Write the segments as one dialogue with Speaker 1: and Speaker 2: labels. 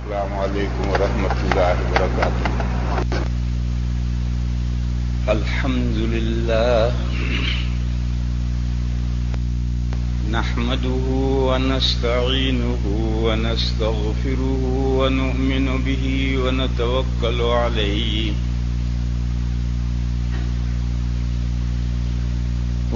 Speaker 1: السلام علیکم ورحمۃ اللہ وبرکاتہ۔
Speaker 2: الحمد للہ نحمده ونستعينه ونستغفره ونؤمن به ونتوكل عليه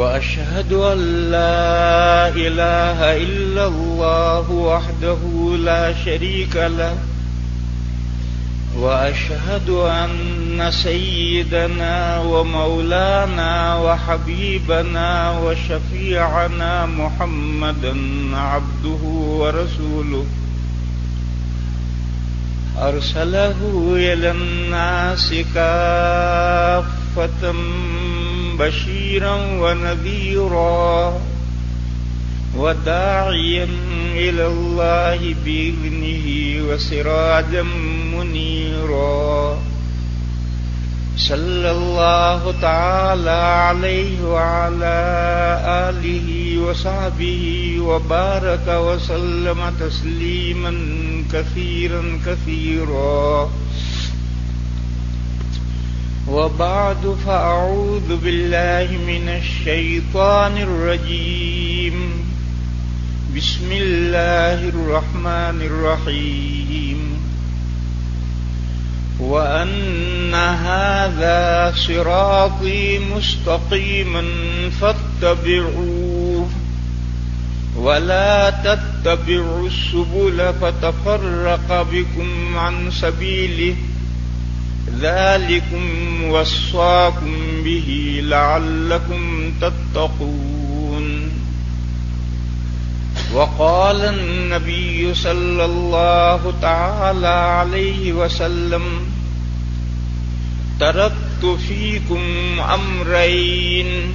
Speaker 2: وأشهد أن لا إله إلا الله وحده لا شريك له وأشهد أن سيدنا ومولانا وحبيبنا وشفيعنا محمدا عبده ورسوله. أرسله إلى الناس كافة بشيرا ونذيرا وداعيا إلى الله بإذنه وسراجا منيرا صلى الله تعالى عليه وعلى آله وصحبه وبارك وسلم تسليما كثيرا كثيرا وبعد فأعوذ بالله من الشيطان الرجيم. بسم الله الرحمن الرحيم. وأن هذا صراطي مستقيما فاتبعوه. ولا تتبعوا السبل فتفرق بكم عن سبيله. ذلكم وصاكم به لعلكم تتقون وقال النبي صلى الله تعالى عليه وسلم تركت فيكم أمرين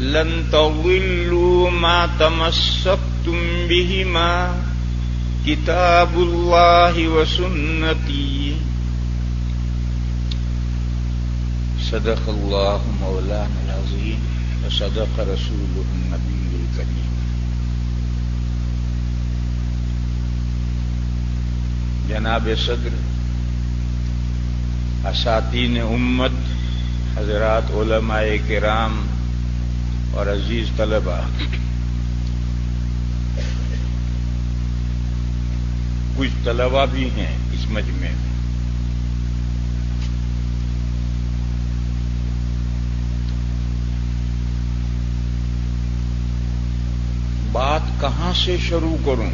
Speaker 2: لن تضلوا ما تمسكتم بهما كتاب الله وسنتي صدق الله مولانا العظيم وصدق رسوله النبي الكريم جناب صدر، اساتین امت، حضرات علماء کرام اور عزیز طلبہ، کچھ طلبہ بھی ہیں اس مجمع میں۔ بات کہاں سے شروع کروں؟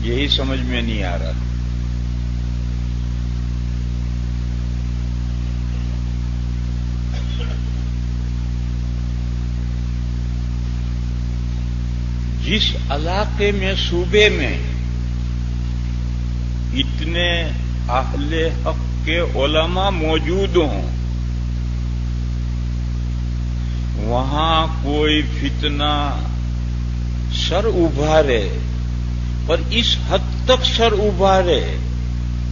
Speaker 2: یہی سمجھ میں نہیں آ رہا۔ جس علاقے میں صوبے میں اتنے اہل حق کے علماء موجود ہوں وہاں کوئی فتنہ سر ابھارے، پر اس حد تک سر ابھارے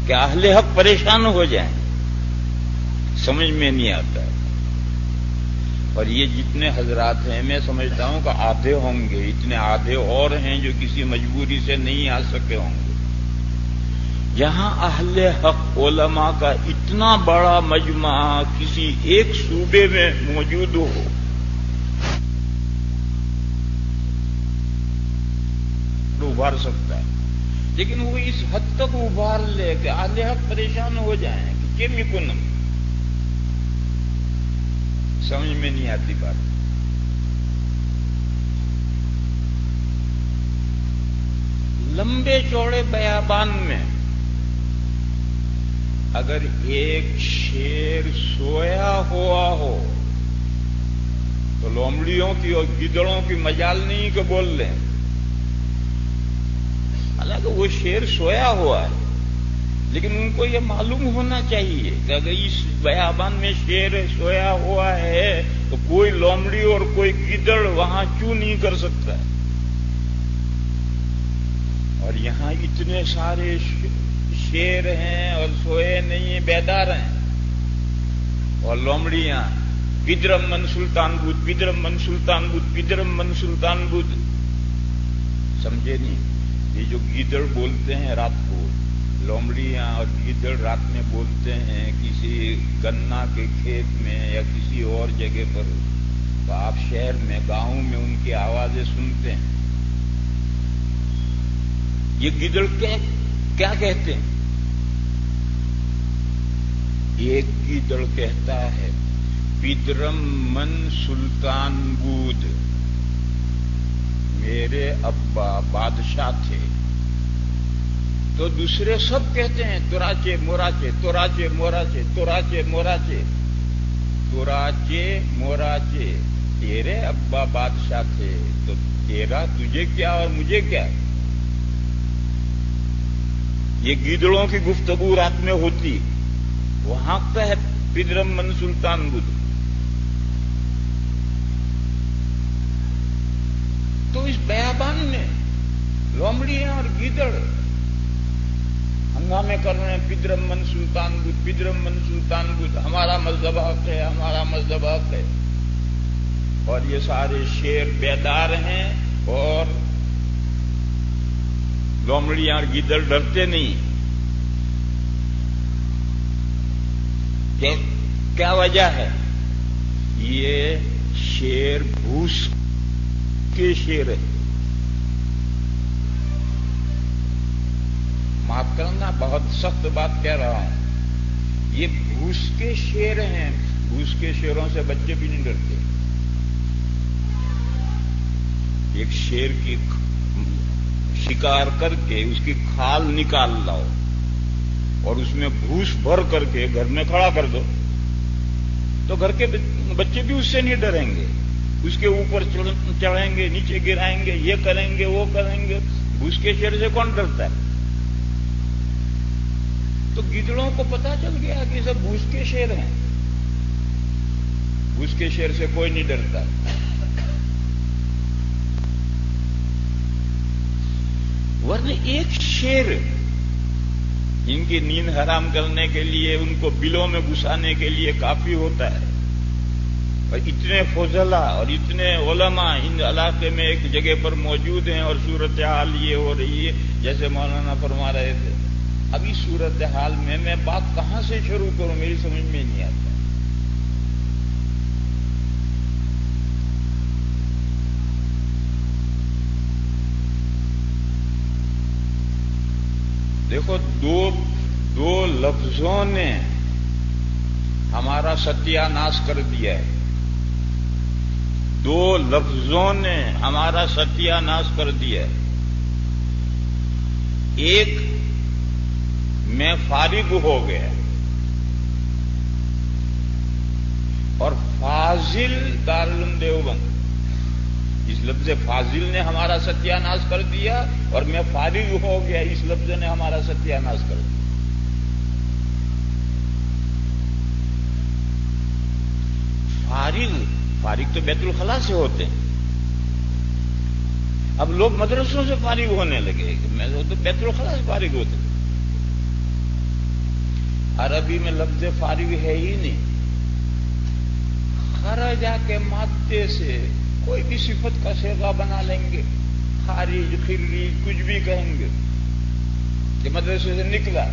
Speaker 2: کہ اہل حق پریشان ہو جائیں۔ سمجھ میں نہیں آتا۔ اور یہ جتنے حضرات ہیں، میں سمجھتا ہوں کہ آدھے ہوں گے، اتنے آدھے اور ہیں جو کسی مجبوری سے نہیں آ سکے ہوں گے۔ یہاں اہل حق علماء کا اتنا بڑا مجمع کسی ایک صوبے میں موجود ہو۔ ابھار سکتا ہے۔ لیکن وہ اس حد تک ابھار لے کہ اہل حق پریشان ہو جائیں کہ کیم کنم سمجھ میں نہیں آتی بات۔ لمبے چوڑے بیابان میں اگر ایک شیر سویا ہوا ہو، تو لومڑیوں کی اور گدڑوں کی مجال نہیں کہ بول لیں۔ حالانکہ وہ شیر سویا ہوا ہے، لیکن ان کو یہ معلوم ہونا چاہیے کہ اگر اس بیابان میں شیر سویا ہوا ہے تو کوئی لومڑی اور کوئی گدڑ وہاں کیوں نہیں کر سکتا؟ اور یہاں اتنے سارے شیر ہیں اور سوئے نہیں بیدار ہیں۔ اور لومڑیاں بدرم من سلطان بدھ بدرم من سلطان بدھ بدرم من سلطان بدھ سمجھے نہیں؟ یہ جو گیدڑ بولتے ہیں رات کو، لومڑیاں اور گیدڑ رات میں بولتے ہیں کسی گنا کے کھیت میں یا کسی اور جگہ پر، تو آپ شہر میں، گاؤں میں ان کی آوازیں سنتے ہیں۔ یہ گیدڑ کیا کہتے ہیں؟ ایک گیدڑ کہتا ہے، پدرم من سلطان بود میرے ابا بادشاہ تھے۔ تو دوسرے سب کہتے ہیں توراچے موراچے توراچے موراچے توراچے موراچے توراچے موراچے تیرے ابا بادشاہ تھے۔ تو تیرا تجھے کیا اور مجھے کیا؟ یہ گیدڑوں کی گفتگو رات میں ہوتی۔ وہاں پہ ہے پدرم من سلطان بدھ۔ تو اس بیابان میں لومڑیاں اور گیدڑ ہنگامے کر رہے ہیں، پدرم من سلطان بدھ پدرم من سلطان بدھ ہمارا مذہب حق ہے، ہمارا مذہب حق ہے۔ اور یہ سارے شیر بیدار ہیں اور لومڑیاں اور گیدڑ ڈرتے نہیں۔ کیا وجہ ہے؟ یہ شیر بھوس کے شیر ہے۔ معاف کرنا، بہت سخت بات کہہ رہا ہوں۔ یہ بھوس کے شیر ہیں۔ بھوس کے شیروں سے بچے بھی نہیں ڈرتے۔ ایک شیر کی شکار کر کے اس کی کھال نکال لاؤ اور اس میں بھوس بھر کر کے گھر میں کھڑا کر دو۔ تو گھر کے بچے بھی اس سے نہیں ڈریں گے۔ اس کے اوپر چڑھیں گے، نیچے گرائیں گے، یہ کریں گے، وہ کریں گے بھوس کے شیر سے کون ڈرتا ہے؟ تو گدڑوں کو پتا چل گیا کہ سب بھوس کے شیر ہیں۔ بھوس کے شیر سے کوئی نہیں ڈرتا۔ ورنہ ایک شیر ان کی نیند حرام کرنے کے لیے، ان کو بلوں میں گھسانے کے لیے کافی ہوتا ہے۔ اور اتنے فضلہ اور اتنے علماء ان علاقے میں ایک جگہ پر موجود ہیں اور صورت حال یہ ہو رہی ہے، جیسے مولانا فرما رہے تھے۔ ابھی صورت حال میں میں بات کہاں سے شروع کروں میری سمجھ میں نہیں آتا۔ دیکھو، دو دو لفظوں نے ہمارا ستیہ ناش کر دیا ہے۔ دو لفظوں نے ہمارا ستیہ ناش کر دیا ایک، میں فارغ ہو گیا اور فاضل دارالم دیوبند اس لفظ فاضل نے ہمارا ستیہ ناش کر دیا اور میں فارغ ہو گیا، اس لفظ نے ہمارا ستیہ ناش کر دیا۔ فارغ فارغ تو بیت الخلا سے ہوتے ہیں۔ اب لوگ مدرسوں سے فارغ ہونے لگے میں تو بیت الخلا سے فارغ ہوتے عربی میں لفظ فارغ ہے ہی نہیں۔ خرجا کے مادے سے کوئی بھی صفت کا سیوا بنا لیں گے۔ خارج خری کچھ بھی کہیں گے۔ کہ مدرسے سے نکلا۔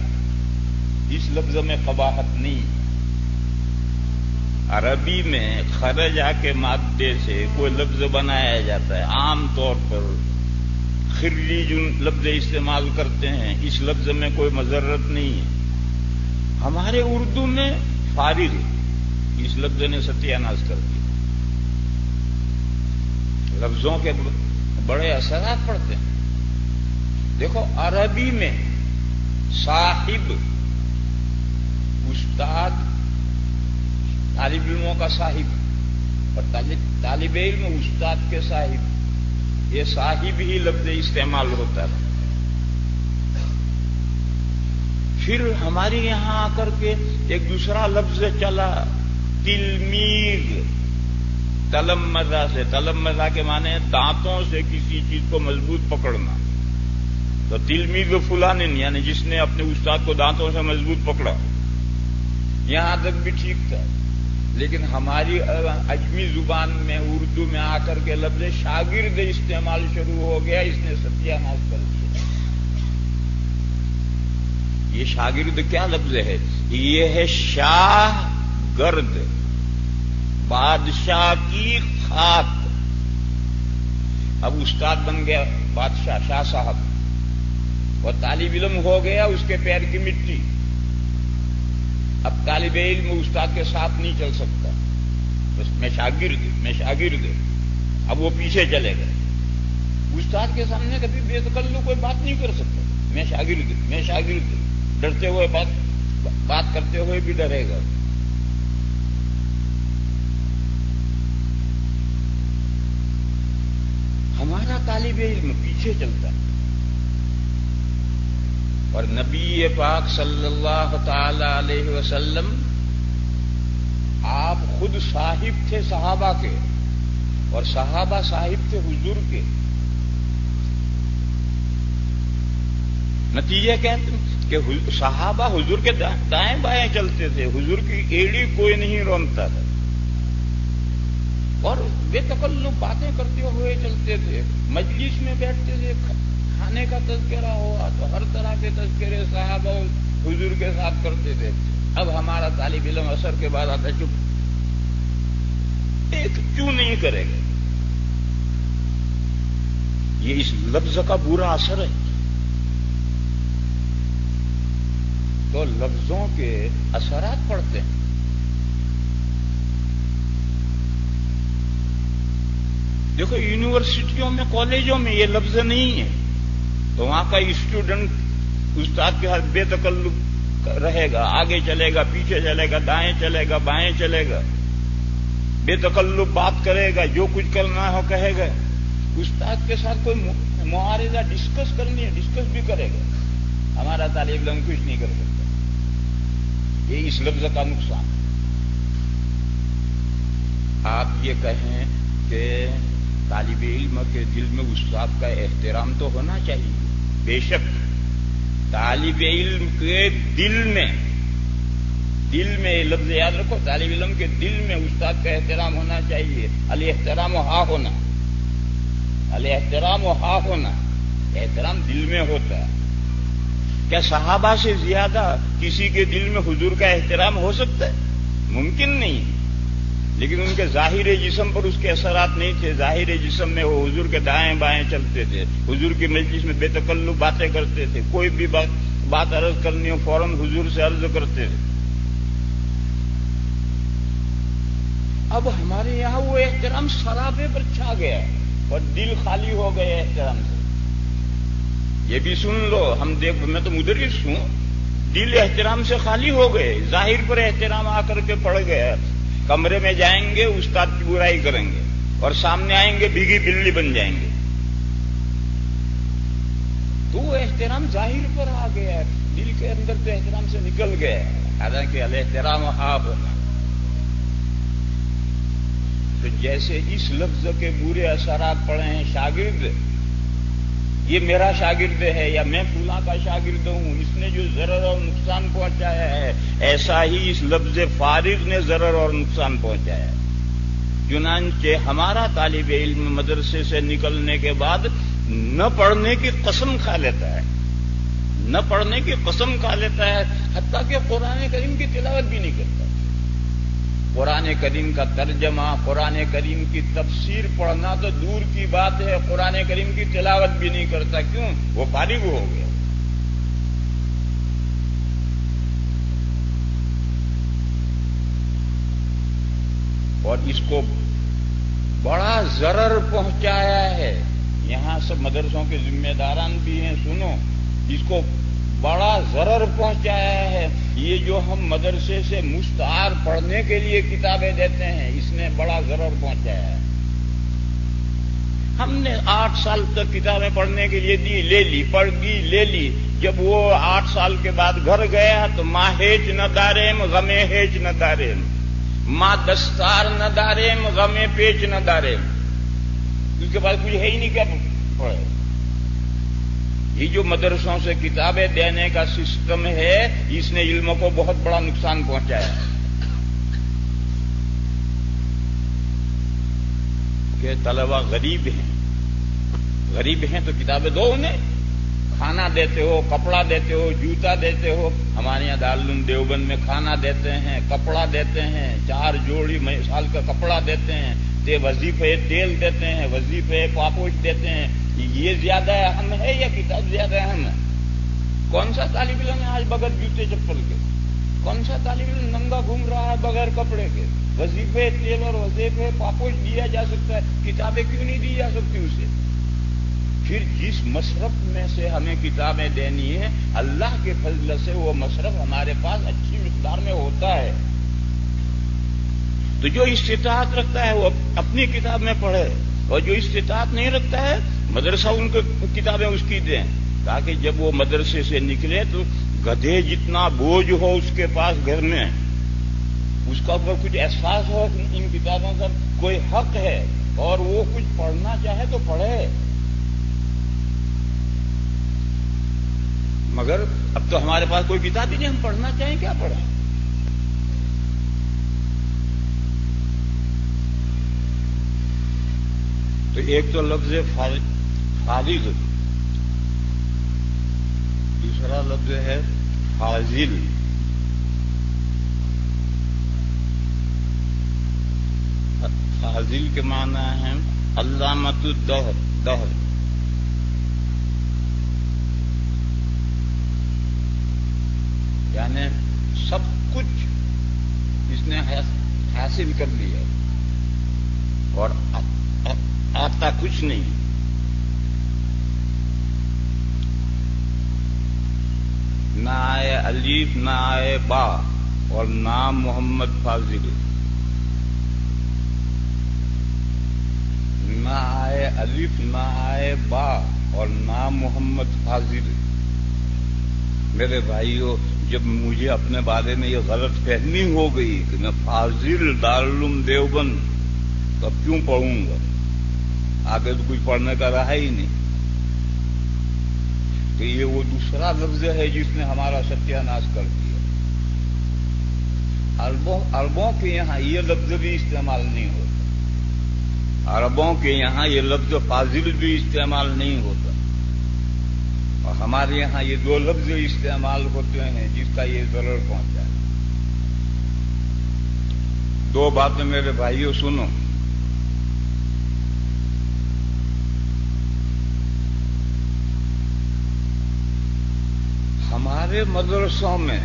Speaker 2: اس لفظ میں قباحت نہیں۔ عربی میں خرج آ کے مادے سے کوئی لفظ بنایا جاتا ہے۔ عام طور پر خری جو لفظ استعمال کرتے ہیں، اس لفظ میں کوئی مذرت نہیں ہے۔ ہمارے اردو میں فارغ اس لفظ نے ستیہ ناش کر دیا۔ لفظوں کے بڑے اثرات پڑتے ہیں۔ دیکھو، عربی میں صاحب، استاد طالب علموں کا صاحب اور طالب علم استاد کے صاحب، یہ صاحب ہی لفظ استعمال ہوتا ہے۔ پھر ہمارے یہاں آ کر کے ایک دوسرا لفظ چلا، تلمیر۔ تلم مزہ سے، تلم مزہ کے معنی دانتوں سے کسی چیز کو مضبوط پکڑنا۔ تو تلمیر فلان یعنی جس نے اپنے استاد کو دانتوں سے مضبوط پکڑا۔ یہاں تک بھی ٹھیک تھا۔ لیکن ہماری اجمی زبان میں اردو میں آ کر کے لفظ شاگرد استعمال شروع ہو گیا، اس نے ستیہ ناش کر دیا یہ شاگرد کیا لفظ ہے؟ یہ ہے شاہ گرد بادشاہ کی خاک۔ اب استاد بن گیا بادشاہ شاہ صاحب۔ اور طالب علم ہو گیا، اس کے پیر کی مٹی۔ اب طالب علم استاد کے ساتھ نہیں چل سکتا۔ بس میں شاگرد میں شاگرد۔ اب وہ پیچھے چلے گئے۔ استاد کے سامنے کبھی بے دخل کوئی بات نہیں کر سکتا۔ میں شاگرد میں شاگرد۔ ڈرتے ہوئے بات بات کرتے ہوئے بھی ڈرے گا۔ ہمارا طالب علم پیچھے چلتا۔ ہے اور نبی پاک صلی اللہ تعالی علیہ وسلم آپ خود صاحب تھے صحابہ کے اور صحابہ صاحب تھے حضور کے۔ نتیجہ کہتے کہ صحابہ حضور کے دائیں بائیں چلتے تھے، حضور کی ایڑی کوئی نہیں رونتا تھا۔ اور بے تکلف باتیں کرتے ہوئے چلتے تھے، مجلس میں بیٹھتے تھے کھانے کا تذکرہ ہوا تو ہر طرح کے تذکرے صاحب حضور کے ساتھ کرتے تھے۔ اب ہمارا طالب علم اثر کے بعد آتا چپ۔ ایک کیوں نہیں کرے گا؟ یہ اس لفظ کا برا اثر ہے۔ تو لفظوں کے اثرات پڑتے ہیں۔ دیکھو، یونیورسٹیوں میں، کالجوں میں یہ لفظ نہیں ہے۔ تو وہاں کا اسٹوڈنٹ استاد کے ہاتھ بے تکلف رہے گا، آگے چلے گا، پیچھے چلے گا، دائیں چلے گا، بائیں چلے گا۔ بے تکلف بات کرے گا، جو کچھ کرنا ہو کہے گا۔ استاد کے ساتھ کوئی معارضہ ڈسکس کرنی ہے ڈسکس بھی کرے گا۔ ہمارا طالب علم کچھ نہیں کر سکتا۔ یہ اس لفظ کا نقصان۔ آپ یہ کہیں کہ طالب علم کے دل میں استاد کا احترام تو ہونا چاہیے۔ بے شک طالب علم کے دل میں دل میں لفظ یاد رکھو، طالب علم کے دل میں استاد کا احترام ہونا چاہیے، علی احترام و ہا ہونا۔ علی احترام و ہا ہونا، احترام دل میں ہوتا ہے۔ کیا صحابہ سے زیادہ کسی کے دل میں حضور کا احترام ہو سکتا ہے؟ ممکن نہیں۔ لیکن ان کے ظاہر جسم پر اس کے اثرات نہیں تھے۔ ظاہر جسم میں وہ حضور کے دائیں بائیں چلتے تھے۔ حضور کی مجلس میں بے تکلو باتیں کرتے تھے۔ کوئی بھی بات بات عرض کرنی ہو فوراً حضور سے عرض کرتے تھے۔ اب ہمارے یہاں وہ احترام سرابے پر چھا گیا اور دل خالی ہو گئے احترام سے۔ یہ بھی سن لو ہم دیکھ میں تو مدرس ہوں۔ دل احترام سے خالی ہو گئے۔ ظاہر پر احترام آ کر کے پڑ گیا۔ کمرے میں جائیں گے، استاد کی برائی کریں گے اور سامنے آئیں گے، بھیگی بلی بن جائیں گے۔ تو احترام ظاہر پر آ گیا ہے، دل کے اندر تو احترام سے نکل گیا ہے۔ حالانکہ الاحترام آپ ہونا تو جیسے اس لفظ کے برے اثرات پڑے ہیں شاگرد یہ میرا شاگرد ہے یا میں پھولا کا شاگرد ہوں، اس نے جو ضرر اور نقصان پہنچایا ہے، ایسا ہی اس لفظ فارغ نے ضرر اور نقصان پہنچایا ہے۔ چنانچہ ہمارا طالب علم مدرسے سے نکلنے کے بعد نہ پڑھنے کی قسم کھا لیتا ہے۔ نہ پڑھنے کی قسم کھا لیتا ہے، حتیٰ کہ قرآن کریم کی تلاوت بھی نہیں کرتا۔ قرآن کریم کا ترجمہ، قرآن کریم کی تفسیر پڑھنا تو دور کی بات ہے، قرآن کریم کی تلاوت بھی نہیں کرتا، کیوں؟ وہ فارغ ہو گیا۔ اور اس کو بڑا ضرر پہنچایا ہے۔ یہاں سب مدرسوں کے ذمہ داران بھی ہیں، سنو۔ اس کو بڑا ضرر پہنچایا ہے۔ یہ جو ہم مدرسے سے مستعار پڑھنے کے لیے کتابیں دیتے ہیں، اس نے بڑا ضرر پہنچایا ہے۔ ہم نے آٹھ سال تک کتابیں پڑھنے کے لیے دی، لے لی، پڑھ گی لے لی۔ جب وہ آٹھ سال کے بعد گھر گیا تو ماں ہیج نہ داریم، غمے ہیج نہ داریم۔ ماں دستار نہ داریم، غمے پیچ نہ داریم۔ اس کے بعد کچھ ہے ہی نہیں کیا۔ پڑھے یہ جو مدرسوں سے کتابیں دینے کا سسٹم ہے، اس نے علم کو بہت بڑا نقصان پہنچایا۔ کہ طلبا غریب ہیں۔ غریب ہیں تو کتابیں دو انہیں۔ کھانا دیتے ہو، کپڑا دیتے ہو، جوتا دیتے ہو۔ ہمارے یہاں دارالعلوم دیوبند میں کھانا دیتے ہیں، کپڑا دیتے ہیں، چار جوڑی سال کا کپڑا دیتے ہیں۔ وظیفے تیل دیتے ہیں، وظیفے پاپوش دیتے ہیں۔ یہ زیادہ اہم ہے یا کتاب زیادہ اہم ہے؟ کون سا طالب علم ہے آج بغیر جوتے چپل کے؟ کون سا طالب علم ننگا گھوم رہا ہے بغیر کپڑے کے؟ وظیفے تیل اور وظیفے پاپوش دیا جا سکتا ہے، کتابیں کیوں نہیں دی جا سکتی اسے؟ پھر جس مصرف میں سے ہمیں کتابیں دینی ہے اللہ کے فضل سے وہ مصرف ہمارے پاس اچھی مقدار میں ہوتا ہے۔ تو جو استطاعت رکھتا ہے، وہ اپنی کتاب میں پڑھے، اور جو استطاعت نہیں رکھتا ہے مدرسہ ان کو کتابیں اس کی دیں۔ تاکہ جب وہ مدرسے سے نکلے تو گدھے جتنا بوجھ ہو اس کے پاس گھر میں، اس کا اگر کچھ احساس ہو ان کتابوں کا کوئی حق ہے۔ اور وہ کچھ پڑھنا چاہے تو پڑھے۔ مگر اب تو ہمارے پاس کوئی کتاب ہی نہیں، ہم پڑھنا چاہیں کیا پڑھیں؟ تو ایک تو لفظ فارغ دوسرا لفظ ہے فاضل۔ فاضل کے معنی ہے علامت الدہر، دہر۔ یعنی سب کچھ اس نے حاصل کر لیا اور آتا کچھ نہیں۔ نہ آئے علیف، نہ آئے با اور نام محمد فاضل۔ نہ آئے علیف، نہ آئے با اور نام محمد فاضل۔ میرے بھائیوں جب مجھے اپنے بارے میں یہ غلط فہمی ہو گئی کہ میں فاضل دارالعلوم دیوبند تو اب کیوں پڑھوں گا؟ آگے تو کچھ پڑھنے کا رہا ہی نہیں۔ تو یہ وہ دوسرا لفظ ہے جس نے ہمارا ستیہ ناش کر دیا۔ اربوں کے یہاں یہ لفظ بھی استعمال نہیں ہوتا۔ عربوں کے یہاں یہ لفظ فاضل بھی استعمال نہیں ہوتا۔ اور ہمارے یہاں یہ دو لفظ استعمال ہوتے ہیں جس کا یہ ضرور پہنچا ہے۔ دو باتیں میرے بھائیوں سنو۔ ہمارے مدرسوں میں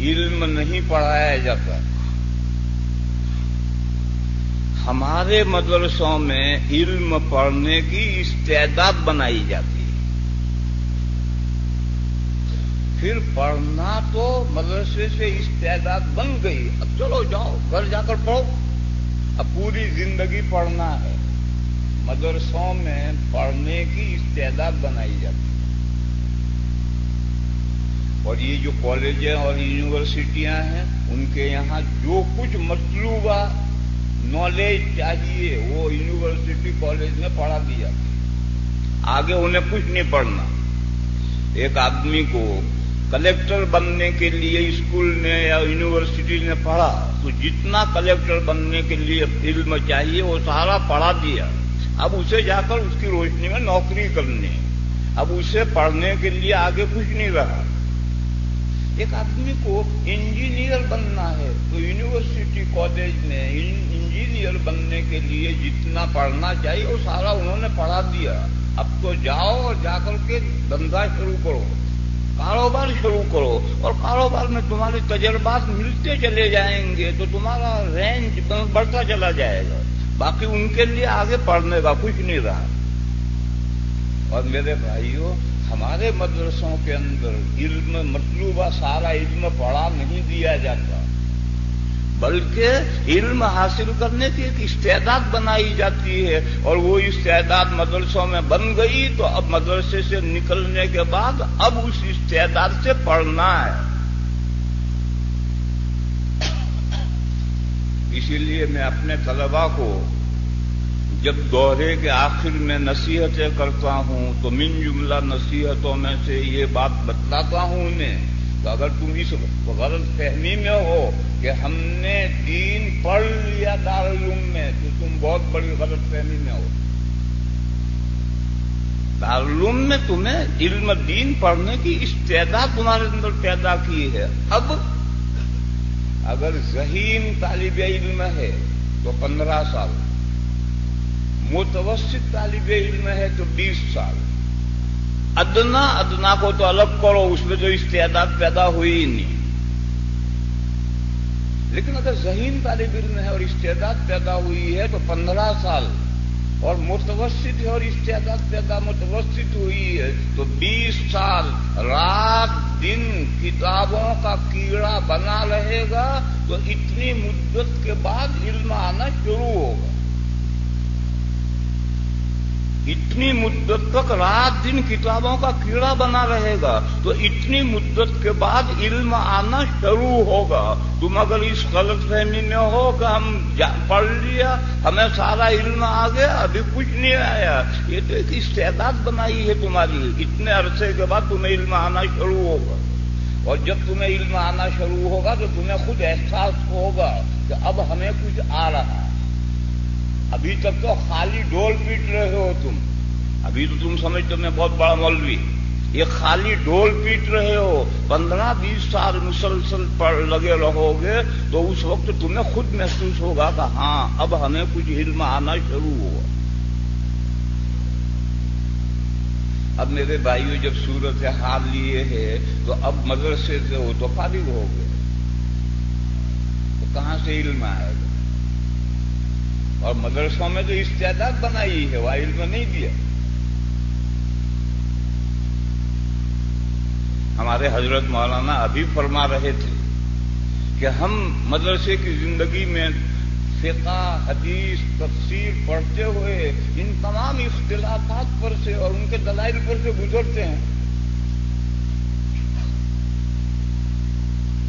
Speaker 2: علم نہیں پڑھایا جاتا۔ ہمارے مدرسوں میں علم پڑھنے کی استعداد بنائی جاتی ہے۔ پھر پڑھنا تو مدرسے سے استعداد بن گئی۔ اب چلو جاؤ، گھر جا کر پڑھو۔ اب پوری زندگی پڑھنا ہے۔ مدرسوں میں پڑھنے کی استعداد بنائی جاتی اور یہ جو کالج اور یونیورسٹیاں ہیں، ان کے یہاں جو کچھ مطلوبہ نالج چاہیے، وہ یونیورسٹی کالج میں پڑھا دیا۔ آگے انہیں کچھ نہیں پڑھنا۔ ایک آدمی کو کلیکٹر بننے کے لیے اسکول نے یا یونیورسٹی نے پڑھا، تو جتنا کلیکٹر بننے کے لیے علم چاہیے، وہ سارا پڑھا دیا۔ اب اسے جا کر اس کی روشنی میں نوکری کرنی۔ اب اسے پڑھنے کے لیے آگے کچھ نہیں رہا۔ ایک آدمی کو انجینئر بننا ہے تو یونیورسٹی کالج میں انجینئر بننے کے لیے جتنا پڑھنا چاہیے، وہ سارا انہوں نے پڑھا دیا۔ اب تو جاؤ اور جا کر کے دھندا شروع کرو، کاروبار شروع کرو۔ اور کاروبار میں تمہارے تجربات ملتے چلے جائیں گے تو تمہارا رینج بڑھتا چلا جائے گا۔ باقی ان کے لیے آگے پڑھنے کا کچھ نہیں رہا۔ اور میرے بھائیوں ہمارے مدرسوں کے اندر علم مطلوبہ سارا علم پڑھا نہیں دیا جاتا، بلکہ علم حاصل کرنے کی ایک استعداد بنائی جاتی ہے، اور وہ استعداد مدرسوں میں بن گئی تو اب مدرسے سے نکلنے کے بعد اب اس استعداد سے پڑھنا ہے۔ اسی لیے میں اپنے طلبا کو جب دورے کے آخر میں نصیحتیں کرتا ہوں تو من جملہ نصیحتوں میں سے یہ بات بتلاتا ہوں انہیں تو اگر تم اس غلط فہمی میں ہو کہ ہم نے دین پڑھ لیا دارالعلوم میں، تو تم بہت بڑی غلط فہمی میں ہو۔ دارالعلوم میں تمہیں علم دین پڑھنے کی استعداد تمہارے اندر پیدا کی ہے۔ اب اگر ذہین طالب علم ہے تو پندرہ سال۔ متوسط طالب علم ہے تو بیس سال۔ ادنا ادنا کو تو الگ کرو، اس میں تو استعداد پیدا ہوئی ہی نہیں۔ لیکن اگر ذہین طالب علم ہے اور استعداد پیدا ہوئی ہے تو پندرہ سال۔ اور متوسط ہے اور استعداد پیدا متوسط ہوئی ہے تو بیس سال۔ رات دن کتابوں کا کیڑا بنا رہے گا تو اتنی مدت کے بعد علم آنا شروع ہوگا۔ اتنی مدت تک رات دن کتابوں کا کیڑا بنا رہے گا، تو اتنی مدت کے بعد علم آنا شروع ہوگا۔ تم اگر اس غلط فہمی میں ہو کہ ہم پڑھ لیا، ہمیں سارا علم آ گیا، ابھی کچھ نہیں آیا۔ یہ تو ایک استعداد بنائی ہے تمہاری۔ اتنے عرصے کے بعد تمہیں علم آنا شروع ہوگا۔ اور جب تمہیں علم آنا شروع ہوگا تو تمہیں خود احساس ہوگا کہ اب ہمیں کچھ آ رہا ہے۔ ابھی تک تو خالی ڈول پیٹ رہے ہو تم۔ ابھی تو تم سمجھتے میں بہت بڑا مولوی۔ یہ خالی ڈول پیٹ رہے ہو۔ پندرہ بیس سال مسلسل پڑھ لگے رہو گے تو اس وقت تمہیں خود محسوس ہوگا کہ ہاں اب ہمیں کچھ علم آنا شروع ہوا۔ اب میرے بھائیوں جب صورت حال لیے ہے تو اب مدرسے سے وہ تو فارغ ہو گئے۔ تو کہاں سے علم آئے گا؟ اور مدرسوں میں جو استعداد بنائی ہے وہ علم نہیں دیا۔ ہمارے حضرت مولانا ابھی فرما رہے تھے کہ ہم مدرسے کی زندگی میں فقہ، حدیث، تفسیر پڑھتے ہوئے ان تمام اختلافات پر سے اور ان کے دلائل پر سے گزرتے ہیں۔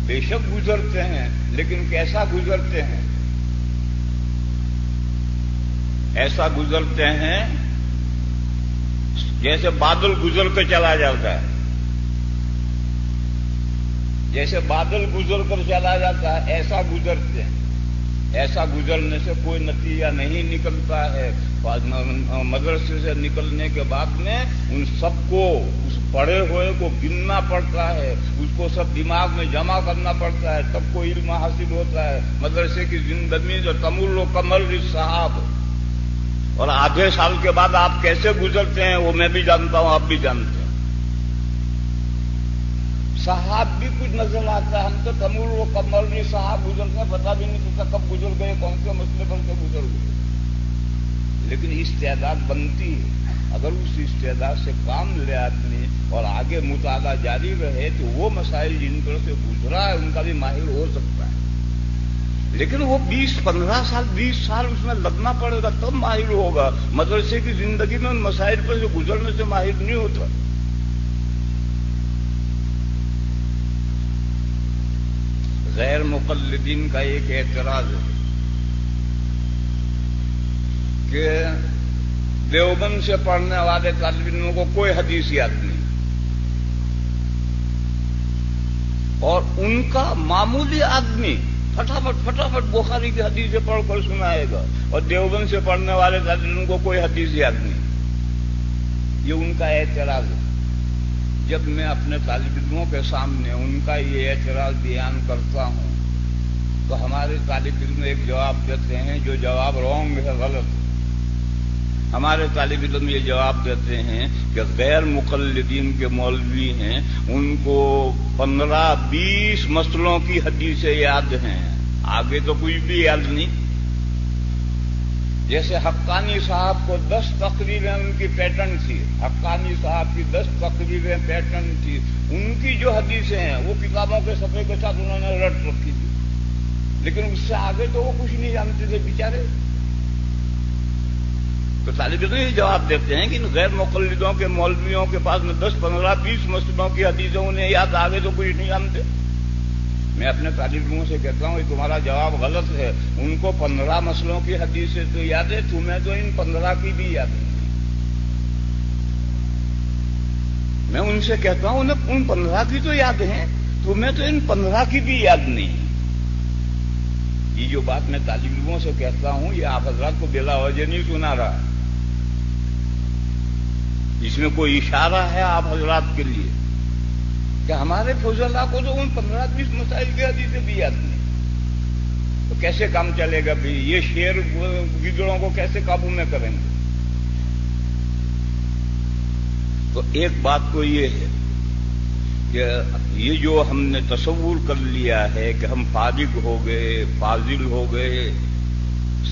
Speaker 2: بے شک گزرتے ہیں، لیکن کیسا گزرتے ہیں؟ ایسا گزرتے ہیں جیسے بادل گزر کے چلا جاتا ہے۔ جیسے بادل گزر کر چلا جاتا ہے، ایسا گزرتے ہیں۔ ایسا گزرنے سے کوئی نتیجہ نہیں نکلتا ہے۔ مدرسے سے نکلنے کے بعد میں ان سب کو، اس پڑے ہوئے کو گننا پڑتا ہے۔ اس کو سب دماغ میں جمع کرنا پڑتا ہے۔ تب کو علم حاصل ہوتا ہے۔ مدرسے کی زندگی جو تمل و کمل صاحب اور آدھے سال کے بعد آپ کیسے گزرتے ہیں وہ میں بھی جانتا ہوں، آپ بھی جانتے ہیں۔ صاحب بھی کچھ نظر آتا ہے، ہم تو تمل و کمل بھی صاحب گزرتے ہیں پتا بھی نہیں چلتا کب گزر گئے، کون سے مسئلے پر کے گزر گئے۔ لیکن استعداد بنتی ہے۔ اگر اس استعداد سے کام لے آدمی اور آگے مطالعہ جاری رہے تو وہ مسائل جن پر سے گزرا ہے، ان کا بھی ماہر ہو سکتا ہے۔ لیکن وہ بیس پندرہ سال، بیس سال اس میں لگنا پڑے گا، تب ماہر ہوگا۔ مدرسے کی زندگی میں ان مسائل پر جو گزرنے سے ماہر نہیں ہوتا۔ غیر مقلدین کا ایک اعتراض ہے کہ دیوبند سے پڑھنے والے طالب علموں کو کوئی حدیث یاد نہیں۔ اور ان کا معمولی آدمی فٹافٹ فٹافٹ بخاری کی حدیثیں پڑھ کر سنائے گا اور دیوبند سے پڑھنے والے ان کو کوئی حدیث یاد نہیں یہ ان کا اعتراض ہے جب میں اپنے طالب علموں کے سامنے ان کا یہ اعتراض بیان کرتا ہوں تو ہمارے طالب علم ایک جواب دیتے ہیں جو جواب رونگ ہے غلط ہے ہمارے طالب علم یہ جواب دیتے ہیں کہ غیر مقلدین کے مولوی ہیں، ان کو پندرہ بیس مسئلوں کی حدیثیں یاد ہیں۔ آگے تو کچھ بھی یاد نہیں۔ جیسے حقانی صاحب کو دس تقریریں ان کی پیٹرن تھی۔ حقانی صاحب کی دس تقریریں پیٹرن تھی۔ ان کی جو حدیثیں ہیں، وہ کتابوں کے سفے کے ساتھ انہوں نے رٹ رکھی تھی۔ لیکن اس سے آگے تو وہ کچھ نہیں جانتے تھے بیچارے۔ تو طالب علم یہ جواب دیتے ہیں کہ ان غیر مقلدوں کے مولویوں کے پاس میں دس پندرہ بیس مسجدوں کی حدیثیں انہیں یاد آگے تو کچھ نہیں جانتے۔ میں اپنے طالب علموں سے کہتا ہوں کہ تمہارا جواب غلط ہے۔ ان کو پندرہ مسلوں کی حدیث سے تو یاد ہے تمہیں تو ان پندرہ کی بھی یاد نہیں میں ان سے کہتا ہوں، انہیں ان پندرہ کی تو یاد ہیں، تمہیں تو ان پندرہ کی بھی یاد نہیں۔ یہ جو بات میں طالب علموں سے کہتا ہوں، یہ آپ حضرات کو بلا وجہ نہیں سنا رہا۔ اس میں کوئی اشارہ ہے آپ حضرات کے لیے؟ کہ ہمارے فضلہ کو تو ان پندرہ بیس مسائل کی حدیث سے بھی یاد نہیں۔ تو کیسے کام چلے گا بھی یہ شیر گدڑوں کو کیسے قابو میں کریں گے؟ تو ایک بات تو یہ ہے کہ یہ جو ہم نے تصور کر لیا ہے کہ ہم فارغ ہو گئے، فاضل ہو گئے،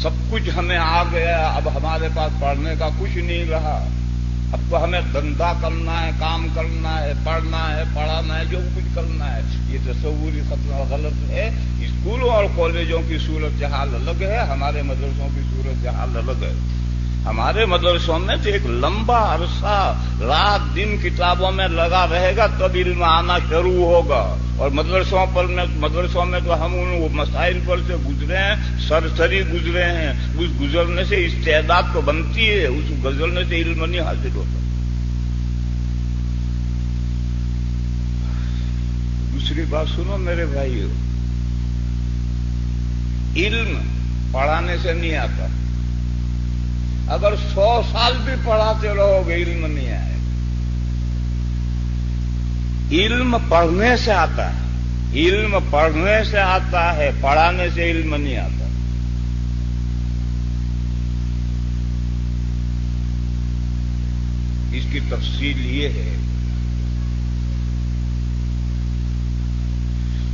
Speaker 2: سب کچھ ہمیں آ گیا، اب ہمارے پاس پڑھنے کا کچھ نہیں رہا۔ اب تو ہمیں دھندا کرنا ہے، کام کرنا ہے، پڑھنا ہے، پڑھانا ہے، جو کچھ کرنا ہے۔ یہ تصوری خطرہ غلط ہے۔ اسکولوں اور کالجوں کی صورت جہال الگ ہے، ہمارے مدرسوں کی صورت جہال الگ ہے۔ ہمارے مطلب مدرسوں میں تو ایک لمبا عرصہ رات دن کتابوں میں لگا رہے گا، تب علم آنا شروع ہوگا۔ اور مدرسوں پر میں، مدرسوں میں تو ہم ان مسائل پر سے گزرے ہیں، سرسری گزرے ہیں۔ اس گزرنے سے استعداد تو بنتی ہے، اس گزرنے سے علم نہیں حاصل ہوتا۔ دوسری بات سنو میرے بھائی علم پڑھانے سے نہیں آتا۔ اگر سو سال بھی پڑھاتے رہو گے، علم نہیں آئے علم پڑھنے سے آتا ہے۔ علم پڑھنے سے آتا ہے، پڑھانے سے علم نہیں آتا۔ اس کی تفصیل یہ ہے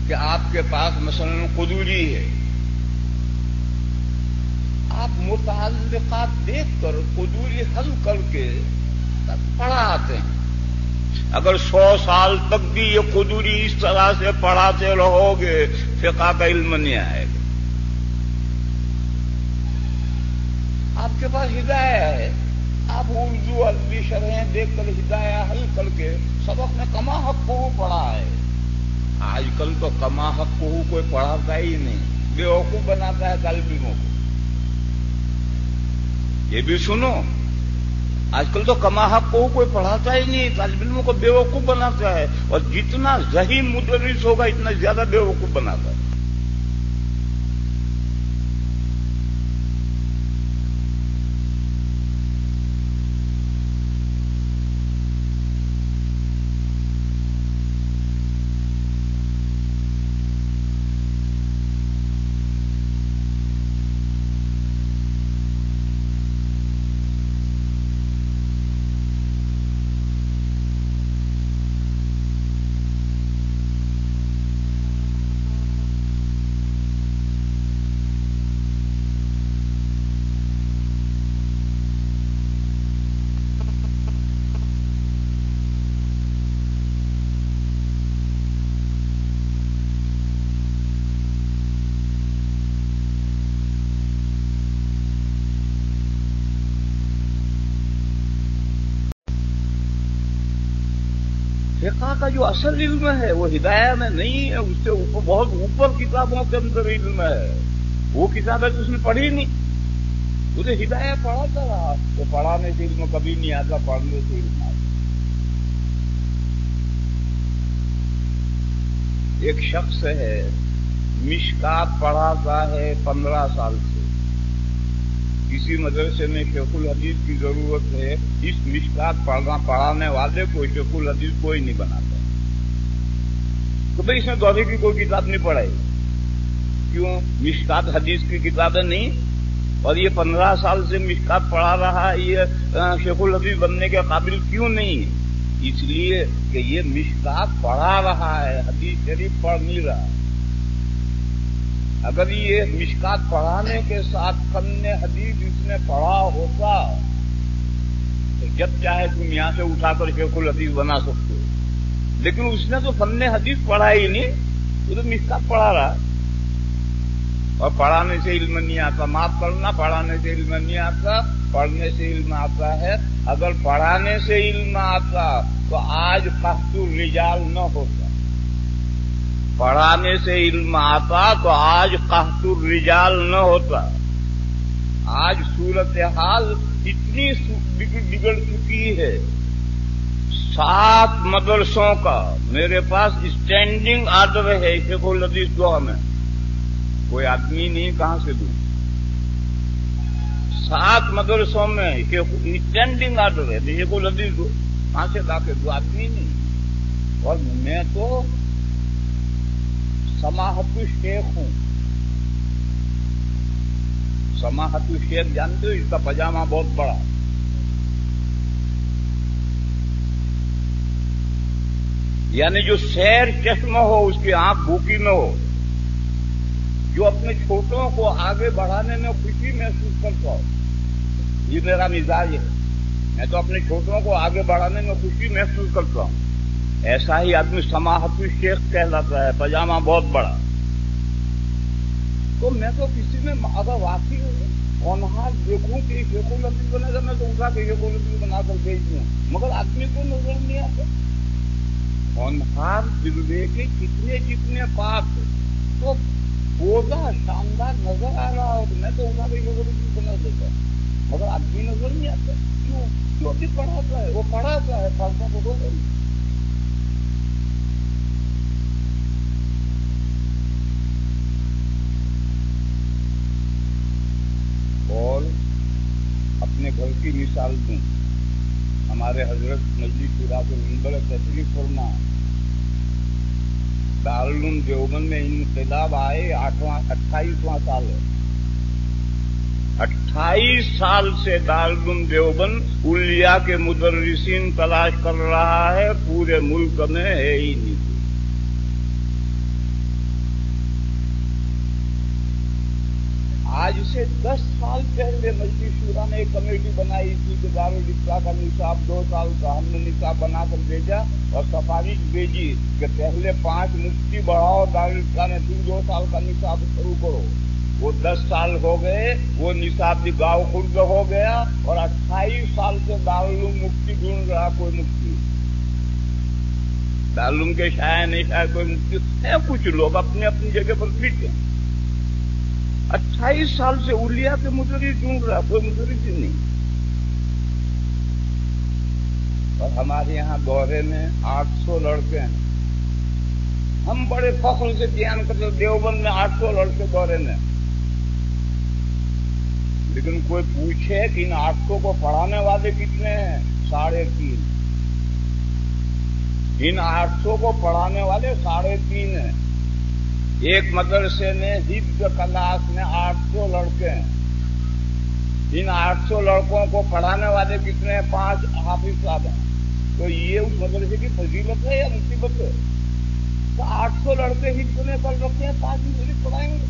Speaker 2: کہ آپ کے پاس مثلا قدوری ہے۔ آپ متعلقات دیکھ کر قدوری حل کر کے پڑھا آتے ہیں۔ اگر سو سال تک بھی یہ قدوری اس طرح سے پڑھاتے رہو گے، فقہ کا علم نہیں آئے گا۔ آپ کے پاس ہدایہ ہے۔ آپ اردو ادبی شرح دیکھ کر ہدایہ حل کر کے سبق میں کما حق کو پڑھا ہے۔ آج کل تو کما حق کو کوئی پڑھاتا ہی نہیں۔ بے وقوف بناتا ہے طالبوں کو یہ بھی سنو۔ آج کل تو کما حق کو کوئی پڑھاتا ہی نہیں، طالب علموں کو بے وقوف بناتا ہے۔ اور جتنا ذہین مدرس ہوگا، اتنا زیادہ بے وقوف بناتا ہے۔ فقہ کا جو اصل علم ہے، وہ ہدایہ میں نہیں ہے، اس سے اوپر بہت اوپر کتابوں کے اندر علم ہے۔ وہ کتاب ہے تو اس نے پڑھی نہیں۔ اسے ہدایہ پڑھاتا رہا تو پڑھانے سے علم کبھی نہیں آتا، پڑھنے سے علم آتا۔ ایک شخص ہے، مشکات پڑھاتا ہے پندرہ سال سے۔ کسی مدرسے میں شیخ الحدیث کی ضرورت ہے، اس مشکات پڑھنا پڑھانے والے کو شیخ الحدیث کوئی نہیں بناتا۔ تو بھائی اس نے دوہری کی کوئی کتاب نہیں پڑھائی۔ کیوں؟ مشکات حدیث کی کتابیں نہیں۔ اور یہ پندرہ سال سے مشکات پڑھا رہا ہے، یہ شیخ الحدیث بننے کے قابل کیوں نہیں؟ اس لیے کہ یہ مشکات پڑھا رہا ہے، حدیث شریف پڑھ نہیں رہا۔ اگر یہ مشکات پڑھانے کے ساتھ فن حدیث اس نے پڑھا ہوتا، تو جب چاہے تم یہاں سے اٹھا کر شیخ الحدیث بنا سکتے ہو۔ لیکن اس نے تو فن حدیث پڑھا ہی نہیں، وہ تو مشکات پڑھا رہا اور پڑھانے سے علم نہیں آتا، معاف کرنا پڑھانے سے علم نہیں آتا، پڑھنے سے علم آتا ہے۔ اگر پڑھانے سے علم آتا، تو آج قحط رجال نہ ہوتا۔ پڑھانے سے علم آتا تو آج قحط رجال نہ ہوتا۔ آج صورت حال اتنی بگڑ چکی ہے۔ سات مدرسوں کا میرے پاس اسٹینڈنگ آرڈر ہے شیخ الدیش دعا میں۔ کوئی آدمی نہیں، کہاں سے دوں؟ سات مدرسوں میں اسٹینڈنگ آرڈر ہے شیخ الدیش دو کہاں سے لا کے دو آدمی نہیں۔ اور میں تو سماحت شیخ ہوں۔ سماحت شیخ جانتے ہو، اس کا پجامہ بہت بڑا۔ یعنی جو سیر چشم ہو، اس کی آنکھ بھوکی میں ہو، جو اپنے چھوٹوں کو آگے بڑھانے میں خوشی محسوس کرتا ہو۔ یہ میرا مزاج ہے۔ میں تو اپنے چھوٹوں کو آگے بڑھانے میں خوشی محسوس کرتا ہوں۔ ایسا ہی آدمی سماحت شیخ کہلاتا ہے پاجامہ بہت بڑا۔ تو میں تو کسی میں اگر واقعی اونہار دیکھوں کہ شیخ الدین بنے گا، میں تو اٹھا کے شیخ الدین بنا کر بھیج دوں۔ مگر آدمی کو نظر نہیں آتا۔ دلوے کے کتنے کتنے پاپ تو پودا شاندار نظر آ رہا ہو تو میں تو اٹھا کے شیخ الدین بنا دیتا مگر آدمی نظر نہیں آتا۔ کیوں؟ جو بھی پڑھاتا ہے، وہ پڑھاتا ہے پڑھتا تو ہو گئی اور اپنے گھر کی مثال دوں۔ ہمارے حضرت مجلی شورا کے ممبر تشریف کرنا دارالعلوم دیوبند میں انقلاب آئے آٹھواں، اٹھائیسواں سال ہے۔ اٹھائیس سال سے دارالعلوم دیوبند الیا کے مدرسین تلاش کر رہا ہے، پورے ملک میں ہے ہی نہیں۔ آج سے دس سال پہلے مجلی شورا نے ایک کمیٹی بنائی تھی کہ دارالفا کا نصاب دو سال کا ہم نے نصاب بنا کر بھیجا اور سفارش بھیجی کہ پہلے پانچ مفتی بڑھاؤ دارالفا نے پھر دو سال کا نصاب شروع کرو۔ وہ دس سال ہو گئے، وہ نصاب بھی گاؤں خرد ہو گیا اور اٹھائیس سال سے دارالعلوم مفتی ڈھونڈ رہا کوئی مفتی۔ دارالعلوم کے شاید نہیں شاید کوئی مفتی۔ ہے کچھ لوگ اپنی اپنی جگہ پر فٹ ہیں۔ اٹھائیس سال سے اولیا کے مزدوری ڈھونڈ رہا، کوئی مزدوری سے نہیں۔ اور ہمارے یہاں دورے میں آٹھ سو لڑکے ہیں۔ ہم بڑے فخر سے دھیان کرتے دیوبند میں آٹھ سو لڑکے دورے میں۔ لیکن کوئی پوچھے کہ ان آٹھ سو کو پڑھانے والے کتنے ہیں؟ ساڑھے تین۔ ان آٹھ سو کو پڑھانے والے ساڑھے تین ہیں۔ ایک مدرسے میں حفظ کلاس میں آٹھ سو لڑکے ہیں۔ ان آٹھ سو لڑکوں کو پڑھانے والے کتنے ہیں؟ پانچ حافظ صاحب ہیں۔ تو یہ اس مدرسے کی فضیلت ہے یا مصیبت ہے؟ تو آٹھ سو لڑکے حفظ میں کر رکھتے ہیں؟ پانچ مزید پڑھائیں گے۔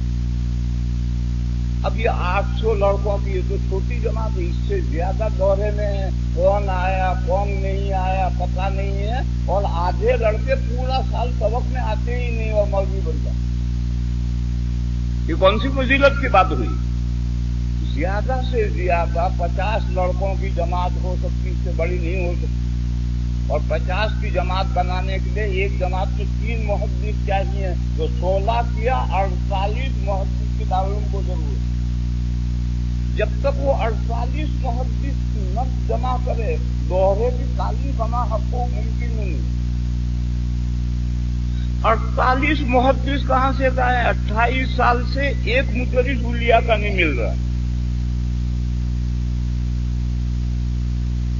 Speaker 2: اب یہ آٹھ سو لڑکوں کی جو چھوٹی جماعت اس سے زیادہ دورے میں کون آیا، کون نہیں آیا، پتہ نہیں ہے۔ اور آدھے لڑکے پورا سال سبق میں آتے ہی نہیں اور مولوی بن جاتے۔ یہ کون سی فضیلت کی بات ہوئی؟ زیادہ سے زیادہ پچاس لڑکوں کی جماعت ہو سکتی، اس سے بڑی نہیں ہو سکتی۔ اور پچاس کی جماعت بنانے کے لیے ایک جماعت میں تین محدث چاہیے تو سولہ کیا اڑتالیس محدث کی دارالعلوم کو ضرورت جب تک وہ اڑتالیس محدث نہ جمع کرے، دوہرے کی تعلیم بنا حق کو ممکن نہیں۔ اڑتالیس محدث کہاں سے ہے؟ اٹھائیس سال سے ایک مدرس الیا کا نہیں مل رہا۔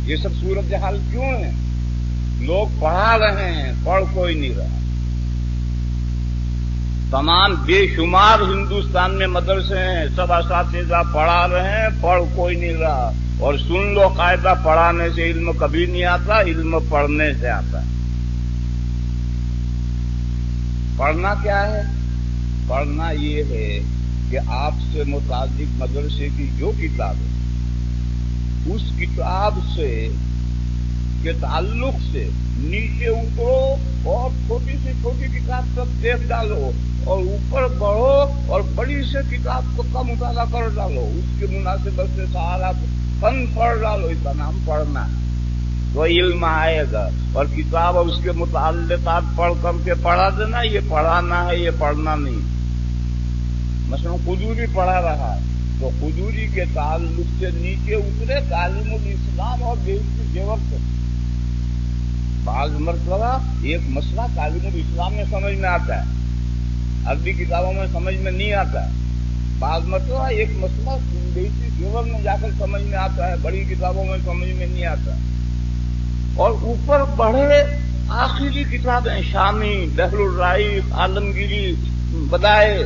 Speaker 2: یہ سب صورت حال کیوں ہے؟ لوگ پڑھا رہے ہیں، پڑھ کوئی نہیں رہا۔ تمام بے شمار ہندوستان میں مدرسے ہیں، سب اساتذہ پڑھا رہے ہیں، پڑھ کوئی نہیں رہا۔ اور سن لو، قاعدہ پڑھانے سے علم کبھی نہیں آتا، علم پڑھنے سے آتا۔ ہے پڑھنا کیا ہے؟ پڑھنا یہ ہے کہ آپ سے متعلق مدرسے کی جو کتاب ہے، اس کتاب سے، کے تعلق سے نیچے اترو اور چھوٹی سے چھوٹی کتاب سب دیکھ ڈالو اور اوپر بڑھو اور بڑی سے کتاب کو کم مطالعہ کر ڈالو، اس کے مناسبت سے سارا فن پڑھ ڈالو اس کا نام پڑھنا ہے۔ تو علم آئے گا۔ اور کتاب اور اس کے متعلقات پڑھ کر کے پڑھا دینا یہ پڑھانا ہے، یہ پڑھنا نہیں۔ مثلا قدوری پڑھا رہا ہے۔ تو قدوری کے تعلق سے نیچے اترے تعلیم الاسلام اور جیور سے۔ بعض مرتبہ ایک مسئلہ تعلیم الاسلام میں سمجھ میں آتا ہے۔ عربی کتابوں میں سمجھ میں نہیں آتا ہے۔ بعض مرتبہ ایک مسئلہ دیسی جیور میں جا کر سمجھ میں آتا ہے، بڑی کتابوں میں سمجھ میں نہیں آتا۔ اور اوپر بڑھے آخری کتابیں شامی دہل الرائف عالمگیری، بدائے۔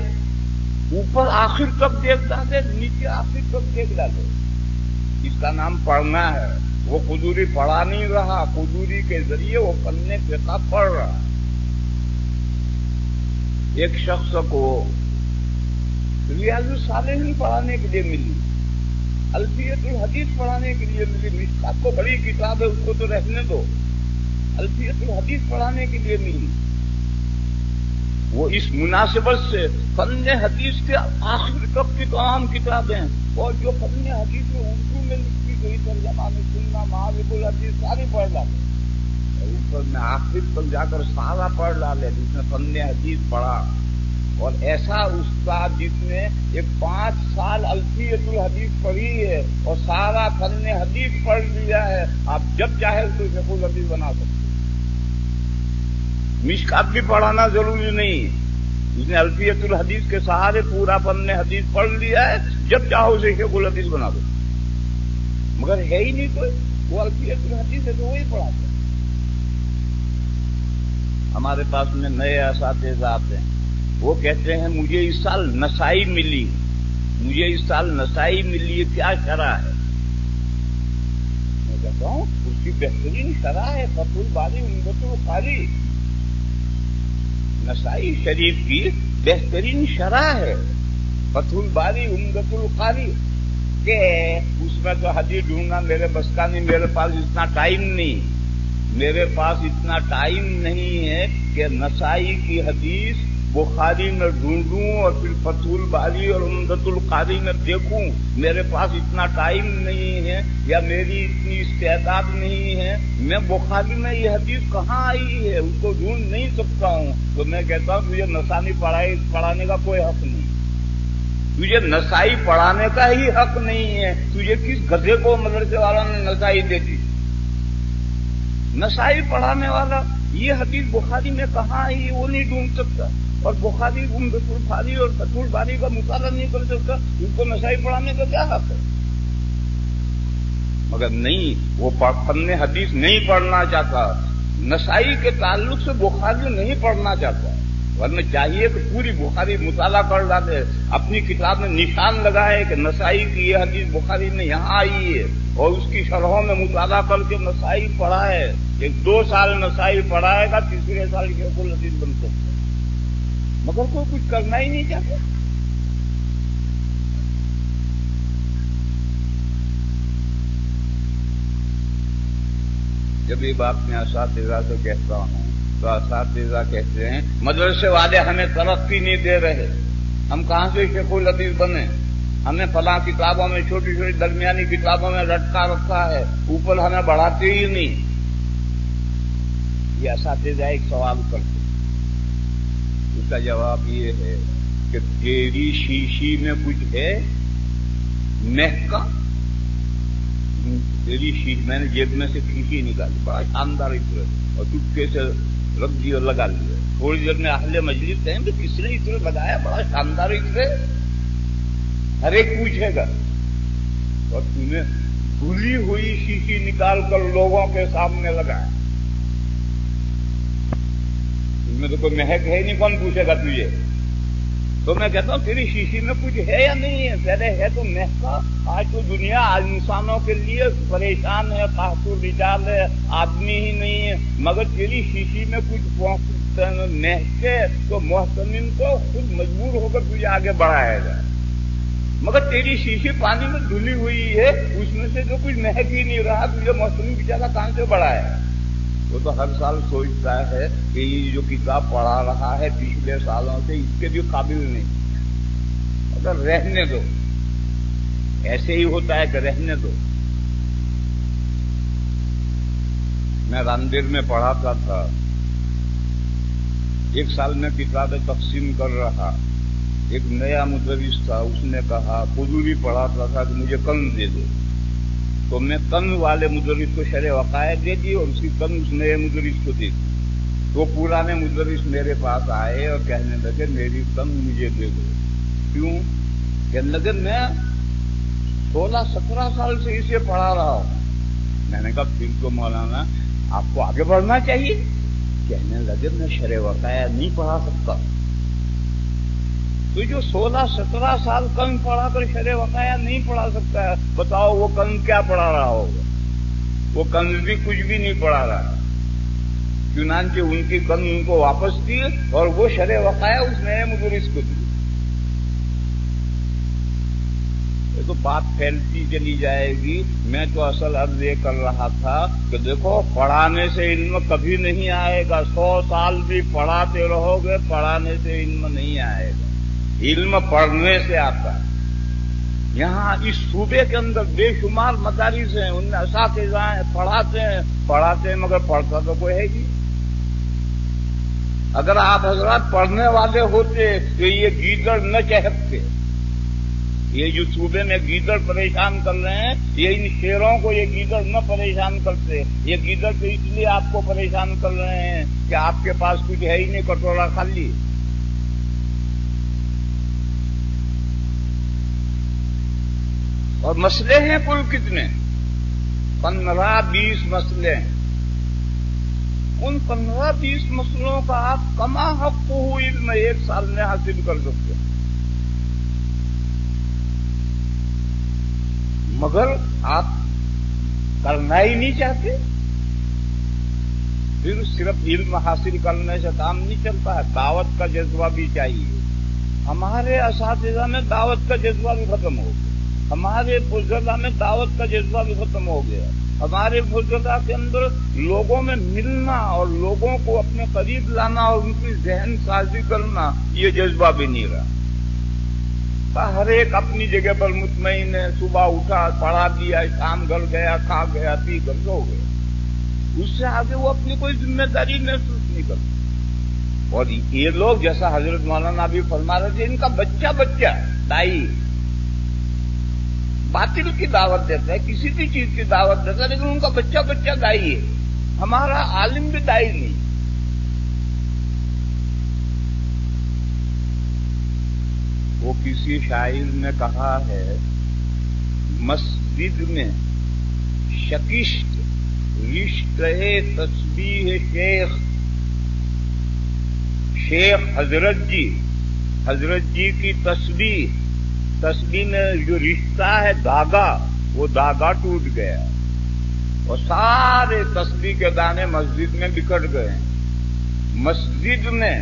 Speaker 2: اوپر آخر تک دیکھ ڈالے نیچے آخر تک دیکھ ڈالے اس کا نام پڑھنا ہے۔ وہ قدوری پڑھا نہیں رہا قدوری کے ذریعے وہ پڑھنے فقہ پڑھ رہا ایک شخص کو ریاض الصالحین پڑھانے کے لیے ملی۔ الفیت الحدیث پڑھانے کے لیے ملی۔ آپ کو بڑی کتاب ہے، اس کو تو رہنے دو۔ الفیت الحدیث پڑھانے کے لیے ملی۔ وہ اس مناسبت سے فن حدیث کے آخر کب کی تمام کتابیں اور جو فن حدیث میں اردو میں کوئی ترجمہ میں سننا مہاویب الحدیث، ساری پڑھ ڈالے اوپر میں آخر تک جا کر سارا پڑھ ڈالے جس نے فن حدیث پڑھا۔ اور ایسا استاد جس نے ایک پانچ سال الفیت الحدیث پڑھی ہے اور سارا فن حدیث پڑھ لیا ہے، آپ جب چاہے تو شیخ الحدیث بنا سکتے مشکات بھی پڑھانا ضروری نہیں اس نے الفیت الحدیث کے سہارے پورا فن حدیث پڑھ لیا ہے، جب چاہو اسے شیخ الحدیث بنا دو مگر ہے ہی نہیں کوئی وہ الفیت الحدیث ہے تو وہی پڑھاتے ہمارے پاس میں نئے اساتذہ آتے ہیں وہ کہتے ہیں، مجھے اس سال نسائی ملی۔ مجھے اس سال نسائی ملی کیا شرح ہے؟ میں کہتا ہوں، اس کی بہترین شرح ہے فتول باری امدت القاری۔ نسائی شریف کی بہترین شرح ہے فتول باری امدت القاری۔ کہ اس میں تو حدیث ڈھونڈنا، میرے بس کا نہیں، میرے پاس اتنا ٹائم نہیں۔ میرے پاس اتنا ٹائم نہیں ہے کہ نسائی کی حدیث بخاری میں ڈھونڈوں اور پھر فتول باری اور امدت القاری میں دیکھوں۔ میرے پاس اتنا ٹائم نہیں ہے یا میری اتنی استعداد نہیں ہے۔ میں بخاری میں یہ حدیث کہاں آئی ہے؟ اس کو ڈھونڈ نہیں سکتا ہوں۔ تو میں کہتا ہوں، تجھے نسانی پڑھائی، پڑھانے کا کوئی حق نہیں۔ تجھے نسائی پڑھانے کا ہی حق نہیں ہے۔ تجھے کس گدے کو مدرسے والوں نے نسائی دے دی؟ نسائی پڑھانے والا۔ یہ حدیث بخاری میں کہاں آئی وہ نہیں ڈھونڈ سکتا۔ اور بخاری بخاری اور بطول باری کا مطالعہ نہیں کر سکتا اس کو نسائی پڑھانے کا کیا حق ہے؟ مگر نہیں، وہ فن حدیث نہیں پڑھنا چاہتا۔ نسائی کے تعلق سے بخاری نہیں پڑھنا چاہتا۔ ورنہ چاہیے کہ پوری بخاری مطالعہ کر ڈالے اپنی کتاب میں نشان لگائے کہ نسائی کی یہ حدیث بخاری میں یہاں آئی ہے اور اس کی شرحوں میں مطالعہ کر کے نسائی پڑھا ہے۔ ایک دو سال نسائی پڑھائے گا، تیسرے سال کے کو لذیذ بن سکتا مگر کوئی کچھ کرنا ہی نہیں چاہتا۔ جب یہ بات میں اساتذہ سے کہتا ہوں، تو اساتذہ کہتے ہیں، مدرسے والے ہمیں ترقی نہیں دے رہے۔ ہم کہاں سے شیخ العدیز بنے؟ ہمیں فلاں کتابوں میں، چھوٹی چھوٹی درمیانی کتابوں میں لٹکا رکھا ہے۔ اوپر ہمیں بڑھاتے ہی نہیں۔ یہ اساتذہ ایک سوال کرتے اس کا جواب یہ ہے کہ تیری شیشی میں کچھ ہے؟ مہکا؟ تیری شیش میں نے جیب میں سے شیشی نکالی، بڑا شاندار اتر اور چپکے سے رکھ دی اور لگا لیا تھوڑی دیر میں اہل مجلس کہیں تو کس نے اتر لگایا بڑا شاندار اتر ہر ایک پوچھے گا۔ اور تم نے دھلی ہوئی شیشی نکال کر لوگوں کے سامنے لگایا۔ میں تو کوئی مہک ہے نہیں کون پوچھے گا تجھے؟ تو میں کہتا ہوں تیری شیشی میں کچھ ہے یا نہیں ہے؟ پہلے ہے تو مہکا۔ آج تو دنیا آج انسانوں کے لیے پریشان ہے پاسو رجال ہے، آدمی ہی نہیں ہے۔ مگر تیری شیشی میں کچھ مہکے تو محتمین کو خود مجبور ہو کر تجھے آگے بڑھایا جائے۔ مگر تیری شیشی پانی میں دھلی ہوئی ہے، اس میں سے جو کچھ مہک ہی نہیں رہا، تجھے محتمین بیچارہ کہاں سے بڑھایا؟
Speaker 1: وہ تو ہر سال سوچتا ہے کہ یہ جو کتاب پڑھا رہا ہے پچھلے سالوں سے، اس کے بھی قابل نہیں۔ اگر رہنے دو۔ ایسے ہی ہوتا ہے کہ رہنے دو۔ میں راندیر میں پڑھاتا تھا۔ ایک سال میں کتابیں تقسیم کر رہا۔ ایک نیا مدرس تھا، اس نے کہا قدوری پڑھاتا تھا کہ مجھے کن دے دو۔ تو میں کن والے مدرس کو شرح وقائد دے دی اور اس کی کن اس نئے مدرس کو دے دی۔ تو پرانے مدرس میرے پاس آئے اور کہنے لگے، میری کن مجھے دے دو۔ کیوں؟ کہنے لگے، میں سولہ سترہ سال سے اسے پڑھا رہا ہوں۔ میں نے کہا، پھر تو مولانا، آپ کو آگے بڑھنا چاہیے؟ کہنے لگے، میں شرح وقایا نہیں پڑھا سکتا۔ تو جو سولہ سترہ سال کن پڑھا کر شرح وقایا نہیں پڑھا سکتا ہے، بتاؤ وہ کن کیا پڑھا رہا ہوگا؟ وہ کن بھی کچھ بھی نہیں پڑھا رہا۔ چنانچہ ان کی کن ان کو واپس دی اور وہ شرح وقایا اس نئے مدرس کو دی تو بات پھیلتی چلی جائے گی۔ میں تو اصل عرض یہ کر رہا تھا کہ دیکھو، پڑھانے سے علم کبھی نہیں آئے گا۔ سو سال بھی پڑھاتے رہو گے، پڑھانے سے علم نہیں آئے گا۔ علم پڑھنے سے آتا ہے۔ یہاں اس صوبے کے اندر بے شمار مدارس ہیں، ان میں اساتذہ ہیں، پڑھاتے ہیں پڑھاتے ہیں، مگر پڑھتا تو کوئی ہے ہی اگر آپ حضرات پڑھنے والے ہوتے تو یہ گیدڑ نہ چہکتے۔ یہ جو صوبے میں گیدڑ پریشان کر رہے ہیں، یہ ان شیروں کو یہ گیدڑ نہ پریشان کرتے۔ یہ گیدڑ تو اس لیے آپ کو پریشان کر رہے ہیں کہ آپ کے پاس کچھ ہے ہی نہیں، کٹورا خالی۔ اور مسئلے ہیں کل کتنے؟ پندرہ بیس مسئلے ہیں۔ ان پندرہ بیس مسئلوں کا آپ کما حق کو علم ایک سال میں حاصل کر سکتے ہیں۔ مگر آپ کرنا ہی نہیں چاہتے۔ پھر صرف علم حاصل کرنے سے کام نہیں چلتا ہے۔ دعوت کا جذبہ بھی چاہیے۔ ہمارے اساتذہ میں دعوت کا جذبہ بھی ختم ہو گیا۔ ہمارے بزرگہ میں دعوت کا جذبہ بھی ختم ہو گیا۔ ہمارے بزرگہ کے اندر لوگوں میں ملنا اور لوگوں کو اپنے قریب لانا اور ان کی ذہن سازی کرنا، یہ جذبہ بھی نہیں رہا۔ ہر ایک اپنی جگہ پر مطمئن ہے، صبح اٹھا، پڑھا دیا شام گھر گیا، کھا گیا، پی کر سو گیا۔ اس سے آگے وہ اپنی کوئی ذمہ داری محسوس نہیں کرتا۔ اور یہ لوگ جیسا حضرت مولانا بھی فرما رہے تھے، ان کا بچہ بچہ دائی۔ باطل کی دعوت دیتا ہے کسی بھی چیز کی دعوت دیتا ہے لیکن ان کا بچہ بچہ دائی ہے۔ ہمارا عالم بھی دائی نہیں۔ وہ کسی شاعر نے کہا ہے، مسجد میں شکشت رشت تسبیح شیخ۔ شیخ حضرت جی حضرت جی کی تسبیح۔ تسبیح میں جو رشتہ ہے داغا، وہ داغا ٹوٹ گیا۔ اور سارے تسبیح کے دانے مسجد میں بکٹ گئے۔ مسجد میں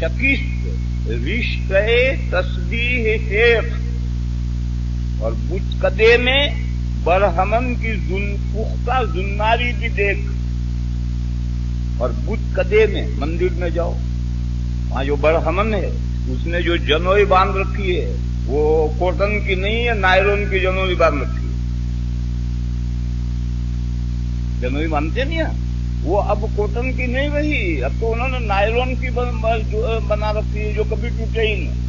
Speaker 1: شکشت رشتے تسبیح شیخ۔ اور بچ کدے میں برہمن کی پختہ زناری بھی دیکھ۔ اور بت کدے میں مندر میں جاؤ۔ وہاں جو برہمن ہے، اس نے جو جنوئی باندھ رکھی ہے وہ کوٹن کی نہیں ہے، نائرون کی جنوئی باندھ رکھی ہے۔ جنوئی باندھتے نہیں ہیں؟ وہ اب کوٹن کی نہیں رہی۔ اب تو انہوں نے نائلون کی بنا رکھی ہے، جو کبھی ٹوٹے ہی نہیں۔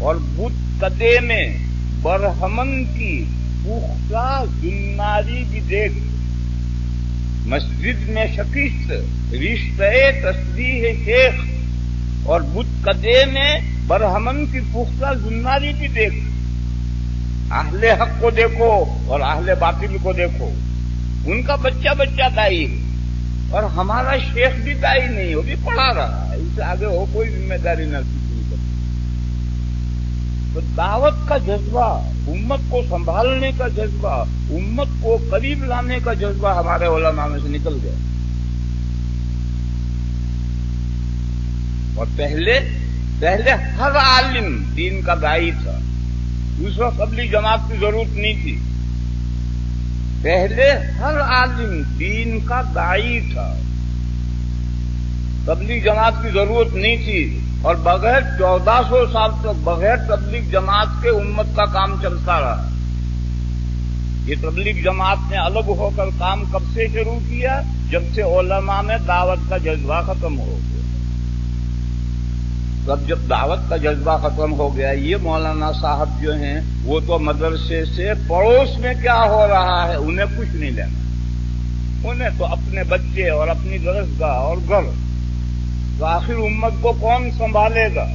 Speaker 1: اور بدھ کدے میں برہمن کی پختہ جناری بھی دیکھ۔ مسجد میں شکست رشتے تصویر شیخ۔ اور بدھ کدے میں برہمن کی پختہ جناری بھی دیکھ اہل حق کو دیکھو اور اہل باطل کو دیکھو۔ ان کا بچہ بچہ دائی ہے۔ اور ہمارا شیخ بھی دائی نہیں، وہ بھی پڑھا رہا ہے۔ اس سے آگے ہو کوئی ذمہ داری نہ تو دعوت کا جذبہ، امت کو سنبھالنے کا جذبہ، امت کو قریب لانے کا جذبہ ہمارے علماء میں سے نکل گیا۔ اور پہلے پہلے ہر عالم دین کا دائی تھا۔ اس وقت قبلی جماعت کی ضرورت نہیں تھی۔ پہلے ہر عالم دین کا دائی تھا۔ تبلیغ جماعت کی ضرورت نہیں تھی اور بغیر چودہ سو سال تک بغیر تبلیغ جماعت کے امت کا کام چلتا رہا۔ یہ تبلیغ جماعت نے الگ ہو کر کام کب سے شروع کیا؟ جب سے علماء میں دعوت کا جذبہ ختم ہو گیا۔ تب جب دعوت کا جذبہ ختم ہو گیا، یہ مولانا صاحب جو ہیں، وہ تو مدرسے سے پڑوس میں کیا ہو رہا ہے؟ انہیں کچھ نہیں لینا۔ انہیں تو اپنے بچے اور اپنی درسگاہ اور گھر۔ تو آخر امت کو کون سنبھالے گا؟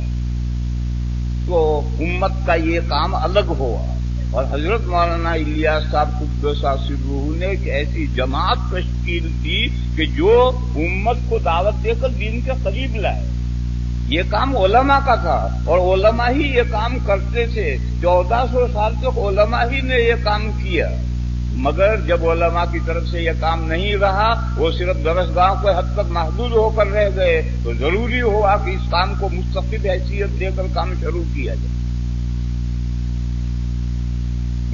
Speaker 1: تو امت کا یہ کام الگ ہوا۔ اور حضرت مولانا الیاس صاحب خود روح نے ایک ایسی جماعت تشکیل کی کہ جو امت کو دعوت دے کر دین کے قریب لائے۔ یہ کام علماء کا تھا اور علماء ہی یہ کام کرتے تھے۔ چودہ سو سال تک علماء ہی نے یہ کام کیا۔ مگر جب علماء کی طرف سے یہ کام نہیں رہا، وہ صرف درسگاہ کو حد تک محدود ہو کر رہ گئے۔ تو ضروری ہوا کہ اس کام کو مستقل حیثیت دے کر کام شروع کیا جائے۔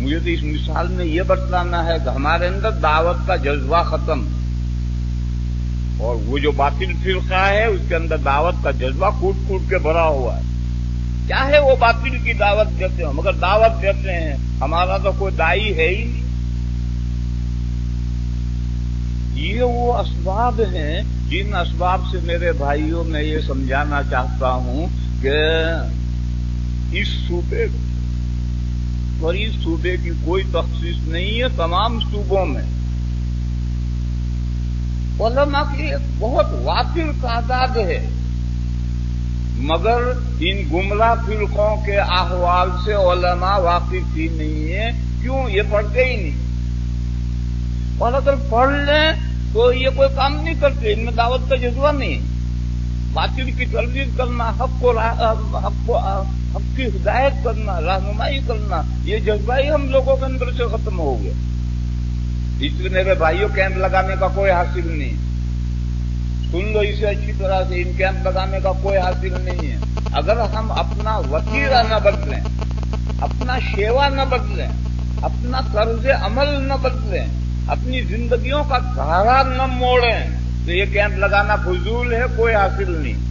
Speaker 1: مجھے تو اس مثال میں یہ بتلانا ہے کہ ہمارے اندر دعوت کا جذبہ ختم۔ اور وہ جو باطل فرقہ ہے، اس کے اندر دعوت کا جذبہ کوٹ کوٹ کے بھرا ہوا ہے۔ چاہے وہ باطل کی دعوت دیتے ہوں مگر دعوت دیتے ہیں، ہمارا تو کوئی دائی ہے ہی نہیں۔ یہ وہ اسباب ہیں جن اسباب سے میرے بھائیوں، میں یہ سمجھانا چاہتا ہوں کہ اس صوبے اور اس صوبے کی کوئی تخصیص نہیں ہے تمام صوبوں میں۔ علماء کی ایک بہت واقع تعداد ہے۔ مگر ان گمراہ فرقوں کے احوال سے علماء واقف ہی نہیں ہے کیوں؟ یہ پڑھتے ہی نہیں۔ اور اگر پڑھ لیں تو یہ کوئی کام نہیں کرتے، ان میں دعوت کا جذبہ نہیں۔ باطل کی تربیت کرنا، حق کو حق حق کی ہدایت کرنا، رہنمائی کرنا، یہ جذبہ ہی ہم لوگوں کے اندر سے ختم ہو گیا۔ اس لیے میرے بھائیوں کیمپ لگانے کا کوئی حاصل نہیں۔ سن لو اسے اچھی طرح سے، ان کیمپ لگانے کا کوئی حاصل نہیں ہے۔ اگر ہم اپنا وسیلہ نہ بدلیں، اپنا شیوا نہ بدلیں، اپنا طرز عمل نہ بدلیں، اپنی زندگیوں کا دھارا نہ موڑیں، تو یہ کیمپ لگانا فضول ہے، کوئی حاصل نہیں۔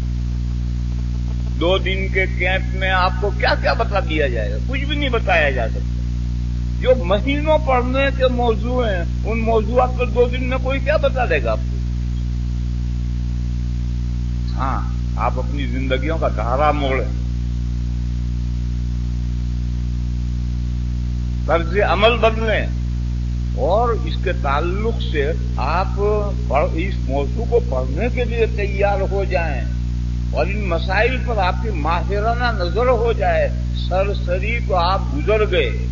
Speaker 1: دو دن کے کیمپ میں آپ کو کیا کیا بتا دیا جائے گا؟ کچھ بھی نہیں بتایا جا سکتا۔ جو مہینوں پڑھنے کے موضوع ہیں، ان موضوعات پر دو دن میں کوئی کیا بتا دے گا آپ کو؟ ہاں آپ اپنی زندگیوں کا دھارا موڑیں طرز عمل بدلیں۔ اور اس کے تعلق سے آپ اس موضوع کو پڑھنے کے لیے تیار ہو جائیں۔ اور ان مسائل پر آپ کی ماہرانہ نظر ہو جائے۔ سرسری تو آپ گزر گئے۔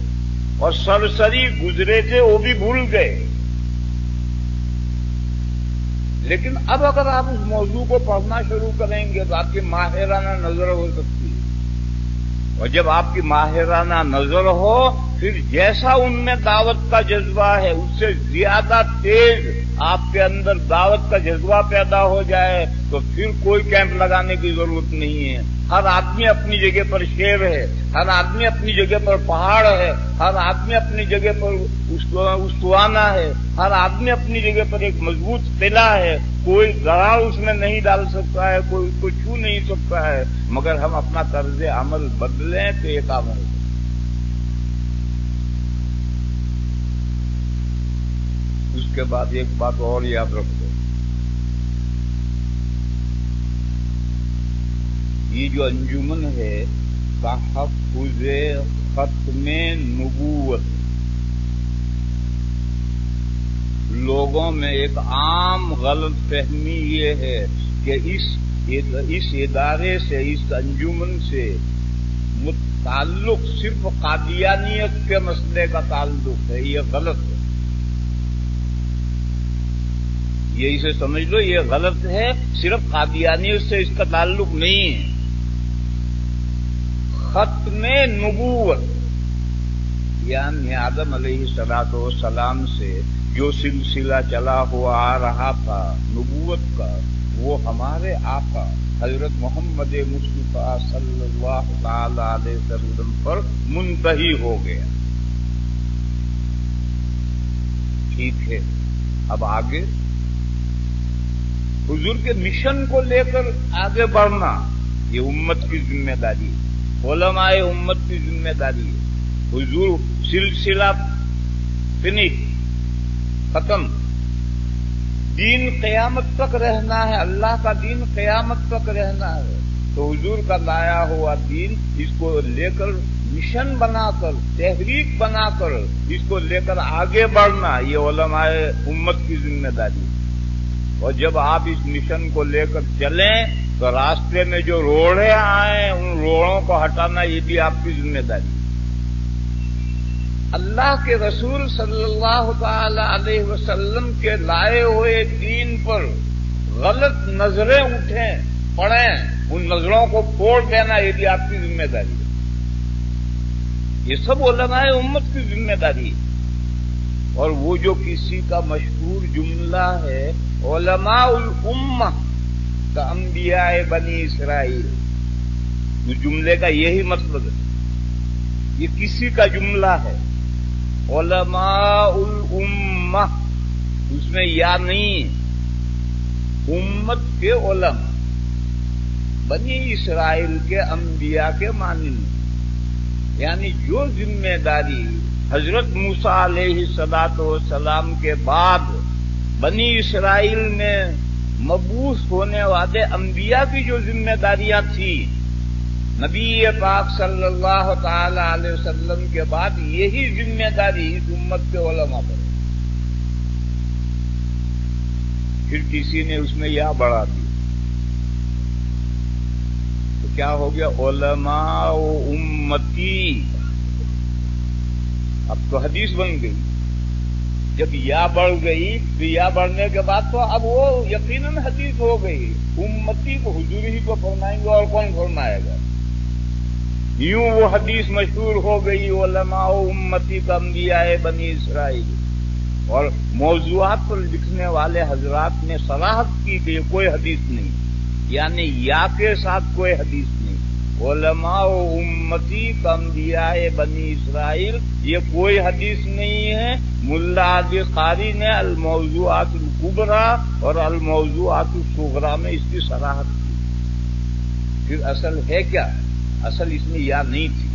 Speaker 1: اور سرسری گزرے تھے، وہ بھی بھول گئے۔ لیکن اب اگر آپ اس موضوع کو پڑھنا شروع کریں گے تو آپ کی ماہرانہ نظر ہو سکتی ہے۔ اور جب آپ کی ماہرانہ نظر ہو، پھر جیسا ان میں دعوت کا جذبہ ہے، اس سے زیادہ تیز آپ کے اندر دعوت کا جذبہ پیدا ہو جائے تو پھر کوئی کیمپ لگانے کی ضرورت نہیں ہے۔ ہر آدمی اپنی جگہ پر شیر ہے، ہر آدمی اپنی جگہ پر پہاڑ ہے، ہر آدمی اپنی جگہ پر استوانا ہے، ہر آدمی اپنی جگہ پر ایک مضبوط قلعہ ہے۔ کوئی گڑا اس میں نہیں ڈال سکتا ہے، کوئی اس کو چھو نہیں سکتا ہے، مگر ہم اپنا طرز عمل بدلیں تو یہ کام ہوگا۔ اس کے بعد ایک بات اور یاد رکھو۔ یہ جو انجمن ہے، تحفظ ختم نبوت۔ لوگوں میں ایک عام غلط فہمی یہ ہے کہ اس اس ادارے سے، اس انجمن سے تعلق صرف قادیانیت کے مسئلے کا تعلق ہے، یہ غلط ہے۔ یہ اسے سمجھ لو، یہ غلط ہے، صرف قادیانی سے اس کا تعلق نہیں ہے۔ ختم نبوت۔ یعنی, یعنی آدم علیہ سلاد و سلام سے جو سلسلہ چلا ہوا آ رہا تھا نبوت کا، وہ ہمارے آقا حضرت محمد مصطفیٰ صلی اللہ تعالی علیہ وسلم پر منتحی ہو گیا۔ ٹھیک ہے، اب آگے۔ حضور کے مشن کو لے کر آگے بڑھنا، یہ امت کی ذمہ داری ہے۔ علماء امت کی ذمہ داری حضور سلسلہ فنش ختم۔ دین قیامت تک رہنا ہے، اللہ کا دین قیامت تک رہنا ہے۔ تو حضور کا لایا ہوا دین اس کو لے کر مشن بنا کر، تحریک بنا کر اس کو لے کر آگے بڑھنا، یہ علماء امت کی ذمہ داری اور جب آپ اس مشن کو لے کر چلیں تو راستے میں جو روڑے آئیں ان روڑوں کو ہٹانا یہ بھی آپ کی ذمہ داری۔ اللہ کے رسول صلی اللہ تعالی علیہ وسلم کے لائے ہوئے دین پر غلط نظریں اٹھیں پڑیں ان نظروں کو پھوڑ دینا یہ بھی آپ کی ذمہ داری ہے۔ یہ سب علماء امت کی ذمہ داری ہے۔ اور وہ جو کسی کا مشہور جملہ ہے، علماء الامہ کا انبیاء بنی اسرائیل۔ جملے کا یہی مطلب ہے۔ یہ کسی کا جملہ ہے۔ علماء الامہ۔ اس میں یا نہیں امت کے علم۔ بنی اسرائیل کے انبیاء کے مانند یعنی جو ذمہ داری حضرت موسا علیہ صداط وسلام کے بعد بنی اسرائیل میں مبوس ہونے والے انبیاء کی جو ذمہ داریاں تھیں نبی پاک صلی اللہ تعالی علیہ وسلم کے بعد یہی ذمہ داری اس امت کے علماء پر پھر کسی نے اس میں یہ بڑھا دی تو کیا ہو گیا؟ علماء و امتی۔ اب تو حدیث بن گئی۔ جب یا بڑھ گئی، تو یا بڑھنے کے بعد تو اب وہ یقیناً حدیث ہو گئی۔ امتی کو حضور ہی کو فرمائیں گے اور کون فرمائے گا؟ یوں وہ حدیث مشہور ہو گئی، علماء امتی کا انبیاء بنی اسرائیل۔ اور موضوعات پر لکھنے والے حضرات نے صلاحت کی کہ کوئی حدیث نہیں۔ یعنی یا کے ساتھ کوئی حدیث نہیں۔ علماء امتی کا انبیاء بنی اسرائیل، یہ کوئی حدیث نہیں ہے۔ ملا عادی قاری نے الموضوعات القبرا اور الموضوعات الصغرا میں اس کی صلاحت کی۔ پھر اصل ہے کیا؟ اصل اس میں یا نہیں تھی۔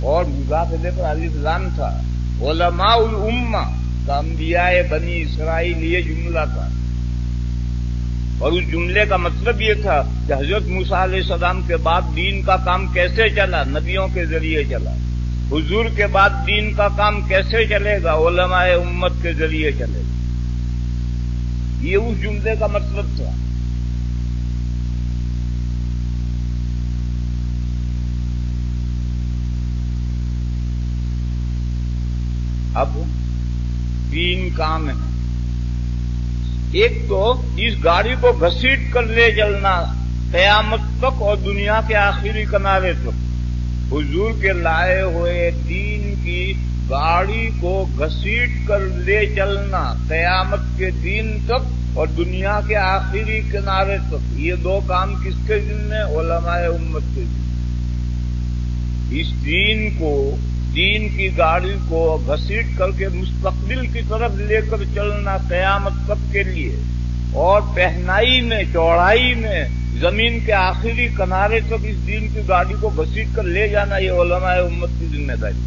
Speaker 1: اور مضافلے پر علی لان تھا۔ علماء الامہ کا انبیاء بنی اسرائیل، یہ جملہ تھا۔ اور اس جملے کا مطلب یہ تھا کہ حضرت موسا علیہ السلام کے بعد دین کا کام کیسے چلا، نبیوں کے ذریعے چلا۔ حضور کے بعد دین کا کام کیسے چلے گا، علماء امت کے ذریعے چلے گا۔ یہ اس جملے کا مطلب تھا۔ اب تین کام ہیں ایک تو اس گاڑی کو گھسیٹ کر لے چلنا قیامت تک اور دنیا کے آخری کنارے تک۔ حضور کے لائے ہوئے دین کی گاڑی کو گھسیٹ کر لے چلنا قیامت کے دن تک اور دنیا کے آخری کنارے تک۔ یہ دو کام کس کے دن علماء امت کے دن اس دین کو دین کی گاڑی کو گھسیٹ کر کے مستقبل کی طرف لے کر چلنا قیامت تک کے لیے اور پہنائی میں، چوڑائی میں، زمین کے آخری کنارے تک اس دین کی گاڑی کو گھسیٹ کر لے جانا یہ علماء امت کی ذمہ داری۔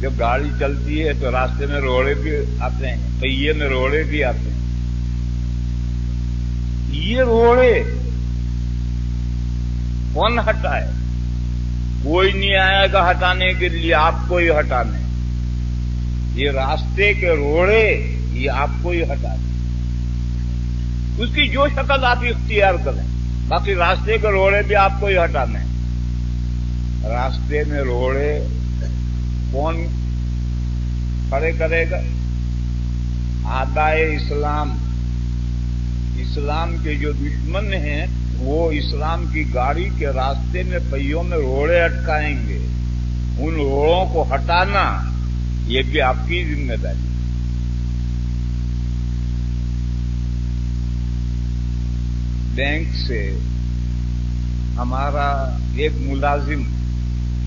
Speaker 1: جب گاڑی چلتی ہے تو راستے میں روڑے بھی آتے ہیں، پہیے میں روڑے بھی آتے ہیں۔ یہ روڑے کون ہٹائے کوئی نہیں آئے گا ہٹانے کے لیے، آپ کو ہی ہٹانے۔ یہ راستے کے روڑے، یہ آپ کو ہی ہٹانے اس کی جو شکل آپ اختیار کریں، باقی راستے کے روڑے بھی آپ کو ہی ہٹانے۔ راستے میں روڑے، کون کھڑے کرے گا؟ آدائے اسلام۔ اسلام کے جو دشمن ہیں وہ اسلام کی گاڑی کے راستے میں پہیوں میں روڑے اٹکائیں گے۔ ان روڑوں کو ہٹانا یہ بھی آپ کی ذمہ داری۔ بینک سے ہمارا ایک ملازم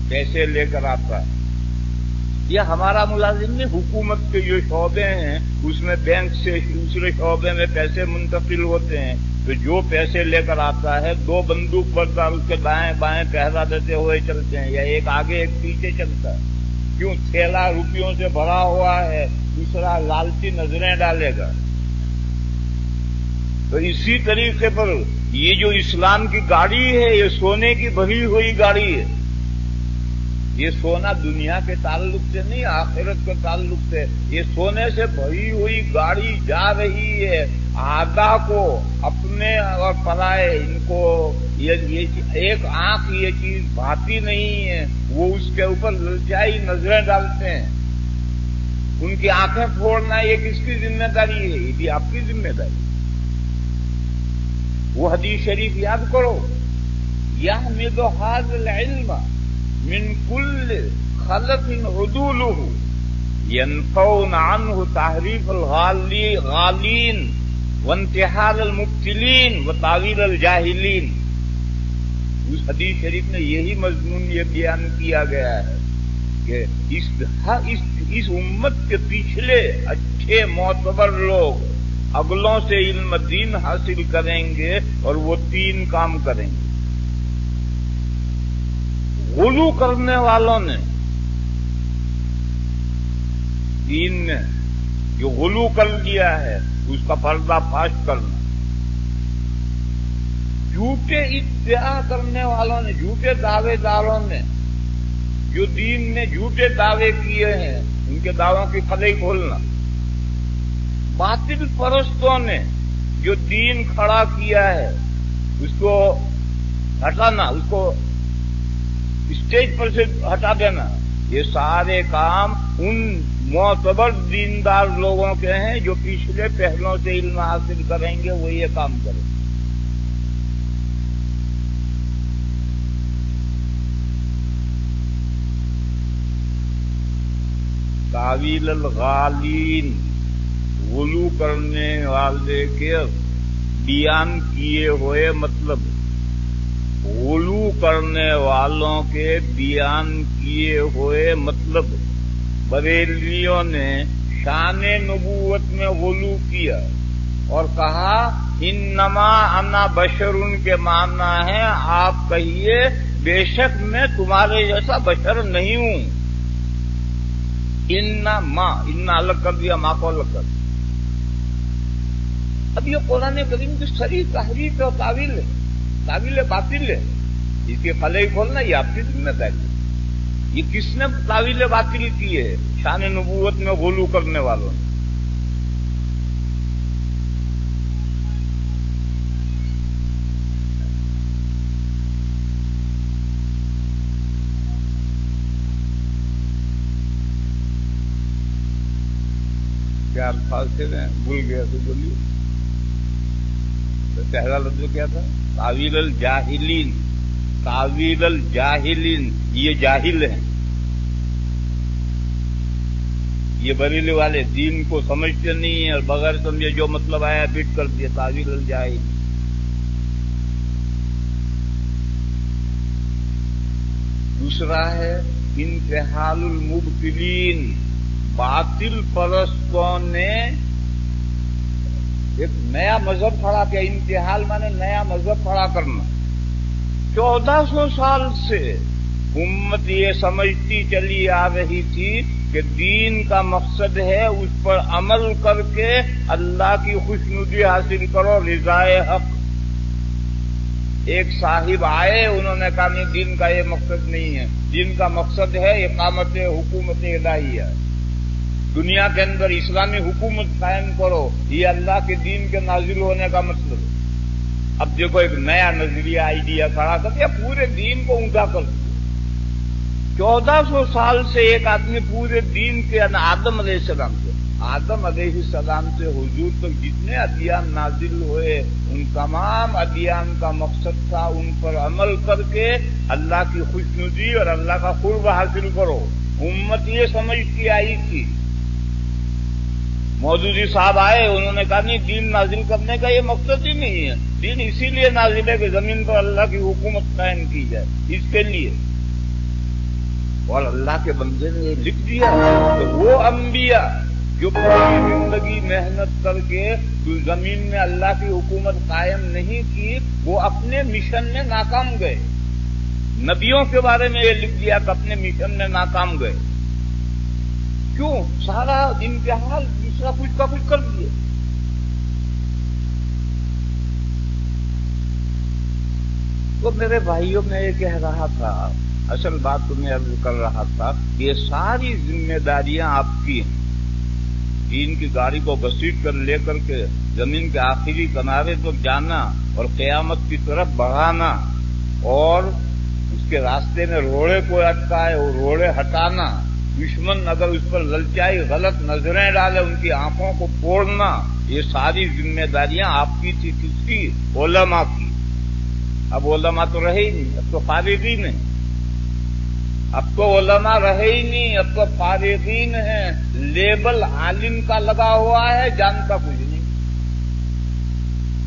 Speaker 1: پیسے لے کر آتا ہے۔ یہ ہمارا ملازم نہیں، حکومت کے جو شعبے ہیں، اس میں بینک سے دوسرے شعبے میں پیسے منتقل ہوتے ہیں۔ تو جو پیسے لے کر آتا ہے، دو بندوق بردار اس کے دائیں بائیں پہرا دیتے ہوئے چلتے ہیں یا ایک آگے ایک پیچھے چلتا ہے۔ کیوں؟ تھیلا روپیوں سے بھرا ہوا ہے، دوسرا لالچی نظریں ڈالے گا۔ تو اسی طریقے پر یہ جو اسلام کی گاڑی ہے، یہ سونے کی بھری ہوئی گاڑی ہے۔ یہ سونا دنیا کے تعلق سے نہیں، آخرت کے تعلق سے۔ یہ سونے سے بھری ہوئی گاڑی جا رہی ہے۔ آگا کو اپنے اور پرائے ان کو یہ ایک آنکھ یہ چیز بھاتی نہیں ہے۔ وہ اس کے اوپر للچائی نظریں ڈالتے ہیں۔ ان کی آنکھیں پھوڑنا یہ کس کی ذمہ داری ہے، یہ بھی آپ کی ذمہ داری۔ وہ حدیث شریف یاد کرو۔ یا میدو حاضل علم من كل خلق عدوله ينفون عنه تحریف الغالین وانتحال المبتلین و الجاہلین۔ اس حدیث شریف میں یہی مضمون یہ بیان کیا گیا ہے کہ اس, اس, اس امت کے پچھلے اچھے معتبر لوگ اگلوں سے علم دین حاصل کریں گے اور وہ تین کام کریں گے۔ غلو کرنے والوں نے دین نے جو غلو کر لیا ہے اس کا پردہ فاش کرنا جھوٹے ادعا کرنے والوں نے جھوٹے دعوے داروں نے جو دین نے جھوٹے دعوے کیے ہیں ان کے دعووں کی فلئی کھولنا باطل پرستوں نے جو دین کھڑا کیا ہے اس کو ہٹانا اس کو اسٹیج پر سے ہٹا دینا یہ سارے کام ان معتبر دیندار لوگوں کے ہیں جو پچھلے پہلوں سے علم حاصل کریں گے، وہ یہ کام کریں۔ گے تعویل الغالین، غلو کرنے والے کے بیان کیے ہوئے مطلب۔ غلو کرنے والوں کے بیان کیے ہوئے مطلب بریلیوں نے شان نبوت میں غلو کیا اور کہا ان نما انا بشر ان کے ماننا ہے، آپ کہیے، بے شک میں تمہارے جیسا بشر نہیں ہوں۔ ان ماں ان الگ کر دیا ماں کو الگ کر دیا۔ اب یہ قرآن کریم کی سری تحریف اور تعویل ہے۔ تعویل باطل ہے اس کے فلے کھولنا یہ آپ کی ذمہ داری یہ کس نے تعویل باطل کی ہے شان نبوت میں غلو کرنے والوں نے کیا الفاظ تھے بھول گیا تو بولیے پہلا لفظ کیا تھا تعویل الجاہلین تعویل الجاہلین، یہ جاہل ہیں۔ یہ بریلی والے دین کو سمجھتے نہیں ہیں، اور بغیر سمجھے جو مطلب آیا پیٹ کر دیا تعویل الجاہل دوسرا ہے، انتحال المبتلین، باطل پرستوں نے ایک نیا مذہب کھڑا کیا، انتحال میں نے نیا مذہب کھڑا کرنا۔ چودہ سو سال سے امت یہ سمجھتی چلی آ رہی تھی کہ دین کا مقصد ہے اس پر عمل کر کے اللہ کی خوش ندی حاصل کرو، رضائے حق۔ ایک صاحب آئے، انہوں نے کہا، نہیں، دین کا یہ مقصد نہیں ہے۔ دین کا مقصد ہے اقامت حکومت الہیہ۔ دنیا کے اندر اسلامی حکومت قائم کرو، یہ اللہ کے دین کے نازل ہونے کا مطلب اب دیکھو، ایک نیا نظریہ آئیڈیا کھڑا کر دیا، پورے دین کو اونچا کر دیا۔ چودہ سو سال سے ایک آدمی پورے دین کے آدم علیہ السلام سے آدم علیہ السلام سے حضور تک جتنے ادیان نازل ہوئے، ان تمام ادیان کا مقصد تھا ان پر عمل کر کے اللہ کی خوش ندی اور اللہ کا قرب حاصل کرو۔ امت یہ سمجھتی آئی تھی مودودی جی صاحب آئے، انہوں نے کہا، نہیں، دین نازل کرنے کا یہ مقصد ہی نہیں ہے۔ دین اسی لیے نازل ہے کہ زمین پر اللہ کی حکومت قائم کی جائے، اس کے لیے۔ اور اللہ کے بندے نے یہ لکھ دیا تو وہ انبیاء جو پوری زندگی محنت کر کے زمین میں اللہ کی حکومت قائم نہیں کی، وہ اپنے مشن میں ناکام گئے۔ نبیوں کے بارے میں یہ لکھ دیا کہ اپنے مشن میں ناکام گئے۔ کیوں؟ سارا امتحال دوسرا کچھ کا کچھ کر دیے۔ تو میرے بھائیوں، میں یہ کہہ رہا تھا، اصل بات تمہیں ارد کر رہا تھا کہ یہ ساری ذمہ داریاں آپ کی ہیں۔ دین کی گاڑی کو گسیٹ کر لے کر کے زمین کے آخری کنارے تک جانا اور قیامت کی طرف بڑھانا اور اس کے راستے میں روڑے کو اٹکائے اور روڑے ہٹانا۔ دشمن اگر اس پر للچائی غلط نظریں ڈالے، ان کی آنکھوں کو پھوڑنا، یہ ساری ذمہ داریاں آپ کی تھی، کس کی؟ علماء کی۔ اب علماء تو رہے ہی نہیں، اب تو فارغی نہیں اب تو علماء رہے ہی نہیں، اب تو فارغین ہیں۔ لیبل عالم کا لگا ہوا ہے جانتا کچھ نہیں۔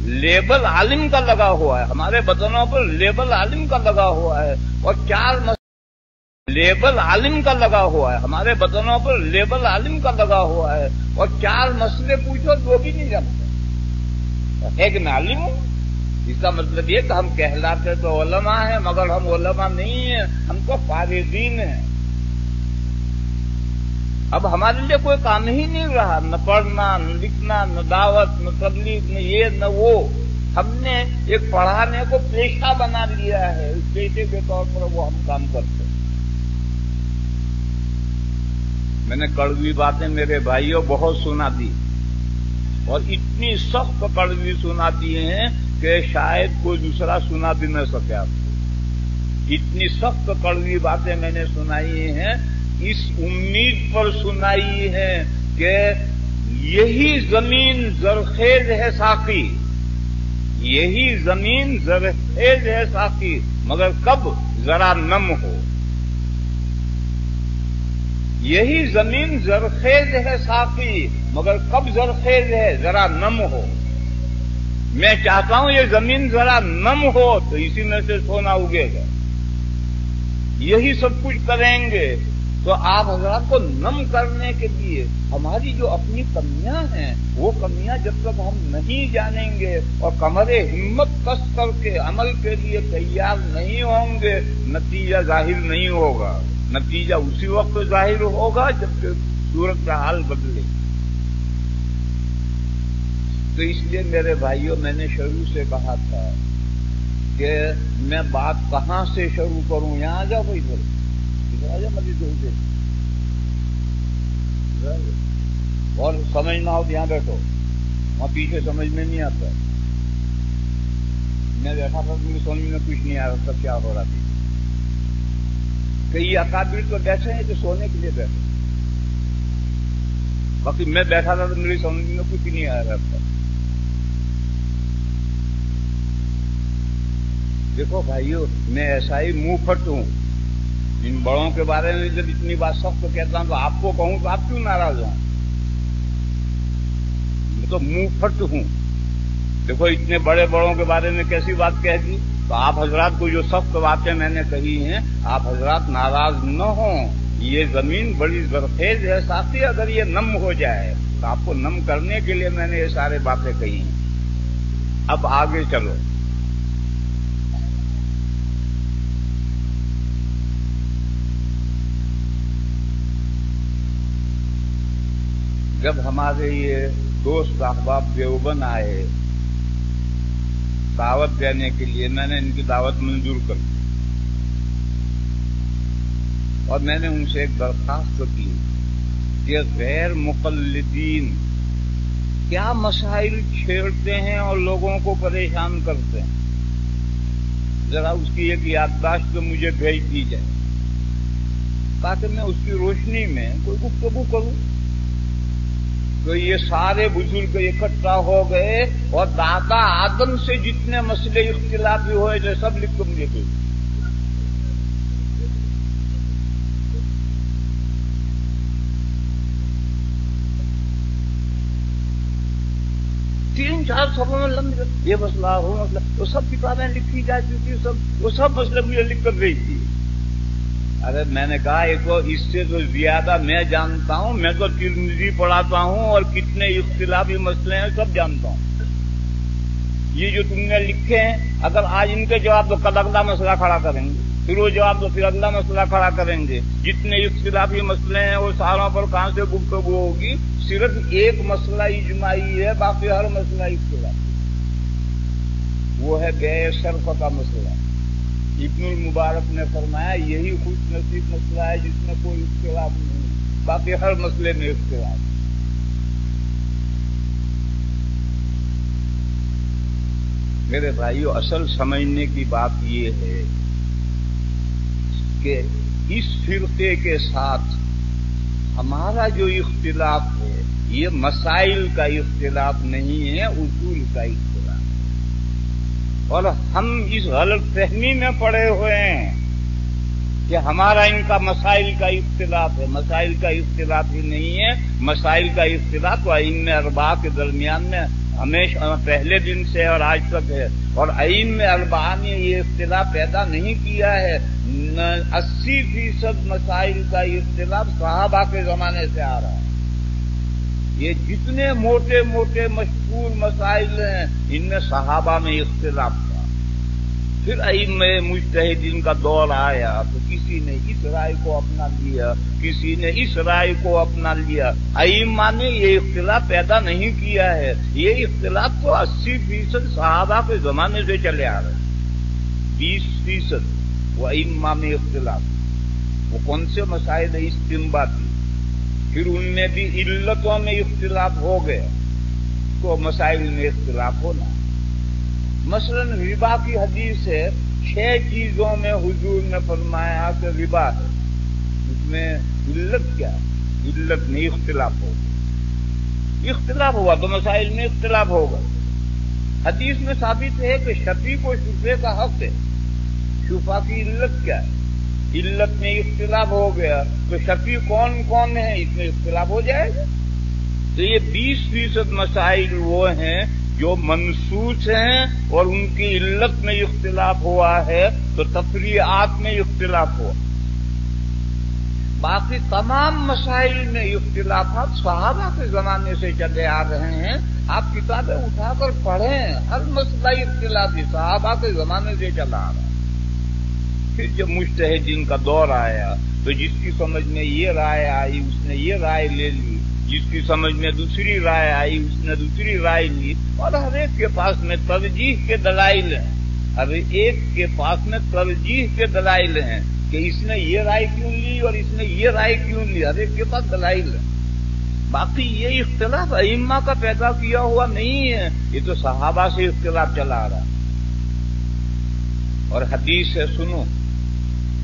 Speaker 1: لیبل عالم کا لگا ہوا ہے، ہمارے بدنوں پر لیبل عالم کا لگا ہوا ہے۔ اور چار لیبل عالم کا لگا ہوا ہے۔ ہمارے بدنوں پر لیبل عالم کا لگا ہوا ہے۔ اور چار مسئلے پوچھو وہ بھی نہیں جانتے۔ ایک میں عالم ہوں۔ اس کا مطلب یہ کہ ہم کہلاتے تو علماء ہیں، مگر ہم علماء نہیں ہیں۔ ہم تو فارغین ہیں۔ اب ہمارے لیے کوئی کام ہی نہیں رہا۔ نہ پڑھنا، نہ لکھنا، نہ دعوت، نہ تبلیغ، نہ یہ، نہ وہ۔ ہم نے ایک پڑھانے کو پیشہ بنا لیا ہے۔ اس پیشے کے طور پر وہ ہم کام کرتے میں نے کڑوی باتیں میرے بھائیوں بہت سنا دی اور اتنی سخت کڑوی سنا دی ہیں کہ شاید کوئی دوسرا سنا بھی نہ سکے آپ کو۔ اتنی سخت کڑوی باتیں میں نے سنائی ہیں، اس امید پر سنائی ہے کہ یہی زمین زرخیز ہے ساقی۔ یہی زمین زرخیز ہے ساقی، مگر کب؟ ذرا نم ہو۔ یہی زمین زرخیز ہے ساقی مگر کب زرخیز ہے؟ ذرا نم ہو۔ میں چاہتا ہوں یہ زمین ذرا نم ہو تو اسی میں سے سونا اگے گا۔ یہی سب کچھ کریں گے تو آپ حضرات کو نم کرنے کے لیے ہماری جو اپنی کمیاں ہیں، وہ کمیاں جب تک ہم نہیں جانیں گے اور کمر ہمت کس کر کے عمل کے لیے تیار نہیں ہوں گے، نتیجہ ظاہر نہیں ہوگا۔ نتیجہ اسی وقت ظاہر ہوگا جبکہ صورت کا حال بدلے۔ تو اس لیے میرے بھائیوں، میں نے شروع سے کہا تھا کہ میں بات کہاں سے شروع کروں؟ یہاں آ جاؤ بھائی ادھر آ جاؤ مزید سے۔ اور سمجھنا ہو تو یہاں بیٹھو۔ وہاں پیچھے سمجھ میں نہیں آتا۔ میں بیٹھا تھا مجھے سمجھ میں کچھ نہیں آ رہا تھا کیا ہو رہا تھا کئی اکابر تو بیٹھے ہیں تو سونے کے لیے بیٹھے باقی میں بیٹھا تھا تو میری سمجھ میں کچھ نہیں آ رہا تھا۔ دیکھو بھائیو، میں ایسا ہی منہ پھٹ ہوں۔ ان بڑوں کے بارے میں جب اتنی بات سخت کہتا ہوں تو آپ کو کہوں تو آپ کیوں ناراض ہوں؟ میں تو منہ پھٹ ہوں۔ دیکھو اتنے بڑے بڑوں کے بارے میں کیسی بات کہہ دی؟ تو آپ حضرات کو جو سخت باتیں میں نے کہی ہیں، آپ حضرات ناراض نہ ہوں۔ یہ زمین بڑی زرخیز ہے ساتھی اگر یہ نم ہو جائے۔ تو آپ کو نم کرنے کے لیے میں نے یہ سارے باتیں کہی ہیں۔ اب آگے چلو۔ جب ہمارے یہ دوست احباب دیوبند آئے دعوت دینے کے لیے میں نے ان کی دعوت منظور کر دی۔ اور میں نے ان سے ایک درخواست کی کہ غیر مقلدین کیا مسائل چھیڑتے ہیں اور لوگوں کو پریشان کرتے ہیں؟ ذرا اس کی ایک یادداشت مجھے بھیج دی جائے۔ تاکہ میں اس کی روشنی میں کوئی گفتگو کروں۔ تو یہ سارے بزرگ اکٹھا ہو گئے اور دادا آدم سے جتنے مسئلے اختلافی ہوئے جو سب لکھ کر مجھے تین چار سبوں میں لمبے یہ مسئلہ وہ مسئلہ وہ سب کتابیں لکھی جا چکی، سب وہ سب مسئلے مجھے لکھ کر گئی تھی ارے میں نے کہا ایک اس سے تو زیادہ میں جانتا ہوں، میں تو ترمزی پڑھاتا ہوں اور کتنے اختلافی مسئلے ہیں، سب جانتا ہوں۔ یہ جو تم نے لکھے ہیں، اگر آج ان کے جواب تو کل اگلا مسئلہ کھڑا کریں گے۔ پھر وہ جواب تو پھر اگلا مسئلہ کھڑا کریں گے۔ جتنے اختلافی مسئلے ہیں، وہ ساروں پر کہاں سے گفتگو ہوگی؟ صرف ایک مسئلہ اجماعی ہے، باقی ہر مسئلہ اختلاف وہ ہے بے شرف کا مسئلہ۔ ابن المبارک نے فرمایا، یہی خوش نصیب مسئلہ ہے جس میں کوئی اختلاف نہیں باقی ہر مسئلے میں اختلاف۔ میرے بھائیو، اصل سمجھنے کی بات یہ ہے کہ اس فرقے کے ساتھ ہمارا جو اختلاف ہے، یہ مسائل کا اختلاف نہیں ہے، اصول کا اختلاف۔ اور ہم اس غلط فہمی میں پڑے ہوئے ہیں کہ ہمارا ان کا مسائل کا اختلاف ہے۔ مسائل کا اختلاف ہی نہیں ہے۔ مسائل کا اختلاف تو ان اربا کے درمیان میں ہمیشہ پہلے دن سے اور آج تک ہے۔ اور عین میں البا نے یہ اختلاف پیدا نہیں کیا ہے۔ اسی فیصد مسائل کا اختلاف صحابہ کے زمانے سے آ رہا ہے۔ یہ جتنے موٹے موٹے مشہور مسائل ہیں، ان میں صحابہ میں اختلاف تھا۔ پھر عیم میں مجتہدین کا دور آیا، تو کسی نے اس رائے کو اپنا لیا، کسی نے اس رائے کو اپنا لیا۔ ائمہ نے یہ اختلاف پیدا نہیں کیا ہے، یہ اختلاف تو اسی فیصد صحابہ کے زمانے سے چلے آ رہے ہیں۔ بیس فیصد، وہ ائمہ میں اختلاف۔ وہ کون سے مسائل استمبا تھی پھر ان میں بھی علتوں میں اختلاف ہو گیا تو مسائل میں اختلاف ہونا۔ مثلا ربا کی حدیث ہے، چھ چیزوں میں حضور نے فرمایا کہ ربا ہے۔ اس میں علت کیا؟ علت میں اختلاف ہو گیا۔ اختلاف ہوا تو مسائل میں اختلاف ہوگا حدیث میں ثابت ہے کہ شفیع کو شفے کا حق ہے۔ شفا کی علت کیا ہے؟ علت میں اختلاف ہو گیا تو شفیع کون کون ہے اس میں اختلاف ہو جائے گا۔ تو یہ بیس فیصد مسائل وہ ہیں جو منسوخ ہیں اور ان کی علت میں اختلاف ہوا ہے، تو تفریحات میں اختلاف ہوا۔ باقی تمام مسائل میں اختلافات صحابہ کے زمانے سے چلے آ رہے ہیں۔ آپ کتابیں اٹھا کر پڑھیں۔ ہر مسئلہ اختلافی صحابہ کے زمانے سے چلا آ رہا ہے۔ پھر جب مشتحدین کا دور آیا تو جس کی سمجھ میں یہ رائے آئی اس نے یہ رائے لے لی، جس کی سمجھ میں دوسری رائے آئی اس نے دوسری رائے لی۔ اور ہر ایک کے پاس میں ترجیح کے دلائل ہیں۔ ہر ایک کے پاس میں ترجیح کے دلائل ہیں کہ اس نے یہ رائے کیوں لی اور اس نے یہ رائے کیوں لی۔ ہر ایک کے پاس دلائل ہے باقی یہ اختلاف ائمہ کا پیدا کیا ہوا نہیں ہے، یہ تو صحابہ سے اختلاف چلا آ رہا اور حدیث سے سنو۔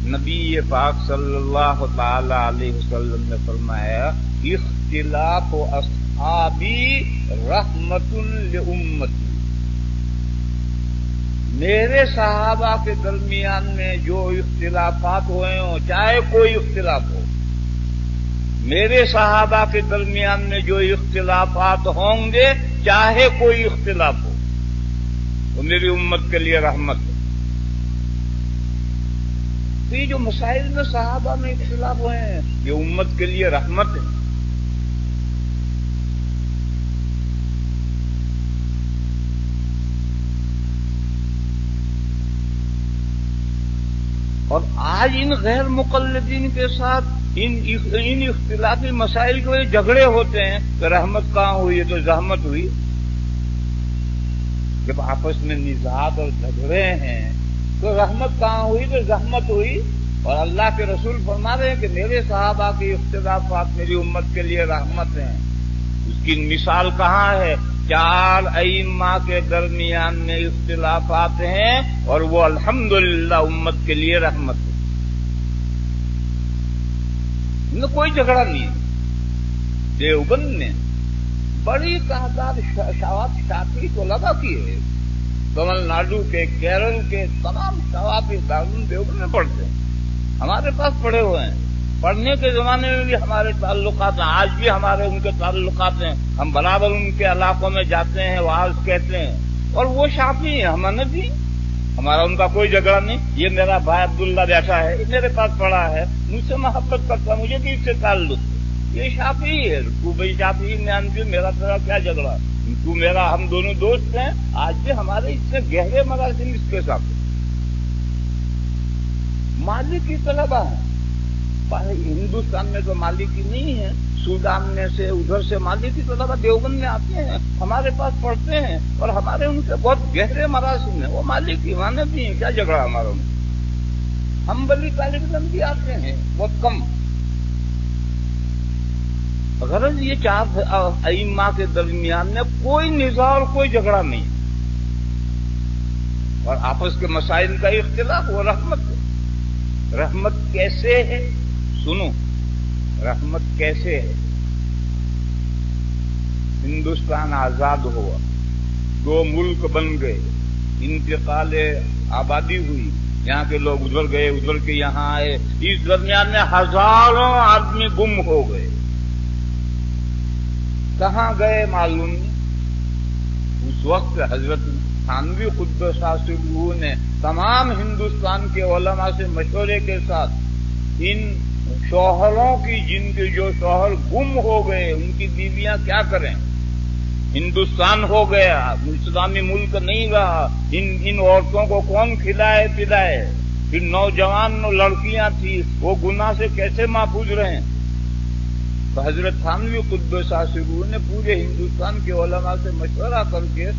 Speaker 1: نبی پاک صلی اللہ تعالی علیہ وسلم نے فرمایا، اختلاف و اصحابی رحمت الامتی میرے صحابہ کے درمیان میں جو اختلافات ہوئے ہوں، چاہے کوئی اختلاف ہو، میرے صحابہ کے درمیان میں جو اختلافات ہوں گے، چاہے کوئی اختلاف ہو، وہ میری امت کے لیے رحمت ہے۔ تو یہ جو مسائل میں صحابہ میں اختلاف ہوئے ہیں، یہ امت کے لیے رحمت ہے۔ اور آج ان غیر مقلدین کے ساتھ ان ان اختلافی مسائل کے جھگڑے ہوتے ہیں تو رحمت کہاں ہوئی تو زحمت ہوئی۔ جب آپس میں نژاد اور جھگڑے ہیں تو رحمت کہاں ہوئی؟ تو زحمت ہوئی۔ اور اللہ کے رسول فرما رہے ہیں کہ میرے صحابہ کے اختلافات میری امت کے لیے رحمت ہیں اس کی مثال کہاں ہے؟ چار ائمہ کے درمیان میں اختلافات ہیں اور وہ الحمدللہ امت کے لیے رحمت ہے۔ ان کوئی جھگڑا نہیں دیوبند نے بڑی تعداد شواب شاطری کو لگا کی ہے تمل ناڈو کے کیرل کے تمام شوابی دارون دیوبند میں پڑھتے ہیں۔ ہمارے پاس پڑے ہوئے ہیں۔ پڑھنے کے زمانے میں بھی ہمارے تعلقات ہیں۔ آج بھی ہمارے ان کے تعلقات ہیں۔ ہم برابر ان کے علاقوں میں جاتے ہیں واز کہتے ہیں۔ اور وہ شافی ہیں، ہم نبی ہمارا ان کا کوئی جھگڑا نہیں۔ یہ میرا بھائی عبداللہ بیٹھا ہے میرے پاس پڑا ہے۔ مجھ سے محبت کرتا مجھے بھی اس سے تعلق ہے۔ یہ شافی ہے، تو بھائی شافی میں میرا تیرا کیا جھگڑا؟ تو میرا ہم دونوں دوست ہیں، آج بھی ہمارے اس سے گہرے مراسم اس کے ساتھ مالک کی طلبا ہے ہندوستان میں تو مالک ہی نہیں ہے سودان میں سے ادھر سے مالک کی طلبا دیوبند میں آتے ہیں، ہمارے پاس پڑھتے ہیں اور ہمارے ان سے بہت گہرے مراسم ہیں۔ وہ مالک کی مانے بھی ہیں، کیا جھگڑا ہمارا؟ ہم بلی طالب علم بھی آتے ہیں، بہت کم۔ غرض یہ چار ائما کے درمیان میں کوئی نظا اور کوئی جھگڑا نہیں اور آپس کے مسائل کا اختلاف وہ رحمت ہے۔ رحمت کیسے ہے؟ سنو۔ رحمت کیسے ہے؟ ہندوستان آزاد ہوا۔ دو ملک بن گئے۔ انتقال آبادی ہوئی۔ یہاں کے لوگ ادھر گئے، ادھر کے یہاں آئے۔ اس درمیان میں ہزاروں آدمی گم ہو گئے۔ کہاں گئے معلوم اس وقت حضرت خانوی خود شاستر نے تمام ہندوستان کے علماء سے مشورے کے ساتھ ان شوہروں کی جن کے جو شوہر گم ہو گئے، ان کی بیویاں کیا کریں؟ ہندوستان ہو گیا، اسلامی ملک نہیں رہا۔ ان ان عورتوں کو کون کھلائے پلائے؟ پھر نوجوان لڑکیاں تھیں، وہ گناہ سے کیسے محفوظ رہے تو حضرت خانوی قدب شاشرو نے پورے ہندوستان کے علماء سے مشورہ کر کے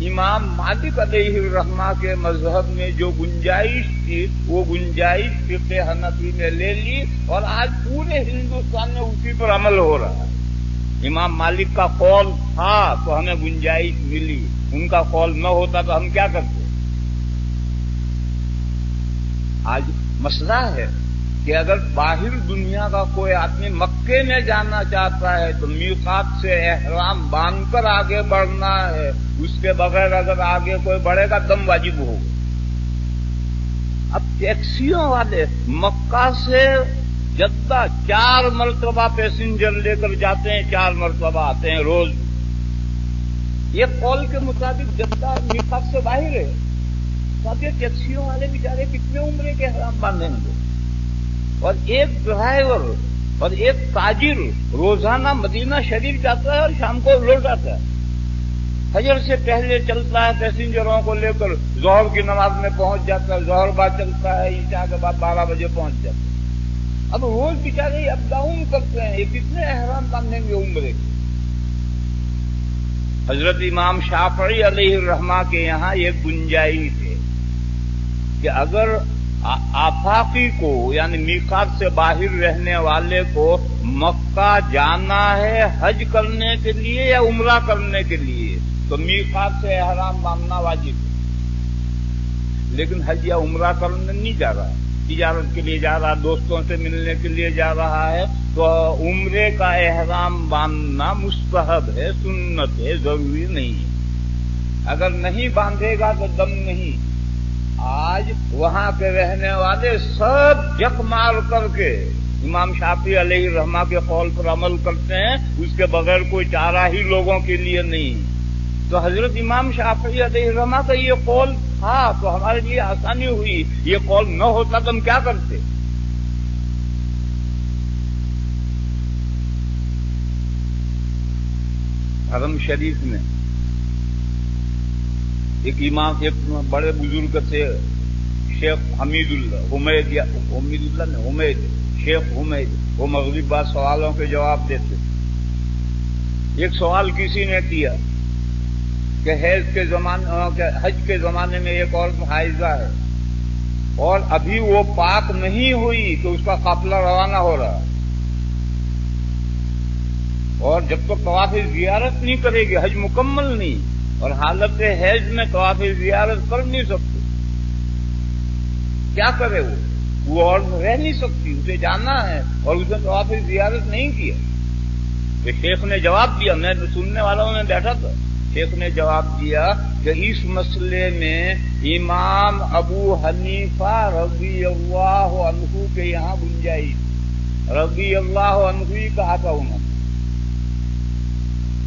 Speaker 1: امام مالک علیہ الرحمہ کے مذہب میں جو گنجائش تھی، وہ گنجائش فقہ حنفی میں لے لی اور آج پورے ہندوستان میں اسی پر عمل ہو رہا ہے۔ امام مالک کا قول تھا تو ہمیں گنجائش ملی۔ ان کا قول نہ ہوتا تو ہم کیا کرتے؟ آج مسئلہ ہے۔ کہ اگر باہر دنیا کا کوئی آدمی مکے میں جانا چاہتا ہے تو میقات سے احرام باندھ کر آگے بڑھنا ہے، اس کے بغیر اگر آگے کوئی بڑھے گا دم واجب ہوگا۔ اب ٹیکسیوں والے مکہ سے جدہ چار مرتبہ پیسنجر لے کر جاتے ہیں، چار مرتبہ آتے ہیں روز۔ یہ کال کے مطابق جدہ میقات سے باہر ہے۔ اب یہ ٹیکسیوں والے بیچارے کتنے عمرے کے حرام باندھیں گے؟ اور ایک ڈرائیور اور ایک تاجر روزانہ مدینہ شریف جاتا ہے اور شام کو لوٹ آتا ہے۔ حجر سے پہلے چلتا ہے، پیسنجروں کو لے کر زہر کی نماز میں پہنچ جاتا ہے۔ زہر بعد چلتا ہے عیشا کے بعد بارہ بجے پہنچ جاتا ہے۔ اب روز بےچارے اپ ڈاؤن کرتے ہیں، یہ کتنے احرام باندھیں گے عمرے کے۔ حضرت امام شافعی علیہ الرحمہ کے یہاں یہ گنجائش ہے کہ اگر آفاقی کو یعنی میقات سے باہر رہنے والے کو مکہ جانا ہے حج کرنے کے لیے یا عمرہ کرنے کے لیے؟ تو میقات سے احرام ماننا واجب لیکن حج یا عمرہ کرنے نہیں جا رہا تجارت کے لیے جا رہا دوستوں سے ملنے کے لیے جا رہا ہے۔ تو عمرے کا احرام باندھنا مستحب ہے، سنت ہے، ضروری نہیں ہے۔ اگر نہیں باندھے گا تو دم نہیں۔ آج وہاں کے رہنے والے سب جک مار کر کے امام شافی علیہ رحما کے قول پر عمل کرتے ہیں، اس کے بغیر کوئی چارہ ہی لوگوں کے لیے نہیں۔ تو حضرت امام شافی علیہ رحما کا یہ قول تھا، تو ہمارے لیے آسانی ہوئی۔ یہ قول نہ ہوتا تو ہم کیا کرتے؟ حرم شریف میں ایک امام ایک بڑے بزرگ تھے شیخ حمید اللہ، حمید یا حمید اللہ نے حمید، شیخ حمید، وہ مغرب بعد سوالوں کے جواب دیتے ایک سوال کسی نے کیا کہ حیض کے زمانے حج کے زمانے میں ایک اور حائزہ ہے۔ اور ابھی وہ پاک نہیں ہوئی تو اس کا قافلہ روانہ ہو رہا اور جب تک طواف زیارت نہیں کرے گی، حج مکمل نہیں اور حالت حیض میں تو آپ زیارت کر نہیں سکتے۔ کیا کرے وہ؟ وہ اور رہ نہیں سکتی، اسے جانا ہے اور اسے تو آپ زیارت نہیں کیا۔ کہ شیخ نے جواب دیا، میں سننے والوں نے بیٹھا تھا۔ شیخ نے جواب دیا کہ اس مسئلے میں امام ابو حنیفہ رضی اللہ عنہ کے یہاں گنجائش۔ رضی اللہ عنہ ہی کہا تھا انہوں نے۔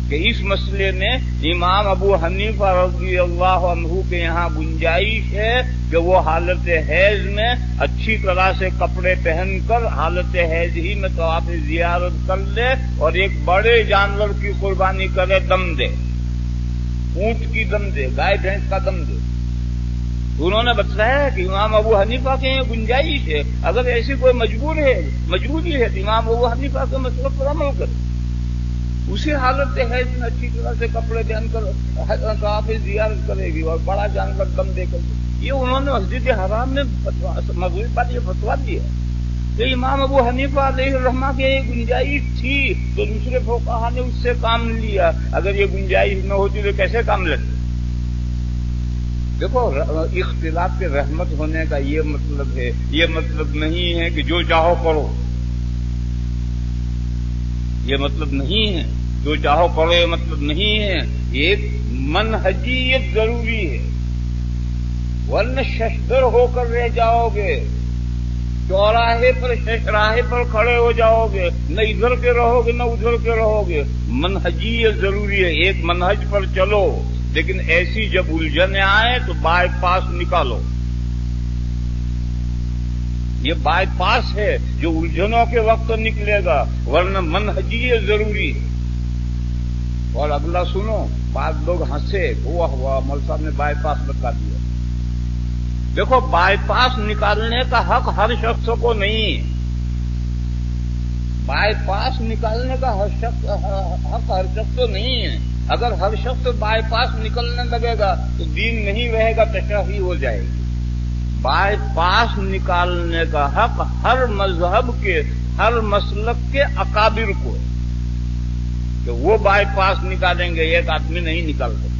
Speaker 1: کہ اس مسئلے میں امام ابو حنیفہ رضی اللہ عنہ کے یہاں گنجائش ہے کہ وہ حالت حیض میں اچھی طرح سے کپڑے پہن کر حالت حیض ہی میں تو آپ زیارت کر لے اور ایک بڑے جانور کی قربانی کرے دم دے، اونٹ کی دم دے، گائے بھینس کا دم دے۔ انہوں نے بتایا کہ امام ابو حنیفہ کے یہ گنجائش ہے۔ اگر ایسی کوئی مجبور ہے، مجبوری ہے تو امام ابو حنیفہ کے مسئلہ پر عمل کرے۔ اسی حالت ہے جن اچھی طرح سے کپڑے پہن کر آپ زیارت کرے گی اور بڑا جانور دم دے کر یہ انہوں نے مسجد حرام میں مغربی بات یہ فتوا دیا کہ امام ابو حنیفہ علیہ الرحمہ کی یہ گنجائش تھی تو دوسرے فوکہ نے اس سے کام لیا۔ اگر یہ گنجائش نہ ہوتی تو کیسے کام لیتے دیکھو اختلاف کے رحمت ہونے کا یہ مطلب ہے، یہ مطلب نہیں ہے کہ جو چاہو کرو۔ یہ مطلب نہیں ہے جو چاہو کرو، یہ مطلب نہیں ہے۔ ایک منحجیت ضروری ہے۔ ورنہ ششدر ہو کر رہ جاؤ گے۔ چوراہے پر، ششراہے پر کھڑے ہو جاؤ گے۔ نہ ادھر کے رہو گے، نہ ادھر کے رہو گے۔ منہجیت ضروری ہے۔ ایک منہج پر چلو۔ لیکن ایسی جب الجھنے آئے تو بائی پاس نکالو۔ یہ بائی پاس ہے۔ جو الجھنوں کے وقت نکلے گا۔ ورنہ منہجی ضروری ہے۔ اور اگلا سنو، بعض لوگ ہنسے، ہوا ہوا مل صاحب نے بائی پاس بتا دیا۔ دیکھو بائی پاس نکالنے کا حق ہر شخص کو نہیں بائی پاس نکالنے کا حق ہر شخص کو نہیں ہے۔ اگر ہر شخص بائی پاس نکلنے لگے گا، تو دین نہیں رہے گا تشہی ہو جائے گی۔ بائی پاس نکالنے کا حق ہر مذہب کے، ہر مسلک کے اکابر کو ہے۔ کہ وہ بائی پاس نکالیں گے، ایک آدمی نہیں نکال سکتے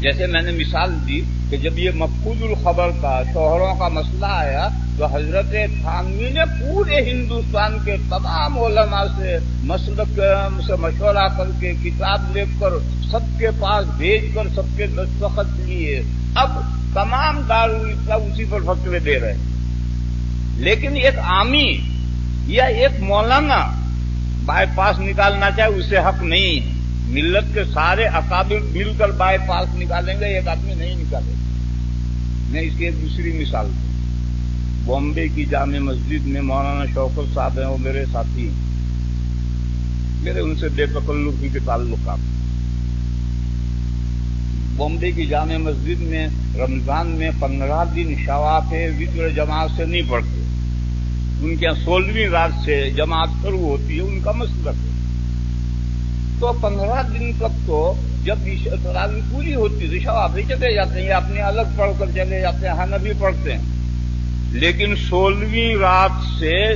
Speaker 1: جیسے میں نے مثال دی کہ جب یہ مقبول الخبر کا، شوہروں کا مسئلہ آیا تو حضرت تھانوی نے پورے ہندوستان کے تمام علماء سے مسلک سے مشورہ کر کے کتاب لکھ کر سب کے پاس بھیج کر سب کے دستخط لیے۔ اب تمام دار اسی پر فتوے دے رہے لیکن ایک عامی یا ایک مولانا بائی پاس نکالنا چاہے، اسے حق نہیں ہے۔ ملت کے سارے اکابر مل کر بائی پاس نکالیں گے، ایک آدمی نہیں نکالے گا۔ میں اس کی ایک دوسری مثال دوں۔ بامبے کی جامع مسجد میں مولانا شوکت صاحب ہیں، وہ میرے ساتھی ہیں۔ میرے ان سے بے تکلفی کے تعلقات بامبے کی جامع مسجد میں رمضان میں پندرہ دن شواف وطر جماعت سے نہیں پڑتے ان کے یہاں سولہویں رات سے جماعت شروع ہوتی ہے، ان کا مسلک ہے۔ تو پندرہ دن تک تو جب تراوی پوری ہوتی ہے شواف ہی چلے جاتے ہیں اپنے الگ پڑھ کر چلے جاتے ہیں ہن بھی پڑھتے ہیں۔ لیکن سولہویں رات سے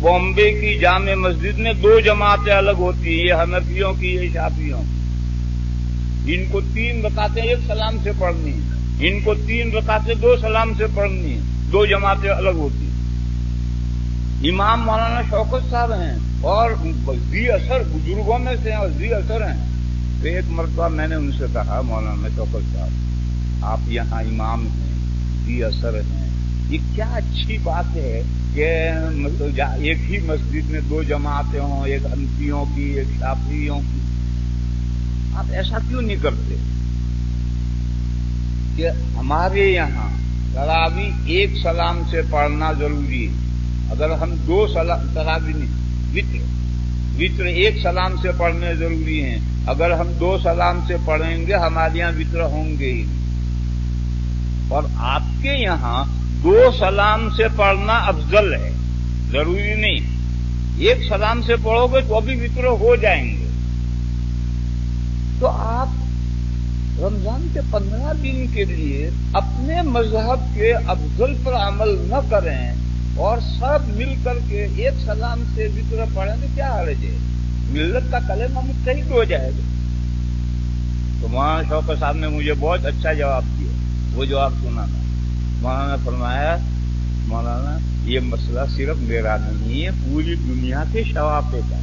Speaker 1: بامبے کی جامع مسجد میں دو جماعتیں الگ ہوتی ہیں، یہ حنفیوں کی، یہ شافیوں کی۔ ان کو تین رکاتے ایک سلام سے پڑھنی ان کو تین رکاتے دو سلام سے پڑھنی دو جماعتیں الگ ہوتی امام مولانا شوکت صاحب ہیں اور زی اثر بزرگوں میں سے اور زی اثر ہیں۔ تو ایک مرتبہ میں نے ان سے کہا، مولانا شوکت صاحب، آپ یہاں امام ہیں، زی اثر ہیں۔ یہ کیا اچھی بات ہے کہ ایک ہی مسجد میں دو جماعتیں ہوں، ایک ہنفیوں کی، ایک شافیوں کی۔ آپ ایسا کیوں نہیں کرتے؟ کہ ہمارے یہاں تراوی ایک سلام سے پڑھنا ضروری ہے۔ اگر ہم دو سلام تراوی وطر۔ وطر ایک سلام سے پڑھنے ضروری ہیں۔ اگر ہم دو سلام سے پڑھیں گے، ہمارے یہاں وطر ہوں گے ہی اور آپ کے یہاں دو سلام سے پڑھنا افضل ہے، ضروری نہیں۔ ایک سلام سے پڑھو گے تو ابھی وطر ہو جائیں گے۔ تو آپ رمضان کے پندرہ دن کے لیے اپنے مذہب کے افضل پر عمل نہ کریں۔ اور سب مل کر کے ایک سلام سے وطر پڑھیں تو کیا حرج ہے جی؟ ملت کا کلمہ متحد ہو جائے گا۔ تو وہاں شوکر صاحب نے مجھے بہت اچھا جواب دیا، وہ جواب سنا تھا۔ مولانا فرمایا، مولانا، یہ مسئلہ صرف میرا نہیں ہے، پوری دنیا کے شوافے کا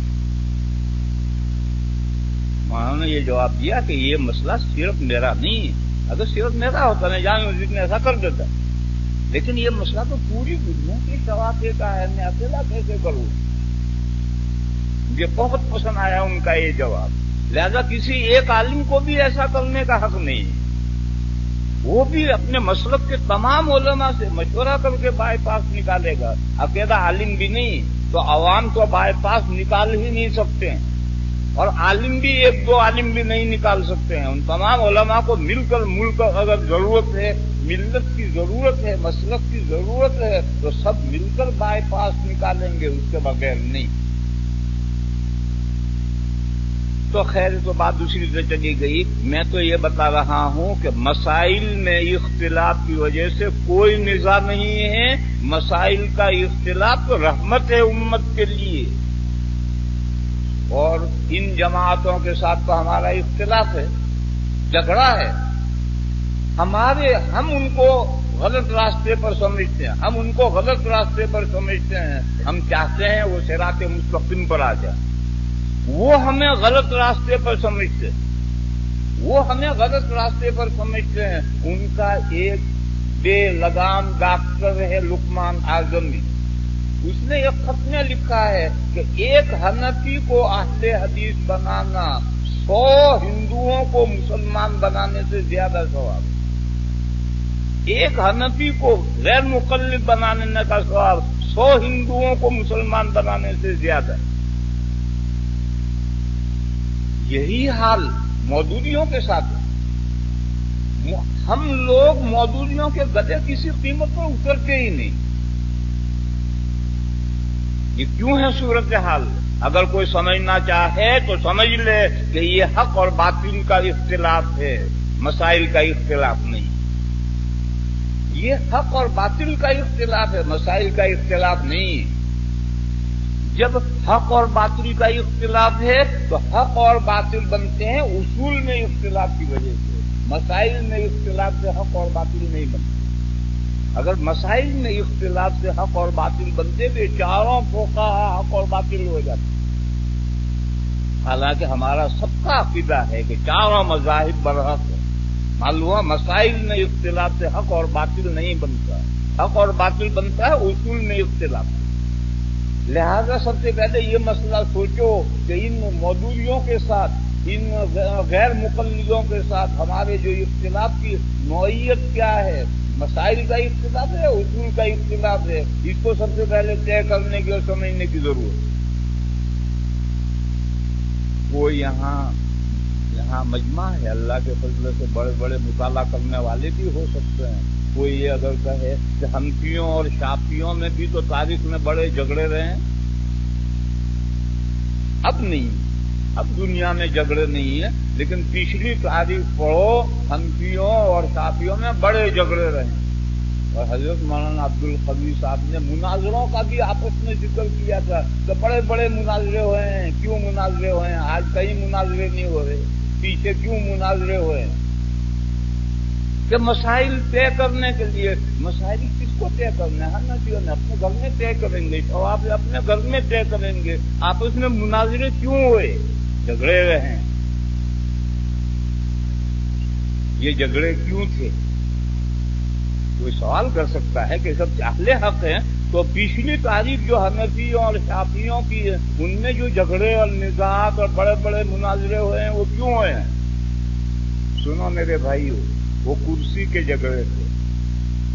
Speaker 1: مولانا نے یہ جواب دیا کہ یہ مسئلہ صرف میرا نہیں ہے۔ اگر صرف میرا ہوتا، میں جامع مسجد ایسا کر دیتا۔ لیکن یہ مسئلہ تو پوری دنیا کے شوافے کا ہے میں اکیلا کیسے کروں مجھے بہت پسند آیا ان کا یہ جواب۔ لہذا کسی ایک عالم کو بھی ایسا کرنے کا حق نہیں وہ بھی اپنے مسلک کے تمام علماء سے مشورہ کر کے بائی پاس نکالے گا۔ اکیلا عالم بھی نہیں، تو عوام تو بائی پاس نکال ہی نہیں سکتے۔ ہیں اور عالم بھی ایک دو عالم بھی نہیں نکال سکتے ہیں۔ ان تمام علماء کو مل کر مل کر اگر ضرورت ہے، ملت کی ضرورت ہے، مسلک کی ضرورت ہے، تو سب مل کر بائی پاس نکالیں گے، اس کے بغیر نہیں۔ تو خیر، تو بات دوسری سے چلی گئی۔ میں تو یہ بتا رہا ہوں کہ مسائل میں اختلاف کی وجہ سے کوئی نظام نہیں ہے۔ مسائل کا اختلاف تو رحمت ہے امت کے لیے۔ اور ان جماعتوں کے ساتھ تو ہمارا اختلاف ہے، جھگڑا ہے۔ ہمارے، ہم ان کو غلط راستے پر سمجھتے ہیں۔ ہم ان کو غلط راستے پر سمجھتے ہیں۔ ہم چاہتے ہیں وہ سیرات مستقم پر آ جائے۔ وہ ہمیں غلط راستے پر سمجھتے ہیں۔ وہ ہمیں غلط راستے پر سمجھتے ہیں۔ ان کا ایک بے لگام ڈاکٹر ہے لکمان آزمی اس نے ایک خط میں لکھا ہے کہ ایک حنفی کو اہل حدیث بنانا سو ہندوؤں کو مسلمان بنانے سے زیادہ سواب ایک حنفی کو غیر مقلد بنانے کا سواب سو ہندوؤں کو مسلمان بنانے سے زیادہ یہی حال مودودیوں کے ساتھ ہم لوگ مودودیوں کے گدے کسی قیمت پر اترتے ہی نہیں۔ یہ کیوں ہے صورت حال اگر کوئی سمجھنا چاہے تو سمجھ لے کہ یہ حق اور باطل کا اختلاف ہے، مسائل کا اختلاف نہیں۔ یہ حق اور باطل کا اختلاف ہے، مسائل کا اختلاف نہیں۔ جب حق اور باطل کا اختلاف ہے تو حق اور باطل بنتے ہیں، اصول میں اختلاف کی وجہ سے۔ مسائل میں اختلاف سے حق اور باطل نہیں بنتے۔ اگر مسائل میں اختلاف سے حق اور باطل بنتے تو چاروں فوقا حق اور باطل ہو جاتے حالانکہ ہمارا سب کا عقیدہ ہے کہ چاروں مذاہب برحق ہے معلوم ہاں، مسائل میں اختلاف سے حق اور باطل نہیں بنتا۔ حق اور باطل بنتا ہے، اصول میں اختلاف۔ لہذا سب سے پہلے یہ مسئلہ سوچو کہ ان مودولیوں کے ساتھ، ان غیر مقلدوں کے ساتھ ہمارے جو اختلاف کی نوعیت کیا ہے مسائل کا اختلاف ہے اصول کا اختلاف ہے۔ اس کو سب سے پہلے طے کرنے کی اور سمجھنے کی ضرورت وہ یہاں یہاں مجمع ہے۔ اللہ کے فضل سے بڑے بڑے مطالعہ کرنے والے بھی ہو سکتے ہیں۔ کوئی یہ اگر کہے کہ ہمکیوں اور شاپیوں میں بھی تو تاریخ میں بڑے جھگڑے رہے ہیں۔ اب نہیں۔ اب دنیا میں جھگڑے نہیں ہیں، لیکن پچھلی تاریخ پڑھو ہمکیوں اور شاپیوں میں بڑے جھگڑے رہے ہیں۔ اور حضرت مولانا عبد القبی صاحب نے مناظروں کا بھی آپس میں ذکر کیا تھا کہ بڑے بڑے مناظرے ہوئے ہیں۔ کیوں مناظرے ہوئے ہیں؟ آج کئی مناظرے نہیں ہو رہے۔ پیچھے کیوں مناظرے ہوئے ہیں؟ کہ مسائل طے کرنے کے لیے، مسائل کس کو طے کرنا ہے نا جی اپنے گھر میں طے کریں گے تو آپ اپنے گھر میں طے کریں گے۔ آپ اس میں مناظرے کیوں ہوئے؟ جھگڑے رہے یہ جھگڑے کیوں تھے؟ کوئی سوال کر سکتا ہے کہ سب چاہلے حق ہیں، تو پچھلی تاریخ جو حنفیوں اور شافیوں کی ہے، ان میں جو جھگڑے اور نظات اور بڑے بڑے مناظرے ہوئے ہیں، وہ کیوں ہوئے ہیں؟ سنو میرے بھائی وہ کرسی کے جھگڑے تھے،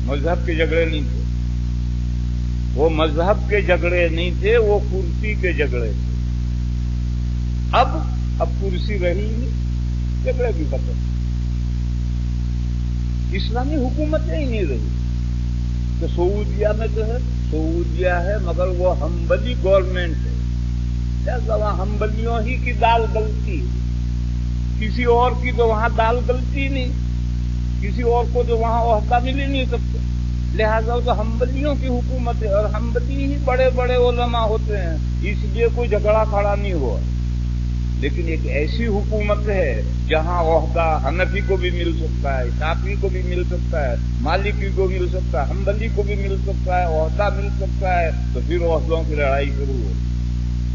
Speaker 1: مذہب کے جھگڑے نہیں تھے۔ وہ مذہب کے جھگڑے نہیں تھے، وہ کرسی کے جھگڑے تھے۔ اب اب کرسی رہی نہیں، جھگڑے بھی ختم۔ اسلامی حکومتیں ہی نہیں رہی۔ تو سعودیہ میں تو ہے، سعودیہ ہے، مگر وہ ہمبلی گورنمنٹ ہے۔ کیا وہاں ہمبلیوں ہی کی دال گلتی کسی اور کی تو وہاں دال گلتی نہیں۔ کسی اور کو تو وہاں عہدہ مل ہی نہیں سکتے لہذا تو ہمبلیوں کی حکومت ہے، اور ہمبلی ہی بڑے بڑے علماء ہوتے ہیں۔ اس لیے کوئی جھگڑا کھڑا نہیں ہوا۔ لیکن ایک ایسی حکومت ہے جہاں عہدہ حنفی کو بھی مل سکتا ہے شافی کو بھی مل سکتا ہے، مالکی کو مل سکتا ہے ہمبلی کو بھی مل سکتا ہے، عہدہ مل سکتا ہے، تو پھر عہدوں کی لڑائی شروع ہو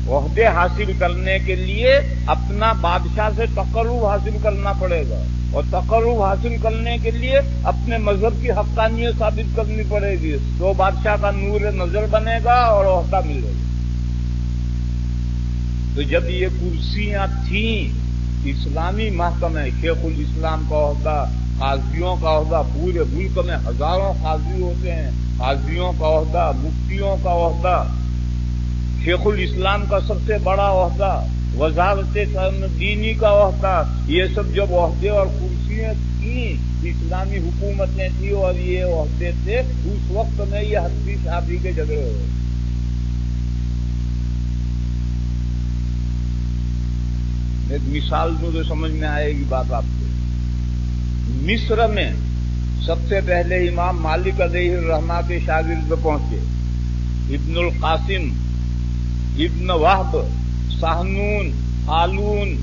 Speaker 1: عہدے حاصل کرنے کے لیے اپنا بادشاہ سے تقرب حاصل کرنا پڑے گا۔ اور تقرب حاصل کرنے کے لیے اپنے مذہب کی حقانیت ثابت کرنی پڑے گی۔ تو بادشاہ کا نور نظر بنے گا اور عہدہ ملے گا۔ تو جب یہ کرسیاں تھیں، اسلامی محکمے شیخ الاسلام کا عہدہ، قاضیوں کا عہدہ، پورے ملک میں ہزاروں قاضی ہوتے ہیں، قاضیوں کا عہدہ، مفتیوں کا عہدہ۔ شیخ الاسلام کا سب سے بڑا عہدہ، وزارت دینی کا عہدہ۔ یہ سب جب عہدے اور کرسیاں تھیں، اسلامی حکومتیں تھیں اور یہ عہدے تھے، اس وقت میں یہ حدیث شادی کے جھگڑے ہوئے ایک مثال دوں تو سمجھ میں آئے گی بات آپ کو۔ مصر میں سب سے پہلے امام مالک علیہ الرحمہ کے شاگرد پہنچے۔ ابن القاسم، ابن وحب سہنون آلون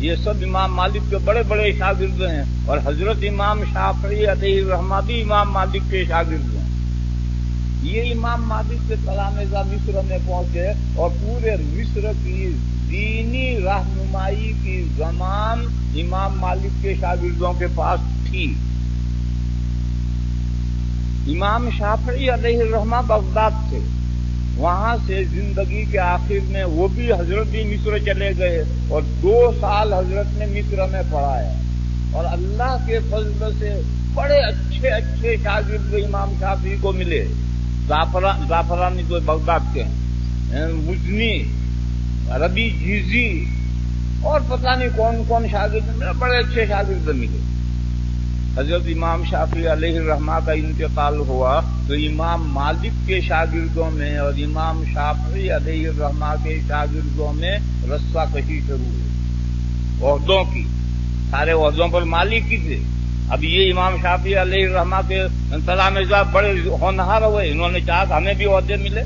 Speaker 1: یہ سب امام مالک کے بڑے بڑے شاگرد ہیں اور حضرت امام شافعی علیہ الرحمہ بھی امام مالک کے شاگرد ہیں۔ یہ امام مالک کے تلامزہ مصر میں پہنچے اور پورے مصر کی دینی رہنمائی کی زمان امام مالک کے شاگردوں کے پاس تھی۔ امام شافعی علیہ الرحمہ بغداد تھے۔ وہاں سے زندگی کے آخر میں وہ بھی حضرت بھی مصر چلے گئے اور دو سال حضرت نے مصر میں پڑھایا۔ اور اللہ کے فضل سے بڑے اچھے اچھے شاگرد امام شافی کو ملے۔ زعفرانی تو بغداد کے ہیں۔ مجنی ربی جیزی اور پتہ نہیں کون کون شاگرد ملے بڑے اچھے شاگرد ملے حضرت امام شافی علیہ الرحمہ کا انتقال ہوا تو امام مالک کے شاگردوں میں اور امام شافی علیہ الرحمہ کے شاگردوں میں رسا کشی شروع ہوئی۔ عہدوں کی۔ سارے عہدوں پر مالک کی تھے۔ اب یہ امام شافی علیہ الرحمہ کے انتظام بڑے ہونہار ہوئے، انہوں نے چاہا کہ ہمیں بھی عہدے ملے۔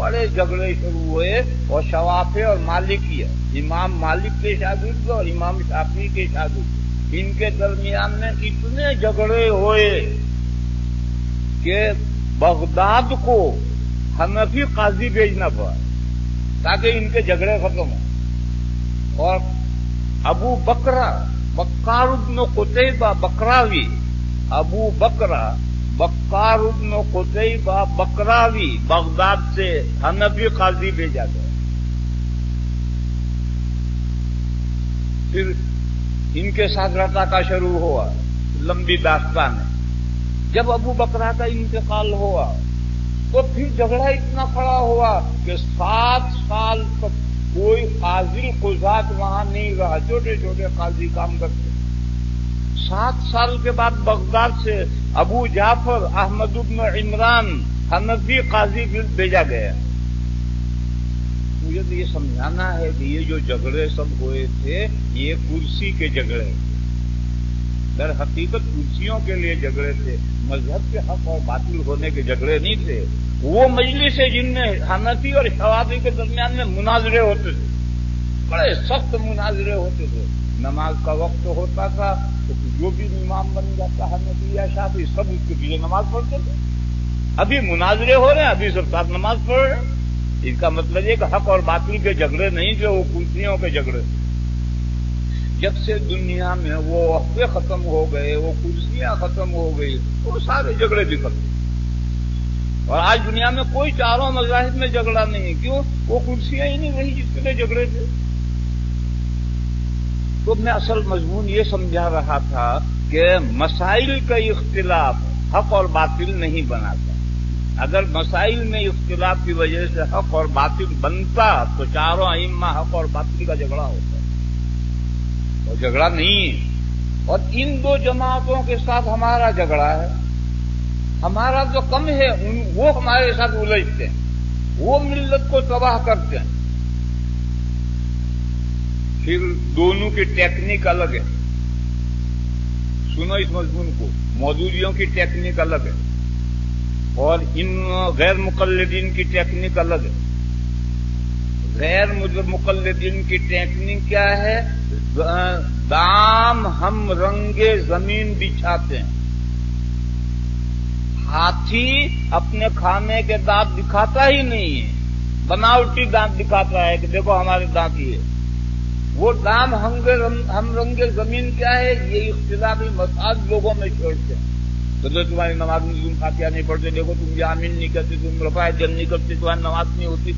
Speaker 1: بڑے جھگڑے شروع ہوئے اور شوافے اور مالک ہی ہے امام مالک کے شاگرد اور امام شافی کے شاگرد ان کے درمیان میں اتنے جھگڑے ہوئے کہ بغداد کو حنفی قاضی بھیجنا پڑا تاکہ ان کے جھگڑے ختم ہوں۔ اور ابو بکرا بکار ابن قطعبہ بکراوی، ابو بکرا بکار ابن قطعبہ بکراوی بغداد سے حنفی قاضی بھیجا گیا۔ پھر ان کے ساتھ رتا کا شروع ہوا، لمبی داستان ہے۔ جب ابو بکرا کا انتقال ہوا، تو پھر جھگڑا اتنا کھڑا ہوا کہ سات سال تک کوئی قاضی قزات وہاں نہیں رہا، چھوٹے چھوٹے قاضی کام کرتے۔ سات سال کے بعد بغداد سے ابو جعفر احمد ابن عمران حنفی قاضی بھیجا گیا۔ مجھے تو یہ سمجھانا ہے کہ یہ جو جھگڑے سب ہوئے تھے، یہ کرسی کے جھگڑے تھے۔ در حقیقت کرسیوں کے لیے جھگڑے تھے۔ مذہب کے حق اور باطل ہونے کے جھگڑے نہیں تھے۔ وہ مجلس ہے جن میں حنفی اور شوابی کے درمیان میں مناظرے ہوتے تھے۔ بڑے سخت مناظرے ہوتے تھے۔ نماز کا وقت ہوتا تھا، تو جو بھی امام بن جاتا حنفی یا شافی سب اس کے لیے نماز پڑھتے تھے۔ ابھی مناظرے ہو رہے ہیں، ابھی سب ساتھ نماز پڑھ رہے ہیں۔ اس کا مطلب یہ کہ حق اور باطل کے جھگڑے نہیں تھے وہ کرسیوں کے جھگڑے۔ تھے جب سے دنیا میں وہ عہدے ختم ہو گئے، وہ کرسیاں ختم ہو گئی، وہ سارے جھگڑے بھی ختم اور آج دنیا میں کوئی چاروں مذاہب میں جھگڑا نہیں، کیوں؟ وہ کرسیاں ہی نہیں رہی جس کے لیے جھگڑے تھے۔ تو میں اصل مضمون یہ سمجھا رہا تھا کہ مسائل کا اختلاف حق اور باطل نہیں بناتا۔ اگر مسائل میں اختلاف کی وجہ سے حق اور باطل بنتا تو چاروں ائمہ حق اور باطل کا جھگڑا ہوتا۔ اور جھگڑا نہیں ہے۔ اور ان دو جماعتوں کے ساتھ ہمارا جھگڑا ہے۔ ہمارا جو کم ہے وہ ہمارے ساتھ الجھتے ہیں۔ وہ ملت کو تباہ کرتے ہیں۔ پھر دونوں کی ٹیکنیک الگ ہے سنو اس مضمون کو۔ مودودیوں کی ٹیکنیک الگ ہے اور ان غیر مقلدین کی ٹیکنیک الگ ہے غیر مقلدین کی ٹیکنیک کیا ہے؟ دام ہم رنگے زمین بچھاتے ہیں۔ ہاتھی اپنے کھانے کے دانت دکھاتا ہی نہیں ہے۔ بناوٹی دانت دکھاتا ہے کہ دیکھو ہمارے دانت یہ وہ دام ہم رنگے زمین کیا ہے؟ یہ اختلافی مساج لوگوں میں چھوڑتے ہیں۔ تو تمہاری نماز میں تم فاتحہ نہیں پڑھتے، دیکھو تم جامن نہیں کرتے، تم رفا جن نہیں کرتے، تمہاری نماز نہیں ہوتی۔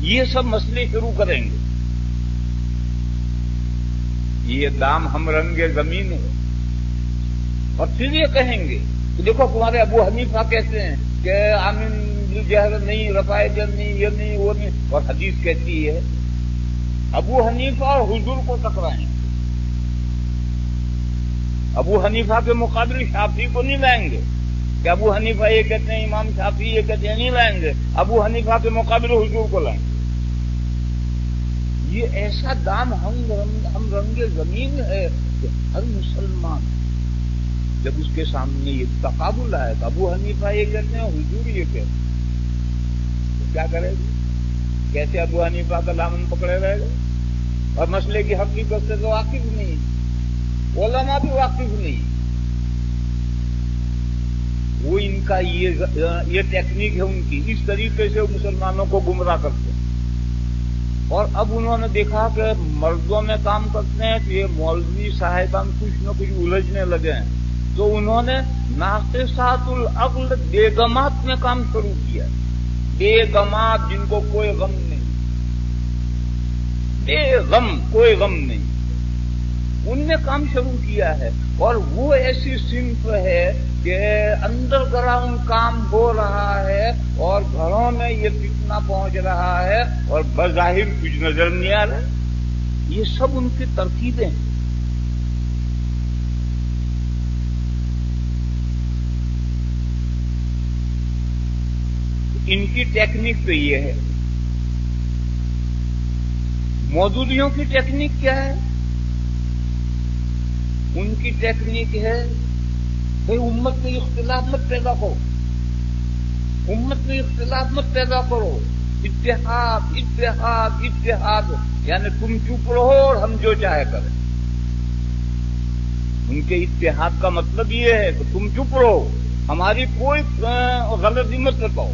Speaker 1: یہ سب مسئلے شروع کریں گے۔ یہ دام ہم رنگ زمین ہے۔ اور پھر یہ کہیں گے کہ دیکھو تمہارے ابو حنیفہ کہتے ہیں کہ آمین جہر نہیں رفائے جن نہیں، یہ نہیں، وہ نہیں۔ اور حدیث کہتی ہے ابو حنیفہ اور حضور کو ٹکرائیں۔ ابو حنیفہ کے مقابلے شافی کو نہیں لائیں گے۔ کہ ابو حنیفہ یہ کہتے ہیں امام شافی یہ کہتے ہیں نہیں لائیں گے۔ ابو حنیفہ کے مقابلے حضور کو لائیں۔ گے یہ ایسا دام ہم ہم رنگ زمین ہے کہ ہر مسلمان جب اس کے سامنے یہ تقابل آئے گا ابو حنیفہ یہ کہتے ہیں حضور یہ کہتے ہیں۔ تو کیا کرے؟ گا کیسے ابو حنیفہ کا دامن پکڑے رہے گا اور مسئلے کی حقیقت سے تو واقف نہیں۔ علماء بھی واقف نہیں۔ وہ ان کا یہ ٹیکنیک ہے ان کی۔ اس طریقے سے وہ مسلمانوں کو گمراہ کرتے ہیں۔ اور اب انہوں نے دیکھا کہ مردوں میں کام کرتے ہیں تو یہ مولوی صاحبان کچھ نہ کچھ الجھنے لگے ہیں۔ تو انہوں نے ناقصات العقل بیگمات میں کام شروع کیا۔ بے بیگمات جن کو کوئی غم نہیں۔ بے غم، کوئی غم نہیں۔ ان نے کام شروع کیا ہے۔ اور وہ ایسی صنف ہے کہ انڈر گراؤنڈ کام ہو رہا ہے اور گھروں میں یہ کتنا پہنچ رہا ہے اور بظاہر کچھ نظر نہیں آ رہا۔ یہ سب ان کی ترکیبیں ہیں۔ ان کی ٹیکنیک تو یہ ہے۔ موجودیوں کی ٹیکنیک کیا ہے؟ ان کی ٹیکنیک ہے، بھائی امت میں اختلاف مت پیدا کرو۔ امت میں اختلاف مت پیدا کرو۔ اتحاد اتحاد اتحاد۔ یعنی تم چپ رہو اور ہم جو چاہے کریں۔ ان کے اتحاد کا مطلب یہ ہے کہ تم چپ رہو۔ ہماری کوئی غلطی مت بتاؤ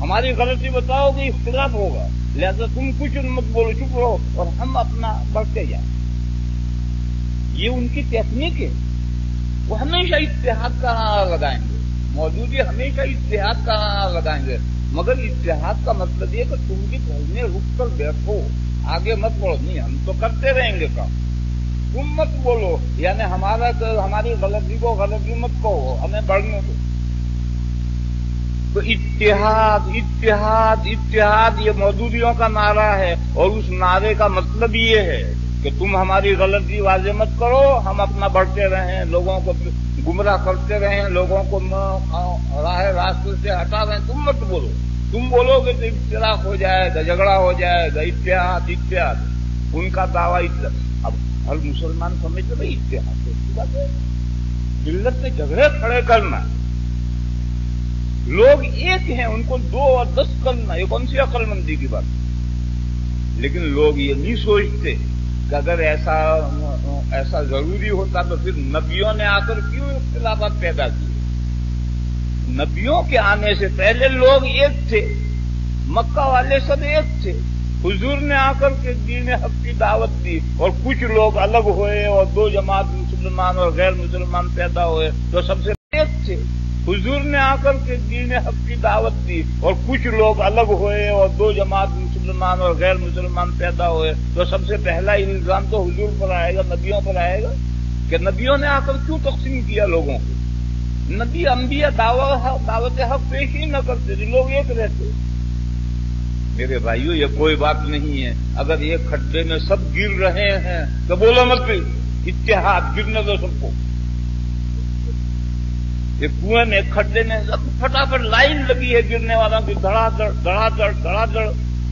Speaker 1: ہماری غلطی بتاؤ کہ اختلاف ہوگا۔ لہذا تم کچھ مت بولو، چپ رہو اور ہم اپنا بڑھتے جائیں۔ یہ ان کی ٹیکنیک ہے۔ وہ ہمیشہ اتحاد کا نعرہ لگائیں گے۔ موجودی ہمیشہ اتحاد کا نعرہ لگائیں گے۔ مگر اتحاد کا مطلب یہ کہ تم بھی گھر میں رک کر بیٹھو۔ آگے مت بڑھو۔ نہیں، ہم تو کرتے رہیں گے کام۔ تم مت بولو یعنی ہمارا ہماری غلطی کو غلطی مت کہو، ہمیں بڑھنے دو۔ تو اتحاد اتحاد اتحاد، یہ موجودیوں کا نعرہ ہے اور اس نعرے کا مطلب یہ ہے کہ تم ہماری غلطی واضح مت کرو، ہم اپنا بڑھتے رہیں، لوگوں کو گمراہ کرتے رہیں، لوگوں کو راہ راستے سے ہٹا رہے تم مت بولو۔ تم بولو گے تو اختلاف ہو جائے گا، جھگڑا ہو جائے گا، اتحاد اتحاد۔ ان کا دعوی اب ہر مسلمان سمجھتے بھائی اتحاد ملت سے جھگڑے کھڑے کرنا۔ لوگ ایک ہیں، ان کو دو اور دس کرنا یہ کون سی عقل مندی کی بات؟ لیکن لوگ یہ نہیں سوچتے کہ اگر ایسا ایسا ضروری ہوتا تو پھر نبیوں نے آ کر کیوں اختلافات پیدا کیے؟ نبیوں کے آنے سے پہلے لوگ ایک تھے، مکہ والے سب ایک تھے۔ حضور نے آ کر کے دین حق کی دعوت دی اور کچھ لوگ الگ ہوئے اور دو جماعت مسلمان اور غیر مسلمان پیدا ہوئے تو سب سے تھے۔ حضور نے آ کر کے دین حق کی دعوت دی اور کچھ لوگ الگ ہوئے اور دو جماعت مسلمان اور غیر مسلمان پیدا ہوئے۔ تو سب سے پہلا الزام تو حضور پر آئے گا، نبیوں پر آئے گا کہ نبیوں نے آ کر کیوں تقسیم کیا لوگوں کو؟ نبی انبیاء دعوت حق پیش ہی نہ کرتے تھے، لوگ ایک رہتے۔ میرے بھائیوں یہ کوئی بات نہیں ہے۔ اگر ایک کھڈے میں سب گر رہے ہیں تو بولو مت اتحاد، گرنے دو سب کو۔ یہ کنویں میں کھڈے میں فٹافٹ لائن لگی ہے گرنے والوں کی، دڑا دڑ دڑا دڑ دڑا دڑ۔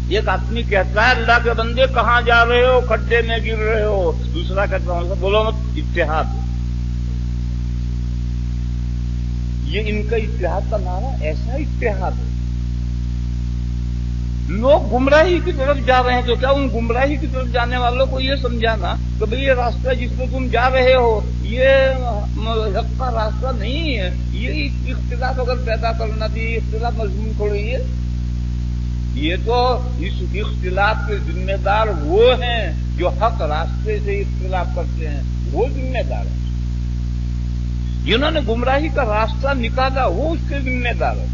Speaker 1: ایک آدمی کہتا ہے، اللہ کے بندے کہاں جا رہے ہو؟ کھڈے میں گر رہے ہو۔ دوسرا کہتا ہوں بولو مت، اتحاد۔ یہ ان کا اتحاد کا نام ہے ایسا اتحاد ہے۔ لوگ گمراہی کی طرف جا رہے ہیں تو کیا ان گمراہی کی طرف جانے والوں کو یہ سمجھانا کہ بھئی یہ راستہ جس پہ تم جا رہے ہو یہ حق کا راستہ نہیں ہے۔ یہ اختلاف اگر پیدا کرنا تھی یہ اختلاف مضمون تھوڑی ہے۔ یہ تو اس اختلاف کے ذمہ دار وہ ہیں جو حق راستے سے اختلاف کرتے ہیں۔ وہ ذمہ دار ہیں۔ جنہوں نے گمراہی کا راستہ نکالا وہ اس کے ذمہ دار ہے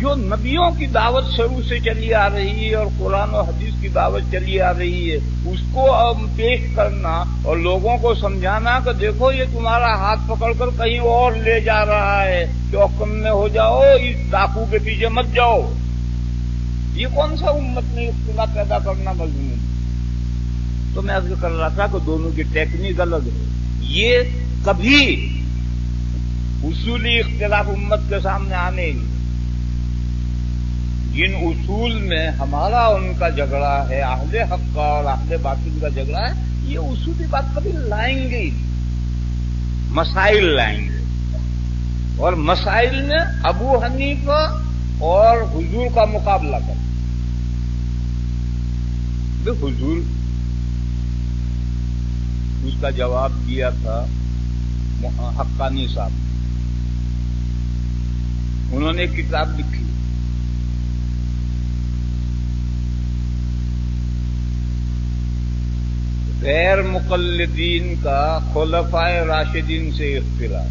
Speaker 1: جو نبیوں کی دعوت شروع سے چلی آ رہی ہے اور قرآن و حدیث کی دعوت چلی آ رہی ہے، اس کو اب پیش کرنا اور لوگوں کو سمجھانا کہ دیکھو یہ تمہارا ہاتھ پکڑ کر کہیں اور لے جا رہا ہے کہ کم میں ہو جاؤ، اس ڈاکو کے پیچھے مت جاؤ۔ یہ کون سا امت میں اختلاف پیدا کرنا مضمون تو میں ارض کر رہا تھا کہ دونوں کی ٹیکنیک الگ ہے۔ یہ کبھی اصولی اختلاف امت کے سامنے آنے ہی جن اصول میں ہمارا ان کا جھگڑا ہے، اہل حق کا اور اہل باطل کا جھگڑا ہے، یہ اصولی بات کبھی لائیں گے مسائل لائیں گے۔ اور مسائل میں ابو حنیف اور حضور کا مقابلہ کر حضور اس کا جواب دیا تھا حقانی صاحب۔ انہوں نے کتاب لکھی غیر مقلدین کا خلفائے راشدین سے اختلاف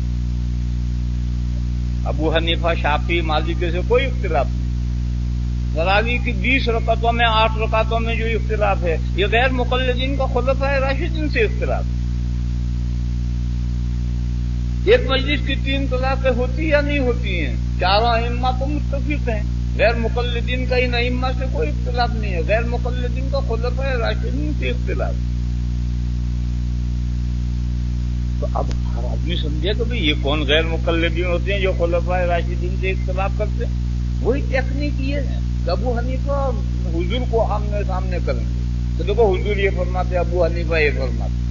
Speaker 1: ابو حنیفہ شافی مالک سے کوئی اختلاف نہیں۔ غراوی کی بیس رکعتوں میں، آٹھ رکعتوں میں جو اختلاف ہے، یہ غیر مقلدین کا خلفائے راشدین سے اختلاف ایک مجلس کی تین طلاقیں ہوتی یا نہیں ہوتی ہیں؟ چاروں اما تو متفق ہیں۔ غیر مقلدین کا ان اما سے کوئی اختلاف نہیں ہے۔ غیر مقلدین کا خلفائے راشدین سے اختلاف۔ تو اب ہر آدمی سمجھے کہ بھائی یہ کون غیر مقلدین ہوتے ہیں جو خلفا راشدین سے اختلاف کرتے ہیں؟ وہی ٹیکنیک یہ ہے کہ ابو حنیفہ حضور کو آمنے سامنے کریں گے۔ تو دیکھو حضور یہ فرماتے ابو حنیفہ یہ فرماتے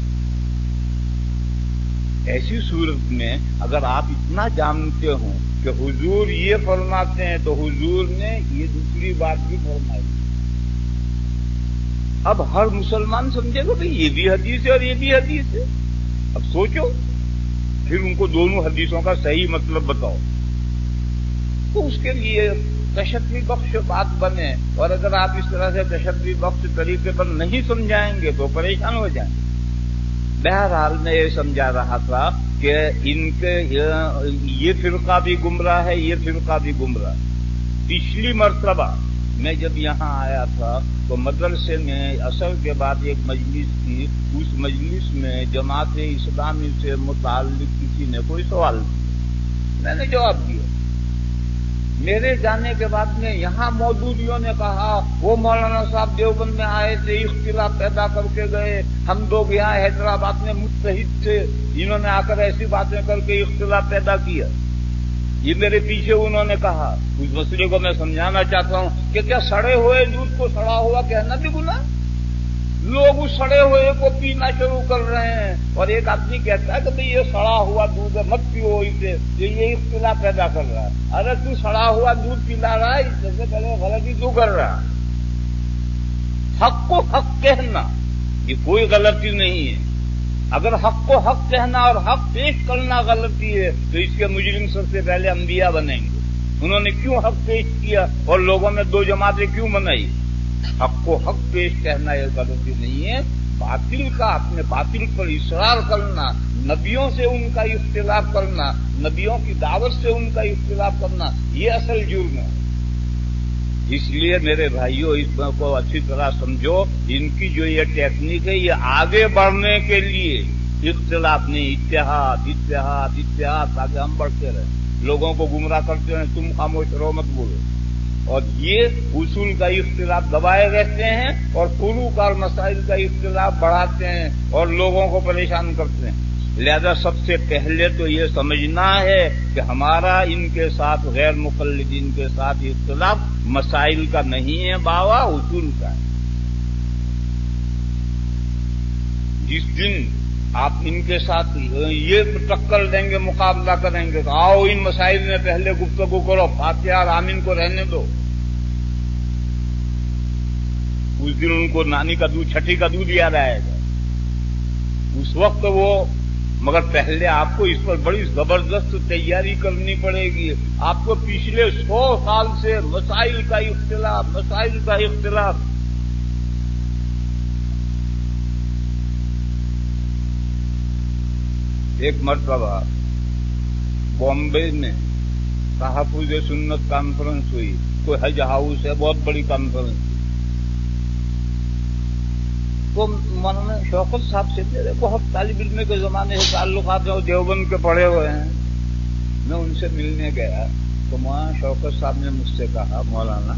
Speaker 1: ایسی صورت میں اگر آپ اتنا جانتے ہوں کہ حضور یہ فرماتے ہیں، تو حضور نے یہ دوسری بات بھی فرمائی۔ اب ہر مسلمان سمجھے گا بھائی یہ بھی حدیث ہے اور یہ بھی حدیث ہے۔ اب سوچو، پھر ان کو دونوں حدیثوں کا صحیح مطلب بتاؤ۔ تو اس کے لیے تشدد بخش بات بنے۔ اور اگر آپ اس طرح سے تشدد بخش طریقے پر نہیں سمجھائیں گے تو پریشان ہو جائیں گے۔ بہرحال میں یہ سمجھا رہا تھا کہ ان کے یہ فرقہ بھی گمراہ ہے، یہ فرقہ بھی گمراہ پچھلی مرتبہ میں جب یہاں آیا تھا تو مدرسے میں اصل کے بعد ایک مجلس تھی۔ اس مجلس میں جماعت اسلامی سے متعلق کسی نے کوئی سوال کیا؟ میں نے جواب دیا۔ میرے جانے کے بعد میں یہاں موجودیوں نے کہا، وہ مولانا صاحب دیوبند میں آئے تھے، اختلاف پیدا کر کے گئے۔ ہم لوگ یہاں حیدرآباد میں متحد تھے۔ انہوں نے آ کر ایسی باتیں کر کے اختلاف پیدا کیا۔ یہ میرے پیچھے انہوں نے کہا، اس مسئلے کو میں سمجھانا چاہتا ہوں کہ کیا سڑے ہوئے دودھ کو سڑا ہوا کہنا بھی گنا لوگ اس سڑے ہوئے کو پینا شروع کر رہے ہیں۔ اور ایک آدمی کہتا ہے کہ بھائی یہ سڑا ہوا دودھ مت پیو اسے، یہ اختلاف پیدا کر رہا ہے۔ ارے تو سڑا ہوا دودھ پلا رہا ہے، اس سے پہلے غلطی تو کر رہا حق کو حق کہنا، یہ کوئی غلطی نہیں ہے۔ اگر حق کو حق کہنا اور حق پیش کرنا غلطی ہے، تو اس کے مجرم سب سے پہلے انبیاء بنیں گے۔ انہوں نے کیوں حق پیش کیا اور لوگوں میں دو جماعتیں کیوں بنائی؟ حق کو حق پیش کہنا یہ غلطی نہیں ہے۔ باطل کا اپنے باطل پر اصرار کرنا، نبیوں سے ان کا اختلاف کرنا، نبیوں کی دعوت سے ان کا اختلاف کرنا، یہ اصل جرم ہے۔ اس لیے میرے بھائیوں اس کو اچھی طرح سمجھو، ان کی جو یہ ٹیکنیک ہے، یہ آگے بڑھنے کے لیے اختلاف نہیں، اتحاد اتحاد اتحاد، تاکہ ہم بڑھتے رہے لوگوں کو گمراہ کرتے ہیں تم خاموش رہو، مت بولو۔ اور یہ اصول کا اختلاف دبائے رہتے ہیں اور فروغ مسائل کا اختلاف بڑھاتے ہیں اور لوگوں کو پریشان کرتے ہیں۔ لہذا سب سے پہلے تو یہ سمجھنا ہے کہ ہمارا ان کے ساتھ غیر مقلدین کے ساتھ اختلاف مسائل کا نہیں ہے، باوا اصول کا ہے۔ جس دن آپ ان کے ساتھ یہ ٹکر دیں گے، مقابلہ کریں گے تو آؤ ان مسائل میں پہلے گفتگو کرو، فاتحہ اور آمین کو رہنے دو۔ اس دن ان کو نانی کا دودھ، چھٹی کا دودھ یاد آئے گا۔ اس وقت وہ مگر پہلے آپ کو اس پر بڑی زبردست تیاری کرنی پڑے گی۔ آپ کو پچھلے سو سال سے مسائل کا اختلاف، مسائل کا اختلاف۔ ایک مرتبہ بامبے میں تحفظ سنت کانفرنس ہوئی۔ کوئی حج ہاؤس ہے، بہت بڑی کانفرنس تو مولانا شوکت صاحب سے میرے بہت طالب علم کے زمانے سے تعلقات ہیں وہ دیوبند کے پڑے ہوئے ہیں، میں ان سے ملنے گیا تو مولانا شوکت صاحب نے مجھ سے کہا، مولانا،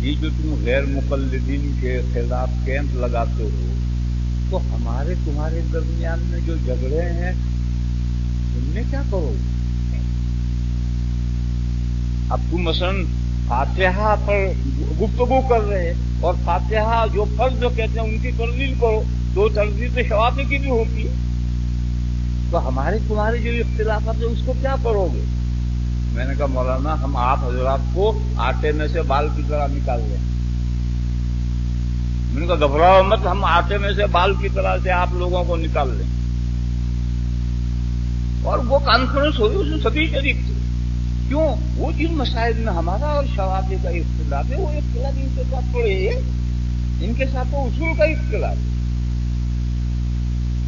Speaker 1: یہ جو تم غیر مقلدین کے خلاف کیمپ لگاتے ہو، تو ہمارے تمہارے درمیان میں جو جھگڑے ہیں ان میں کیا کرو اب تم مثلا فاتحہ پر گفتگو کر رہے اور فاتحہ جو فرض جو کہتے ہیں ان کی ترجیح کرو تو ترجیح تو شوافی کی بھی ہوتی ہے۔ تو ہمارے تمہارے جو اختلافات ہیں، اس کو کیا کرو گے؟ میں نے کہا، مولانا، ہم آپ حضرات کو آٹے میں سے بال کی طرح نکال لیں میں نے کہا، گھبراؤ مت، ہم آٹے میں سے بال کی طرح سے آپ لوگوں کو نکال لیں اور وہ کانفرنس ہوئی، اس میں سبھی شریف تھے کیوں؟ وہ جن مسائل میں ہمارا اور شوابی کا اختلاف ہے، وہ اختلاف ان کے ساتھ تھوڑے ان کے ساتھ وہ اصول کا اختلاف ہے۔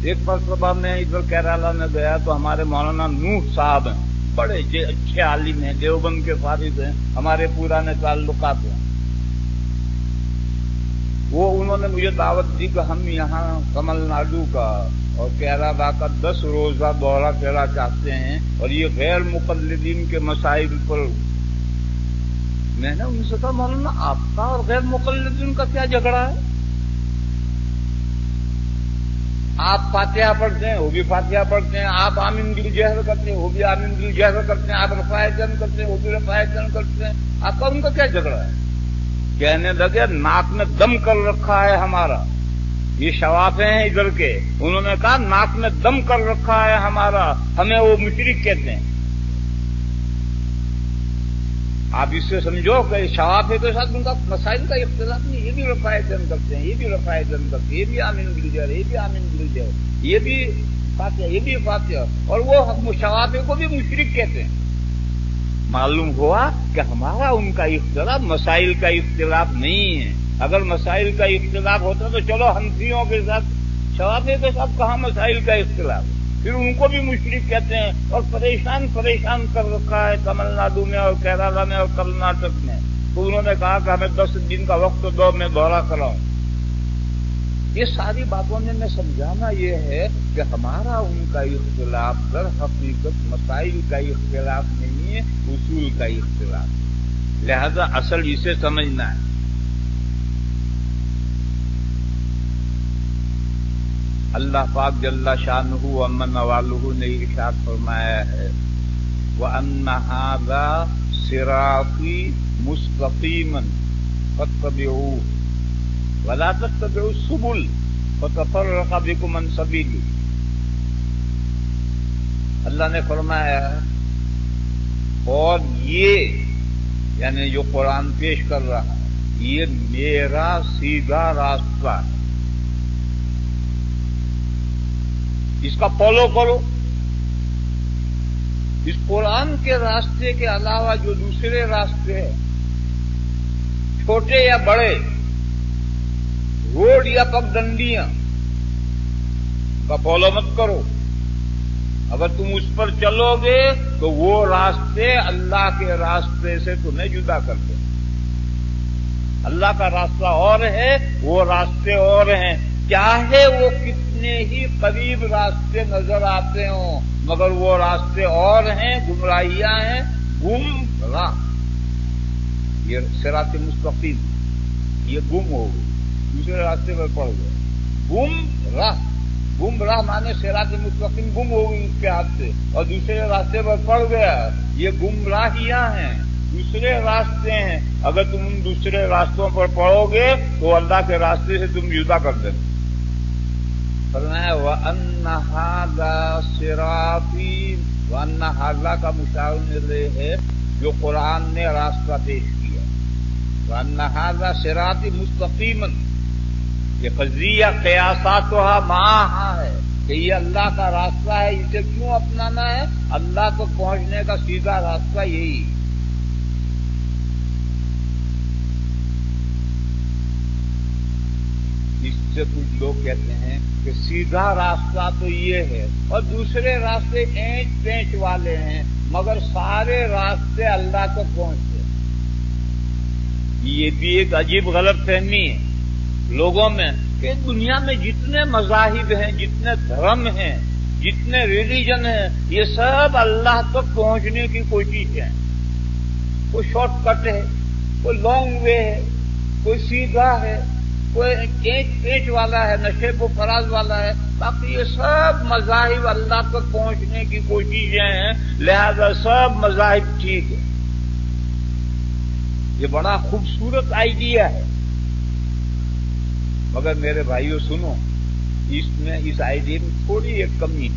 Speaker 1: ایک مرتبہ میں ادھر کیرالا میں گیا تو ہمارے مولانا نوح صاحب ہیں، بڑے اچھے عالم ہیں، دیوبند کے فارغ ہیں، ہمارے پرانے تعلقات ہیں۔ وہ انہوں نے مجھے دعوت دی کہ ہم یہاں کمل ناڈو کا اور کیرلا کا دس روزہ دورہ کرنا چاہتے ہیں اور یہ غیر مقلدین کے مسائل پر میں نے ان سے کہا، مولانا، آپ کا اور غیر مقلدین کا کیا جھگڑا ہے؟ آپ فاتحہ پڑھتے ہیں، وہ بھی فاتحہ پڑھتے ہیں، آپ آمین دل جہر کرتے ہیں، وہ بھی آمین دل جہر کرتے ہیں، آپ رفاع جن کرتے ہیں، وہ بھی رفاع جن کرتے ہیں، آپ کا ان کا کیا جھگڑا ہے؟ کہنے لگے، ناک میں دم کر رکھا ہے ہمارا۔ یہ شوافے ہیں ادھر کے۔ انہوں نے کہا، ناک میں دم کر رکھا ہے ہمارا۔ ہمیں وہ مشرق کہتے ہیں۔ آپ اس سے سمجھو کہ شوافے کے ساتھ ان کا مسائل کا اختلاف نہیں، یہ بھی رفاع جن کرتے ہیں، یہ بھی رفاع جن کرتے ہیں، یہ بھی آمین گلجر یہ بھی آمین گلجر یہ بھی فاتحہ، یہ بھی فاتحہ۔ اور وہ شوافے کو بھی مشرق کہتے ہیں۔ معلوم ہوا کہ ہمارا ان کا اختلاف مسائل کا اختلاف نہیں ہے۔ اگر مسائل کا اختلاف ہوتا تو چلو ہنسیوں کے ساتھ شوافے کے ساتھ کہاں مسائل کا اختلاف۔ ہے پھر ان کو بھی مشرق کہتے ہیں اور پریشان پریشان کر رکھا ہے تمل ناڈو میں اور کیرالا میں اور کرناٹک میں۔ تو انہوں نے کہا کہ ہمیں دس دن کا وقت دو، میں دورہ کراؤں۔ یہ ساری باتوں میں میں سمجھانا یہ ہے کہ ہمارا ان کا اختلاف در حقیقت مسائل کا اختلاف نہیں ہے، اصول کا اختلاف لہذا اصل اسے سمجھنا ہے۔ اللہ پاک جل شاہ امن والہ نے ارشاد فرمایا ہے۔ وہ انہذا سرافی مستقیمن فتب ولا تتبعوا السبل فتفرق بكم عن سبيلي اللہ نے فرمایا اور یہ یعنی جو قرآن پیش کر رہا ہے، یہ میرا سیدھا راستہ ہے۔ اس کا فالو کرو۔ اس قرآن کے راستے کے علاوہ جو دوسرے راستے ہیں، چھوٹے یا بڑے روڈ یا پگڈنڈیاں کا فالو مت کرو۔ اگر تم اس پر چلو گے تو وہ راستے اللہ کے راستے سے تمہیں جدا کر دیں اللہ کا راستہ اور ہے، وہ راستے اور ہیں۔ چاہے وہ کتنے ہی قریب راستے نظر آتے ہوں، مگر وہ راستے اور ہیں، گمراہیاں ہیں۔ گم راہ یہ سرات مستقیم، یہ گم ہو گئی دوسرے راستے پر پڑ گئے گم راہ گم راہ مانے سیرات مستقیم گم ہو گئی اس کے ہاتھ سے۔ اور دوسرے راستے پر پڑ گیا، یہ گم راہیاں ہیں، دوسرے راستے ہیں۔ اگر تم ان دوسرے راستوں پر پڑو گے، تو اللہ کے راستے سے تم جدا کر دیں فرمایا و کا مشاور ہے، جو قرآن نے راستہ پیش کیا۔ وہ انہادا سراتی مستقیم یہ فضیہ قیاسات ماں ہے کہ یہ اللہ کا راستہ ہے، اسے کیوں اپنانا ہے؟ اللہ کو پہنچنے کا سیدھا راستہ یہی۔ اس سے کچھ لوگ کہتے ہیں کہ سیدھا راستہ تو یہ ہے اور دوسرے راستے اینچ پینچ والے ہیں، مگر سارے راستے اللہ تک پہنچتے یہ بھی ایک عجیب غلط فہمی ہے۔ لوگوں میں کہ دنیا میں جتنے مذاہب ہیں، جتنے دھرم ہیں، جتنے ریلیجن ہیں، یہ سب اللہ تک پہنچنے کی کوشش ہے کوئی شارٹ کٹ ہے، کوئی لانگ وے ہے، کوئی سیدھا ہے، کوئی ایک ایچ والا ہے، نشے کو فراز والا ہے۔ باقی یہ سب مذاہب اللہ تک پہنچنے کی کوششیں ہیں۔ لہذا سب مذاہب ٹھیک ہے یہ بڑا خوبصورت آئیڈیا ہے۔ مگر میرے بھائیوں سنو، اس میں، اس آئیڈیا میں تھوڑی ایک کمی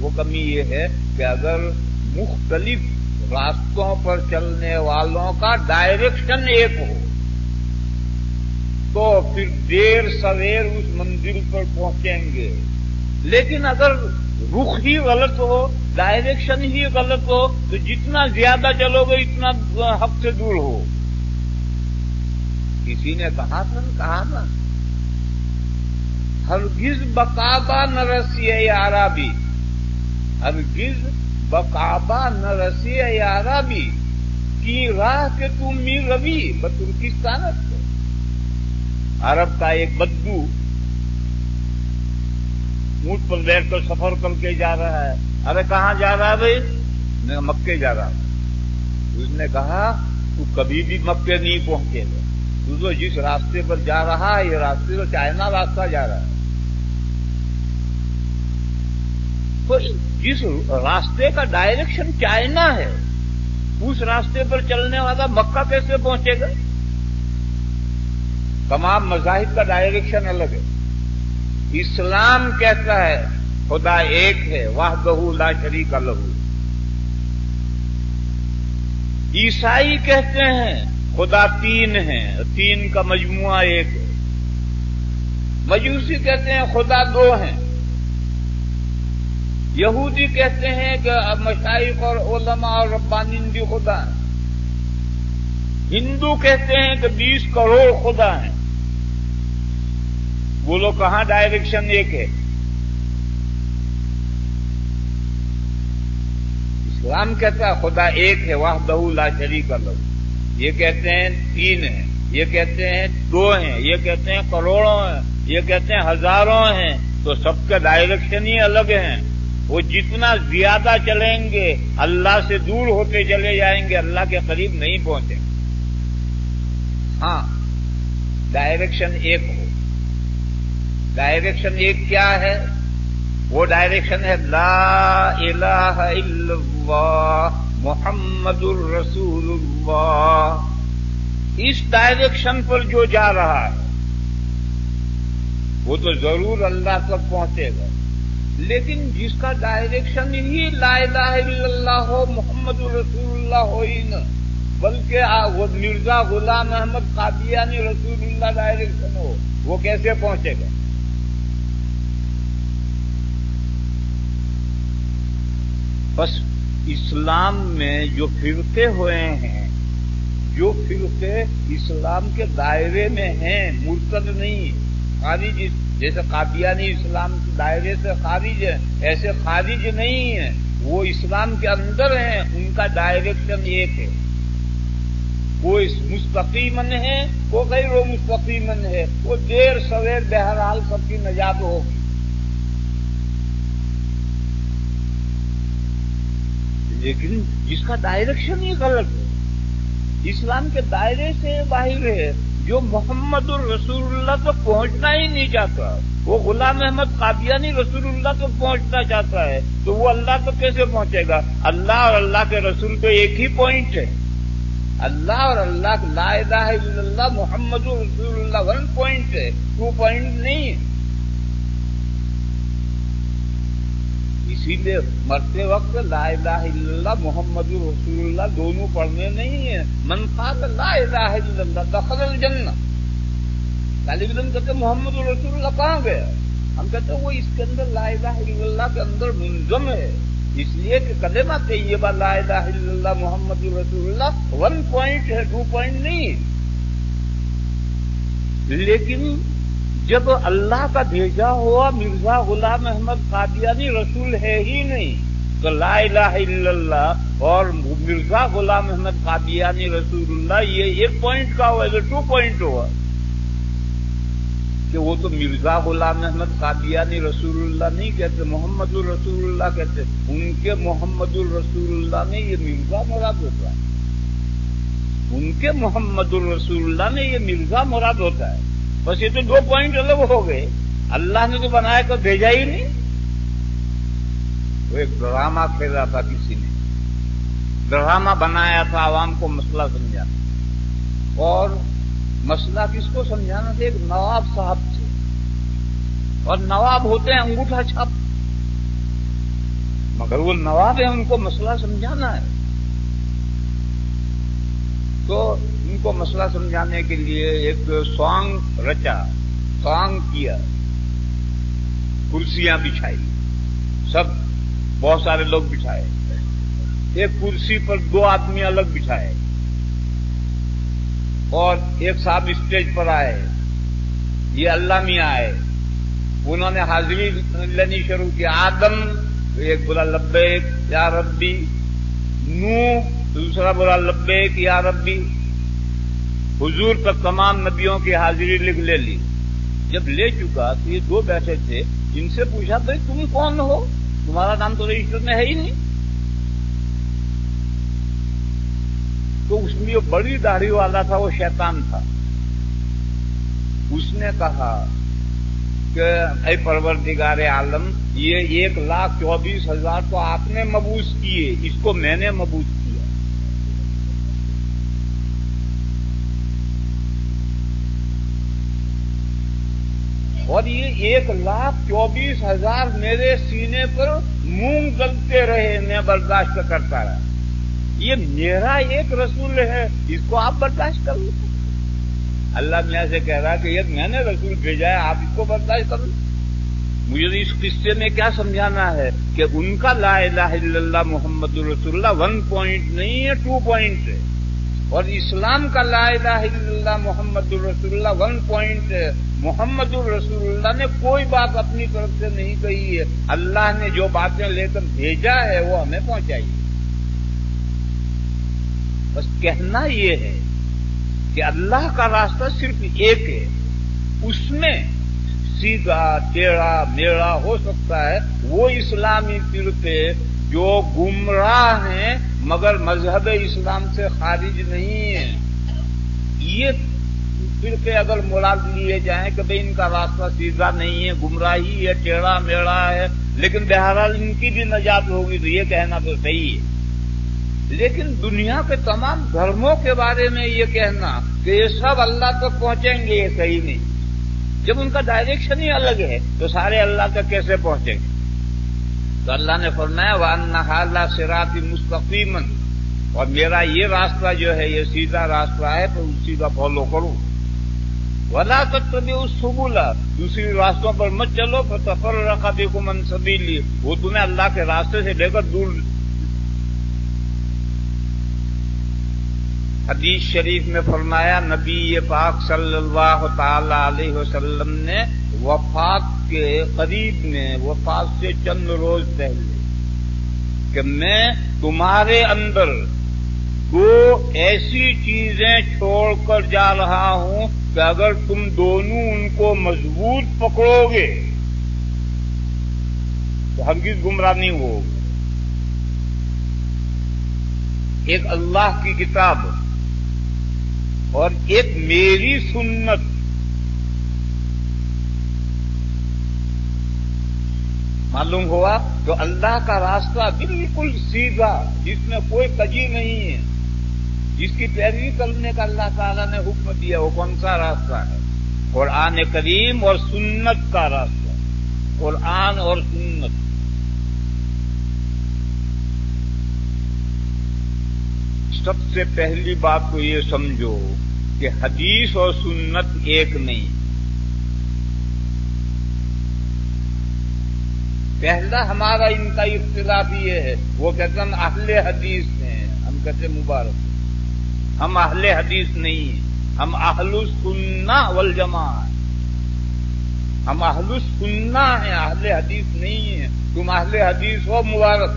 Speaker 1: وہ کمی یہ ہے کہ اگر مختلف راستوں پر چلنے والوں کا ڈائریکشن ایک ہو، تو پھر دیر سویر اس منزل پر پہنچیں گے۔ لیکن اگر رخ ہی غلط ہو ڈائریکشن ہی غلط ہو، تو جتنا زیادہ چلو گے، اتنا حق سے دور ہو۔ کسی نے کہا تھا کہا تھا۔ ہرگز بکابا نہ رسی یارا بھی ہرگز بکابا نہ رسی یارا بھی کی راہ کے تم میر روی بترکستان عرب کا ایک بدبو۔ اونٹ پر بیٹھ کر سفر کر کے جا رہا ہے۔ ارے کہاں جا رہا ہے بھائی؟ میں مکے جا رہا ہوں۔ اس نے کہا، تو کبھی بھی مکے نہیں پہنچے گا۔ تو تو جس راستے پر جا رہا ہے، یہ راستے تو چائنا راستہ جا رہا ہے۔ تو جس راستے کا ڈائریکشن چائنا ہے، اس راستے پر چلنے والا مکہ کیسے پہنچے گا؟ تمام مذاہب کا ڈائریکشن الگ ہے۔ اسلام کہتا ہے، خدا ایک ہے واہ بہو لا شریک الگ عیسائی کہتے ہیں، خدا تین ہے تین کا مجموعہ ایک ہے۔ مجوسی کہتے ہیں، خدا دو ہیں۔ یہودی کہتے ہیں کہ مشائق اور علماء اور ربانی خدا ہیں۔ ہندو کہتے ہیں کہ بیس کروڑ خدا ہیں۔ وہ لوگ کہاں ڈائریکشن ایک ہے اسلام کہتا ہے خدا ایک ہے واہ دہو لا شریک لو یہ کہتے ہیں تین ہیں، یہ کہتے ہیں دو ہیں، یہ کہتے ہیں کروڑوں ہیں، یہ کہتے ہیں ہزاروں ہیں۔ تو سب کا ڈائریکشن ہی الگ ہیں وہ جتنا زیادہ چلیں گے، اللہ سے دور ہوتے چلے جائیں گے، اللہ کے قریب نہیں پہنچیں گے۔ ہاں ڈائریکشن ایک ہو۔ ڈائریکشن ایک کیا ہے؟ وہ ڈائریکشن ہے، لا الہ الا اللہ، محمد الرسول اللہ۔ اس ڈائریکشن پر جو جا رہا ہے، وہ تو ضرور اللہ تک پہنچے گا۔ لیکن جس کا ڈائریکشن ہی لا الہ الا اللہ ہو، محمد الرسول اللہ ہو ہی نہ، بلکہ وہ مرزا غلام احمد قادیانی رسول اللہ ڈائریکشن ہو، وہ کیسے پہنچے گا؟ بس اسلام میں جو فرقے ہوئے ہیں، جو فرقے اسلام کے دائرے میں ہیں، مرتد نہیں خارج جیسے قادیانی اسلام کے دائرے سے خارج ہے، ایسے خارج نہیں ہے۔ وہ اسلام کے اندر ہیں، ان کا ڈائریکشن ایک ہے وہ مستقیمن ہے وہ غیر وہ مستقیمن ہے وہ دیر سویر بہرحال سب کی نجات ہوگی۔ لیکن جس کا ڈائریکشن ہی غلط ہے۔ اسلام کے دائرے سے باہر ہے۔ جو محمد الرسول اللہ تک پہنچنا ہی نہیں چاہتا۔ وہ غلام احمد قادیانی رسول اللہ تک پہنچنا چاہتا ہے، تو وہ اللہ تک کیسے پہنچے گا؟ اللہ اور اللہ کے رسول تو ایک ہی پوائنٹ ہے۔ اللہ اور اللہ لا الہ الا اللہ، محمد الرسول اللہ ون پوائنٹ ہے۔ ٹو پوائنٹ نہیں اسی لیے مرتے وقت لا الہ الا اللہ محمد رسول اللہ دونوں پڑھنے نہیں ہیں۔ منفاط لا الہ الا اللہ دخل الجنہ۔ طالب علم کہتے محمد رسول اللہ کہاں گیا ہم کہتے ہیں وہ اس کے اندر لا الہ الا اللہ کے اندر منظم ہے۔ اس لیے کہ کلمہ طیبہ لا الہ الا اللہ محمد رسول اللہ ون پوائنٹ ہے ٹو پوائنٹ نہیں۔ لیکن جب اللہ کا بھیجا ہوا مرزا غلام احمد قادیانی رسول ہے ہی نہیں، تو لا الہ الا اللہ اور مرزا غلام احمد قادیانی رسول اللہ، یہ ایک پوائنٹ کا ہوا ٹو پوائنٹ ہوا کہ وہ تو مرزا غلام احمد قادیانی رسول اللہ نہیں کہتے، محمد الرسول اللہ کہتے، ان کے محمد الرسول اللہ میں یہ مرزا مراد ہوتا ہے۔ ان کے محمد الرسول اللہ میں یہ مرزا مراد ہوتا ہے۔ بس یہ تو دو پوائنٹ الگ ہو گئے۔ اللہ نے تو بنایا تو بھیجا ہی نہیں۔ وہ ایک ڈرامہ کھیلا تھا کسی نے۔ ڈرامہ بنایا تھا، عوام کو مسئلہ سمجھانا۔ اور مسئلہ کس کو سمجھانا تھا؟ ایک نواب صاحب تھے۔ اور نواب ہوتے ہیں، انگوٹھا چھپ مگر وہ نواب ہے ان کو مسئلہ سمجھانا ہے۔ تو ان کو مسئلہ سمجھانے کے لیے ایک سانگ رچا، سانگ کیا، کرسیاں بچھائی، سب بہت سارے لوگ بچھائے۔ ایک کرسی پر دو آدمی الگ بچھائے۔ اور ایک صاحب اسٹیج پر آئے۔ یہ اللہ میاں آئے۔ انہوں نے حاضری لینی شروع کی۔ آدم ایک بولا لبے یا ربی نو دوسرا بولا، لبے یا ربی، حضور پر تمام نبیوں کی حاضری لکھ لے لی۔ جب لے چکا تو یہ دو بیٹھے تھے، ان سے پوچھا، بھائی تم کون ہو؟ تمہارا نام تو رجسٹر میں ہے ہی نہیں۔ تو اس میں جو بڑی داڑھی والا تھا، وہ شیطان تھا۔ اس نے کہا کہ، اے پروردگار عالم، یہ ایک لاکھ چوبیس ہزار تو آپ نے مبوس کیے، اس کو میں نے مبوس کیا اور یہ ایک لاکھ چوبیس ہزار میرے سینے پر مونگ گلتے رہے، میں برداشت کرتا رہا۔ یہ میرا ایک رسول ہے، اس کو آپ برداشت کر لو اللہ میاں سے کہہ رہا کہ یہ میں نے رسول بھیجا ہے، آپ اس کو برداشت کر لو مجھے اس قصے میں کیا سمجھانا ہے کہ ان کا لا الہ الا اللہ محمد الرسول اللہ ون پوائنٹ نہیں ہے ٹو پوائنٹ ہے۔ اور اسلام کا لا الہ الا اللہ محمد الرسول اللہ ون پوائنٹ ہے محمد الرسول اللہ نے کوئی بات اپنی طرف سے نہیں کہی ہے۔ اللہ نے جو باتیں لے کر بھیجا ہے، وہ ہمیں پہنچائی۔ بس کہنا یہ ہے کہ اللہ کا راستہ صرف ایک ہے۔ اس میں سیدھا، ٹیڑھا میڑا ہو سکتا ہے۔ وہ اسلامی فرقے جو گمراہ ہیں مگر مذہب اسلام سے خارج نہیں ہیں یہ فرقے اگر مراد لیے جائیں کہ بھائی ان کا راستہ سیدھا نہیں ہے، گمراہی ہے، ٹیڑھا میڑا ہے، لیکن بہرحال ان کی بھی نجات ہوگی تو یہ کہنا تو صحیح ہے۔ لیکن دنیا کے تمام دھرموں کے بارے میں یہ کہنا کہ یہ سب اللہ تک پہنچیں گے یہ صحیح نہیں۔ جب ان کا ڈائریکشن ہی الگ ہے تو سارے اللہ تک کیسے پہنچیں گے؟ تو اللہ نے فرمایا وان نہ سراتی مستقیمن اور میرا یہ راستہ جو ہے، یہ سیدھا راستہ ہے، تو اسی کا فالو کروں ولا تک تو بھی اس سبولا دوسری راستوں پر مت چلو۔ پھر سفر رکھا دیکھو منصبی لی وہ تمہیں اللہ کے راستے سے لے کر دور حدیث شریف میں فرمایا، نبی پاک صلی اللہ تعالی علیہ وسلم نے وفات کے قریب میں، وفات سے چند روز پہلے کہ میں تمہارے اندر دو ایسی چیزیں چھوڑ کر جا رہا ہوں کہ اگر تم دونوں ان کو مضبوط پکڑو گے تو ہرگز گمراہ نہیں ہوگی ایک اللہ کی کتاب اور ایک میری سنت۔ معلوم ہوا تو اللہ کا راستہ بالکل سیدھا، جس میں کوئی کجی نہیں ہے، جس کی پیروی کرنے کا اللہ تعالیٰ نے حکم دیا، وہ کون سا راستہ ہے؟ قرآن کریم اور سنت کا راستہ۔ قرآن اور سنت سب سے پہلی بات تو یہ سمجھو کہ حدیث اور سنت ایک نہیں۔ پہلا ہمارا ان کا اختلاف یہ ہے۔ وہ کہتے ہیں اہل حدیث ہیں۔ ہم کہتے مبارک۔ ہم اہل حدیث نہیں ہیں۔ ہم اہل سننا والجماع ہم اہل سننا ہیں۔ اہل حدیث نہیں ہیں۔ تم اہل حدیث ہو مبارک۔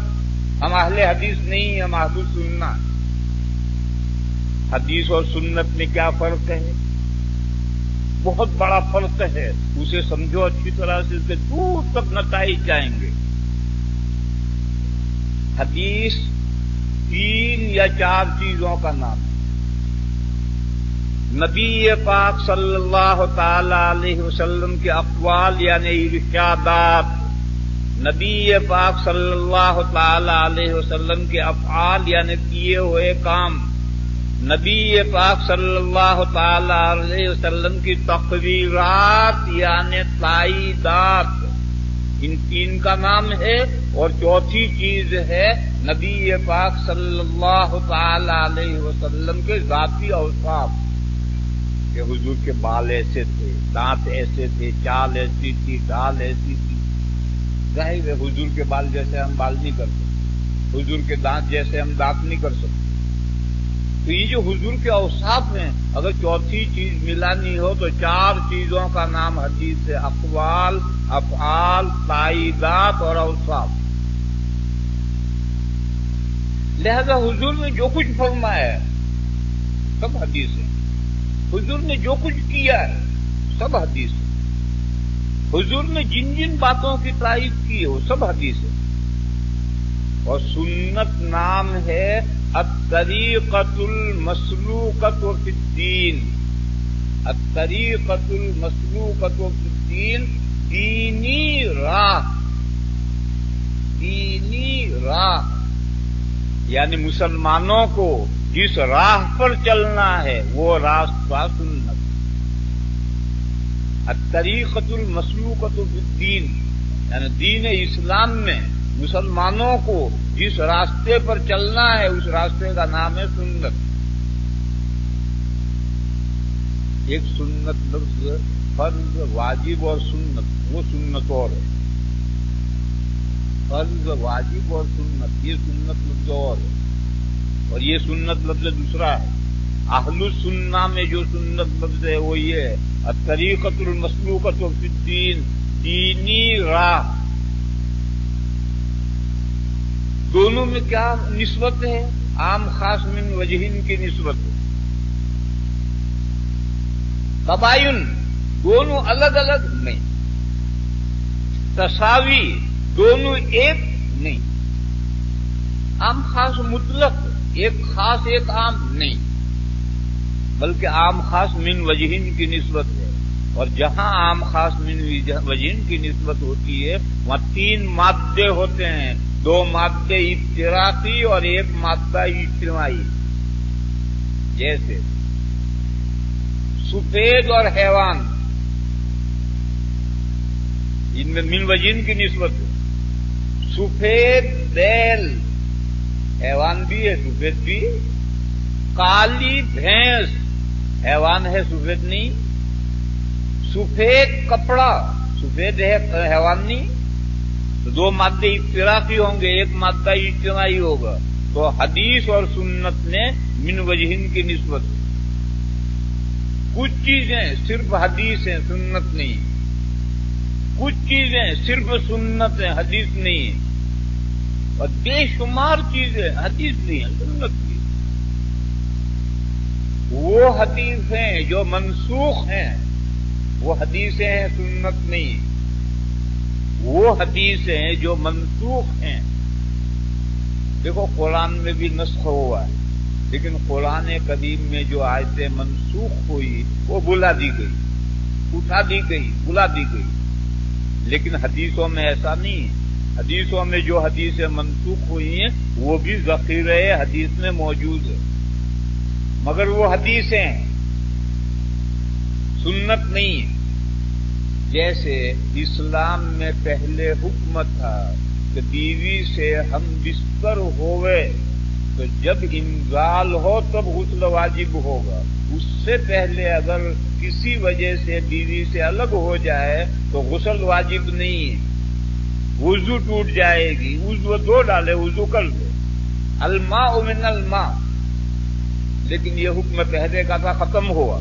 Speaker 1: ہم اہل حدیث نہیں ہم اہل سننا حدیث اور سنت میں کیا فرق ہے؟ بہت بڑا فرق ہے۔ اسے سمجھو، اچھی طرح سے اس کے دور تک نتائج جائیں گے۔ حدیث تین یا چار چیزوں کا نام ہے۔ نبی پاک صلی اللہ تعالی علیہ وسلم کے اقوال یعنی ارشادات، نبی پاک صلی اللہ تعالی علیہ وسلم کے افعال یعنی کیے ہوئے کام۔ نبی پاک صلی اللہ تعالی علیہ وسلم کی تقریرات یعنی تائیدات ان تین کا نام ہے اور چوتھی چیز ہے نبی پاک صلی اللہ تعالی علیہ وسلم کے ذاتی اوصاف، کہ حضور کے بال ایسے تھے، دانت ایسے تھے، چال ایسی تھی، ڈال ایسی تھی۔ ظاہر ہے حضور کے بال جیسے ہم بال نہیں کر سکتے حضور کے دانت جیسے ہم دانت نہیں کر سکتے۔ تو یہ جو حضور کے اوساف ہیں، اگر چوتھی چیز ملانی ہو تو چار چیزوں کا نام حدیث سے اقوال، افعال تائیدات اور اوساف لہذا حضور نے جو کچھ فرمایا ہے، سب حدیث ہے حضور نے جو کچھ کیا ہے، سب حدیث ہے حضور نے جن جن باتوں کی تائید کی ہے، وہ سب حدیث ہے اور سنت نام ہے الطریقت المسلوقت فی الدین الطریقت المسلوقت فی الدین دینی راہ دینی راہ یعنی مسلمانوں کو جس راہ پر چلنا ہے، وہ راستہ سنت. الطریقت المسلوقت فی الدین یعنی دین اسلام میں مسلمانوں کو جس راستے پر چلنا ہے، اس راستے کا نام ہے سنت۔ ایک سنت لفظ فرض واجب اور سنت، وہ سنت اور ہے۔ فرض واجب اور سنت، یہ سنت لفظ اور ہے۔ اور یہ سنت لفظ دوسرا ہے۔ اہل السنہ میں جو سنت لفظ ہے، وہ یہ ہے۔ طریقت المسلوقت الدین، دینی راہ۔ دونوں میں کیا نسبت ہے عام خاص من وجہین کی نسبت ہے۔ تباین، دونوں الگ الگ نہیں۔ تصاوی دونوں ایک نہیں۔ عام خاص مطلق، ایک خاص ایک عام نہیں۔ بلکہ عام خاص من وجہین کی نسبت ہے۔ اور جہاں عام خاص من وجہین کی نسبت ہوتی ہے، وہاں تین مادے ہوتے ہیں۔ دو مادے ابتراقی اور ایک مادہ اجتماعی۔ جیسے سفید اور حیوان۔ ان میں من وجین کی نسبت۔ سفید بیل۔ حیوان بھی ہے، سفید بھی۔ کالی بھینس۔ حیوان ہے، سفید نہیں۔ سفید کپڑا، سفید ہے حیوان نہیں تو دو مادے افطرافی ہوں گے، ایک مادہ اجتماعی ہوگا۔ تو حدیث اور سنت نے من وجہن کی نسبت کچھ چیزیں صرف حدیث ہیں، سنت نہیں۔ کچھ چیزیں صرف سنت ہیں، حدیث نہیں اور بے شمار چیزیں حدیث نہیں ہیں، سنت کی وہ حدیث ہیں جو منسوخ ہیں۔ وہ حدیثیں ہیں سنت نہیں۔ وہ حدیث ہیں جو منسوخ ہیں۔ دیکھو قرآن میں بھی نسخ ہوا ہے، لیکن قرآن قدیم میں جو آیتیں منسوخ ہوئی، وہ بلا دی گئی۔ اٹھا دی گئی، بلا دی گئی۔ لیکن حدیثوں میں ایسا نہیں ہے۔ حدیثوں میں جو حدیثیں منسوخ ہوئی ہیں، وہ بھی ذخیرے حدیث میں موجود ہے۔ مگر وہ حدیثیں ہیں۔ سنت نہیں ہے۔ جیسے اسلام میں پہلے حکم تھا کہ بیوی سے ہم بستر ہوئے تو جب انزال ہو تب غسل واجب ہوگا۔ اس سے پہلے اگر کسی وجہ سے بیوی سے الگ ہو جائے تو غسل واجب نہیں ہے۔ وضو ٹوٹ جائے گی، وضو دو ڈالے، وضو کر دو الما من الما لیکن یہ حکم پہلے کا تھا، ختم ہوا۔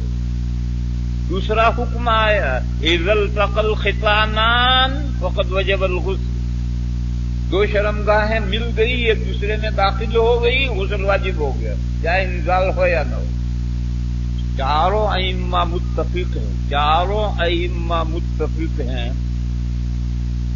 Speaker 1: دوسرا حکم آیا عید الفقل خطانان فقط وجب الغسل. دو شرم گاہیں مل گئی، ایک دوسرے میں داخل ہو گئی، غسل واجب ہو گیا، چاہے انزال ہو یا نہ ہو۔ چاروں ائمہ متفق ہیں، چاروں ائمہ متفق ہیں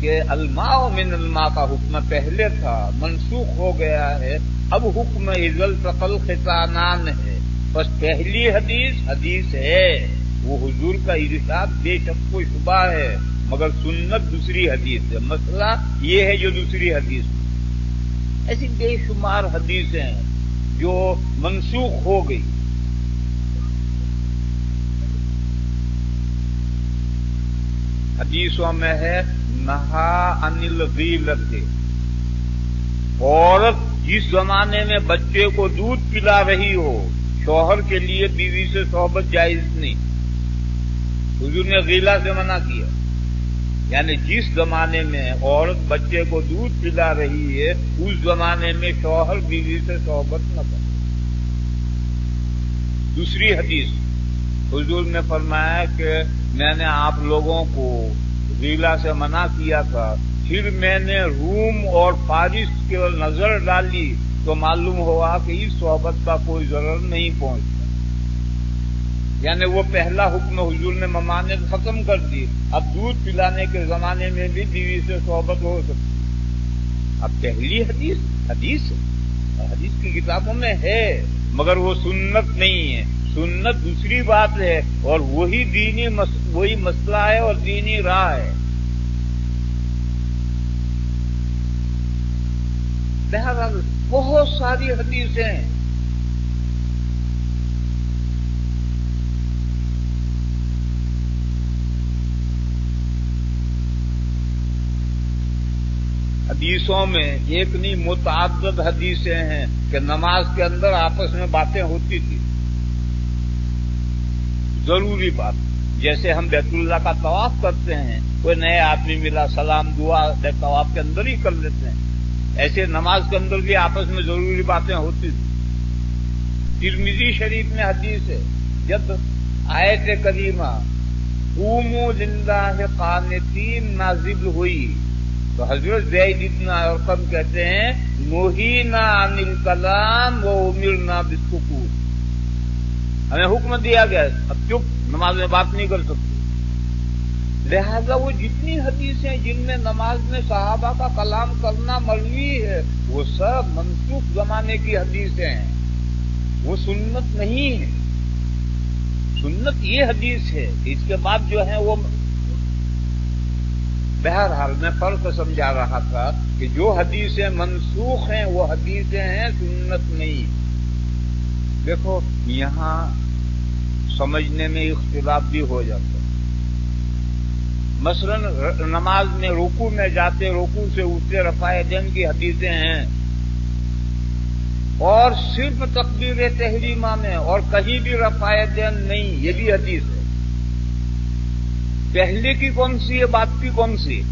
Speaker 1: کہ الماء من الماء کا حکم پہلے تھا، منسوخ ہو گیا ہے، اب حکم عزل تقل خطانان ہے۔ بس پہلی حدیث حدیث ہے۔ وہ حضور کا ارشاد بے شک کو شبہ ہے، مگر سنت دوسری حدیث ہے۔ مسئلہ یہ ہے جو دوسری حدیث ایسی بے شمار حدیثیں جو منسوخ ہو گئی۔ حدیثوں میں ہے، نہا انل غیلت عورت جس زمانے میں بچے کو دودھ پلا رہی ہو، شوہر کے لیے بیوی سے صحبت جائز نہیں۔ حضور نے غیلا سے منع کیا۔ یعنی جس زمانے میں عورت بچے کو دودھ پلا رہی ہے، اس زمانے میں شوہر بیوی سے صحبت نہ کرے۔ دوسری حدیث، حضور نے فرمایا کہ میں نے آپ لوگوں کو ریلا سے منع کیا تھا، پھر میں نے روم اور فارس کی نظر ڈالی تو معلوم ہوا کہ اس صحبت کا کوئی ضرور نہیں پہنچتا۔ یعنی وہ پہلا حکم حضور نے ممانت ختم کر دی۔ اب دودھ پلانے کے زمانے میں بھی بیوی سے صحبت ہو سکتی۔ اب پہلی حدیث حدیث حدیث کی کتابوں میں ہے، مگر وہ سنت نہیں ہے۔ سنت دوسری بات ہے، اور وہی دینی مس... وہی مسئلہ ہے اور دینی راہ ہے۔ بہرحال بہت ساری حدیثیں حدیثوں میں ایک نہیں متعدد حدیثیں ہیں کہ نماز کے اندر آپس میں باتیں ہوتی تھی۔ ضروری بات، جیسے ہم بیت اللہ کا طواف کرتے ہیں، کوئی نئے آدمی ملا، سلام، دعا طواف کے اندر ہی کر لیتے ہیں۔ ایسے نماز کے اندر بھی آپس میں ضروری باتیں ہوتی تھیں۔ ترمیزی شریف میں حدیث ہے، جب آئے تھے کریمہ للہ قانتین نازل ہوئی۔ تو حضرت زید ابن ارقم کہتے ہیں نوہینا انل کلام وہ امیر نہ بسکور ہمیں حکم دیا گیا اب چپ، نماز میں بات نہیں کر سکتے۔ لہذا وہ جتنی حدیثیں جن میں نماز میں صحابہ کا کلام کرنا مروی ہے، وہ سب منسوخ زمانے کی حدیثیں ہیں۔ وہ سنت نہیں ہے۔ سنت یہ حدیث ہے، اس کے بعد جو ہے وہ بہرحال میں فرق سمجھا رہا تھا کہ جو حدیثیں منسوخ ہیں، وہ حدیثیں ہیں، سنت نہیں۔ دیکھو، یہاں سمجھنے میں اختلاف بھی ہو جاتا مثلا نماز میں روکو میں جاتے روکو سے اٹھتے رفاع دین کی حدیثیں ہیں۔ اور صرف تقبیر تحریمہ میں اور کہیں بھی رفاع دین نہیں، یہ بھی حدیث ہے۔ پہلے کی کون سی ہے بات کی کون سی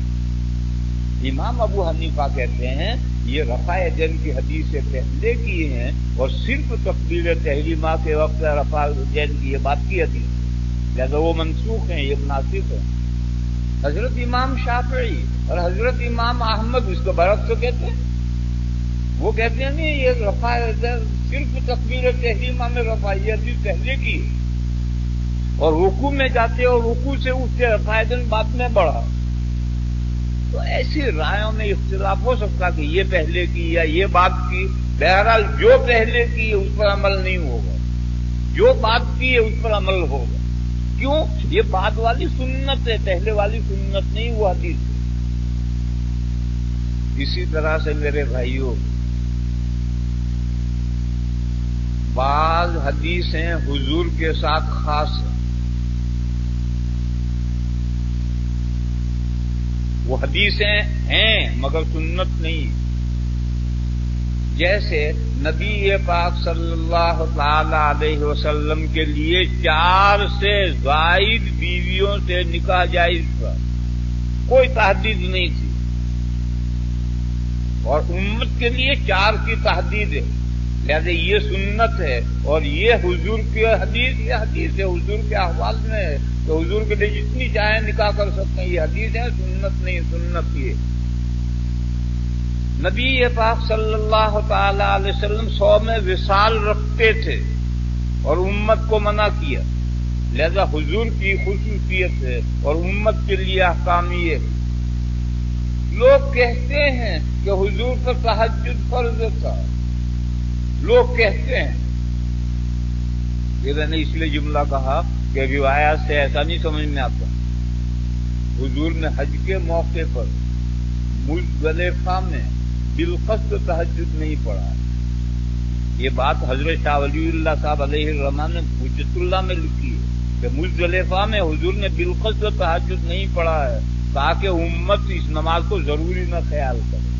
Speaker 1: امام ابو حنیفہ کہتے ہیں، یہ رفاع دین کی حدیث سے پہلے کی ہیں اور صرف تقبیر تحریمہ کے وقت رفا دین کی یہ بات کی حدیث لہٰذا وہ منسوخ ہیں، یہ مناسب ہے حضرت امام شافعی اور حضرت امام احمد اس کو برف تو کہتے ہیں۔ وہ کہتے ہیں، نہیں، یہ رفا صرف تقبیر تحریمہ میں رفا یہ حدیث پہلے کی ہے۔ اور رکو میں جاتے اور رکو سے اٹھتے رفا دن بعد میں بڑھا۔ تو ایسی رائےوں میں اختلاف ہو سکتا کہ یہ پہلے کی یا یہ بات کی۔ بہرحال جو پہلے کی اس پر عمل نہیں ہوگا۔ جو بات کی ہے، اس پر عمل ہوگا۔ کیوں؟ یہ بات والی سنت ہے، پہلے والی سنت نہیں، وہ حدیث ہے۔ اسی طرح سے میرے بھائیوں، بعض حدیثیں حضور کے ساتھ خاص ہیں۔ وہ حدیثیں ہیں، مگر سنت نہیں۔ جیسے نبی پاک صلی اللہ تعالی علیہ وسلم کے لیے چار سے زائد بیویوں سے نکاح جائز تھا۔ کوئی تحدید نہیں تھی۔ اور امت کے لیے چار کی تحدید ہے۔ لہٰذا یہ سنت ہے اور یہ حضور کی حدیث یہ حدیث ہے، حضور کے احوال میں ہے تو حضور کے لیے جتنی چاہیں نکاح کر سکتے ہیں۔ یہ حدیث ہے، سنت نہیں، سنت یہ۔ نبی پاک صلی اللہ تعالی علیہ وسلم سو میں وصال رکھتے تھے اور امت کو منع کیا۔ لہذا حضور کی خصوصیت ہے اور امت کے لیے احکام یہ ہے۔ لوگ کہتے ہیں کہ حضور کا تحجد فرض تھا۔ لوگ کہتے ہیں۔ میں نے اس لیے جملہ کہا کہ روایات سے ایسا نہیں سمجھ میں آتا۔ حضور نے حج کے موقع پر ملک میں بالخص تحجد نہیں پڑھا۔ یہ بات حضرت شاہ ولی اللہ صاحب علیہ الرحمان نے حجت اللہ میں لکھی ہے کہ ملک میں حضور نے بالخص تحجد نہیں پڑھا ہے تاکہ امت اس نماز کو ضروری نہ خیال کرے۔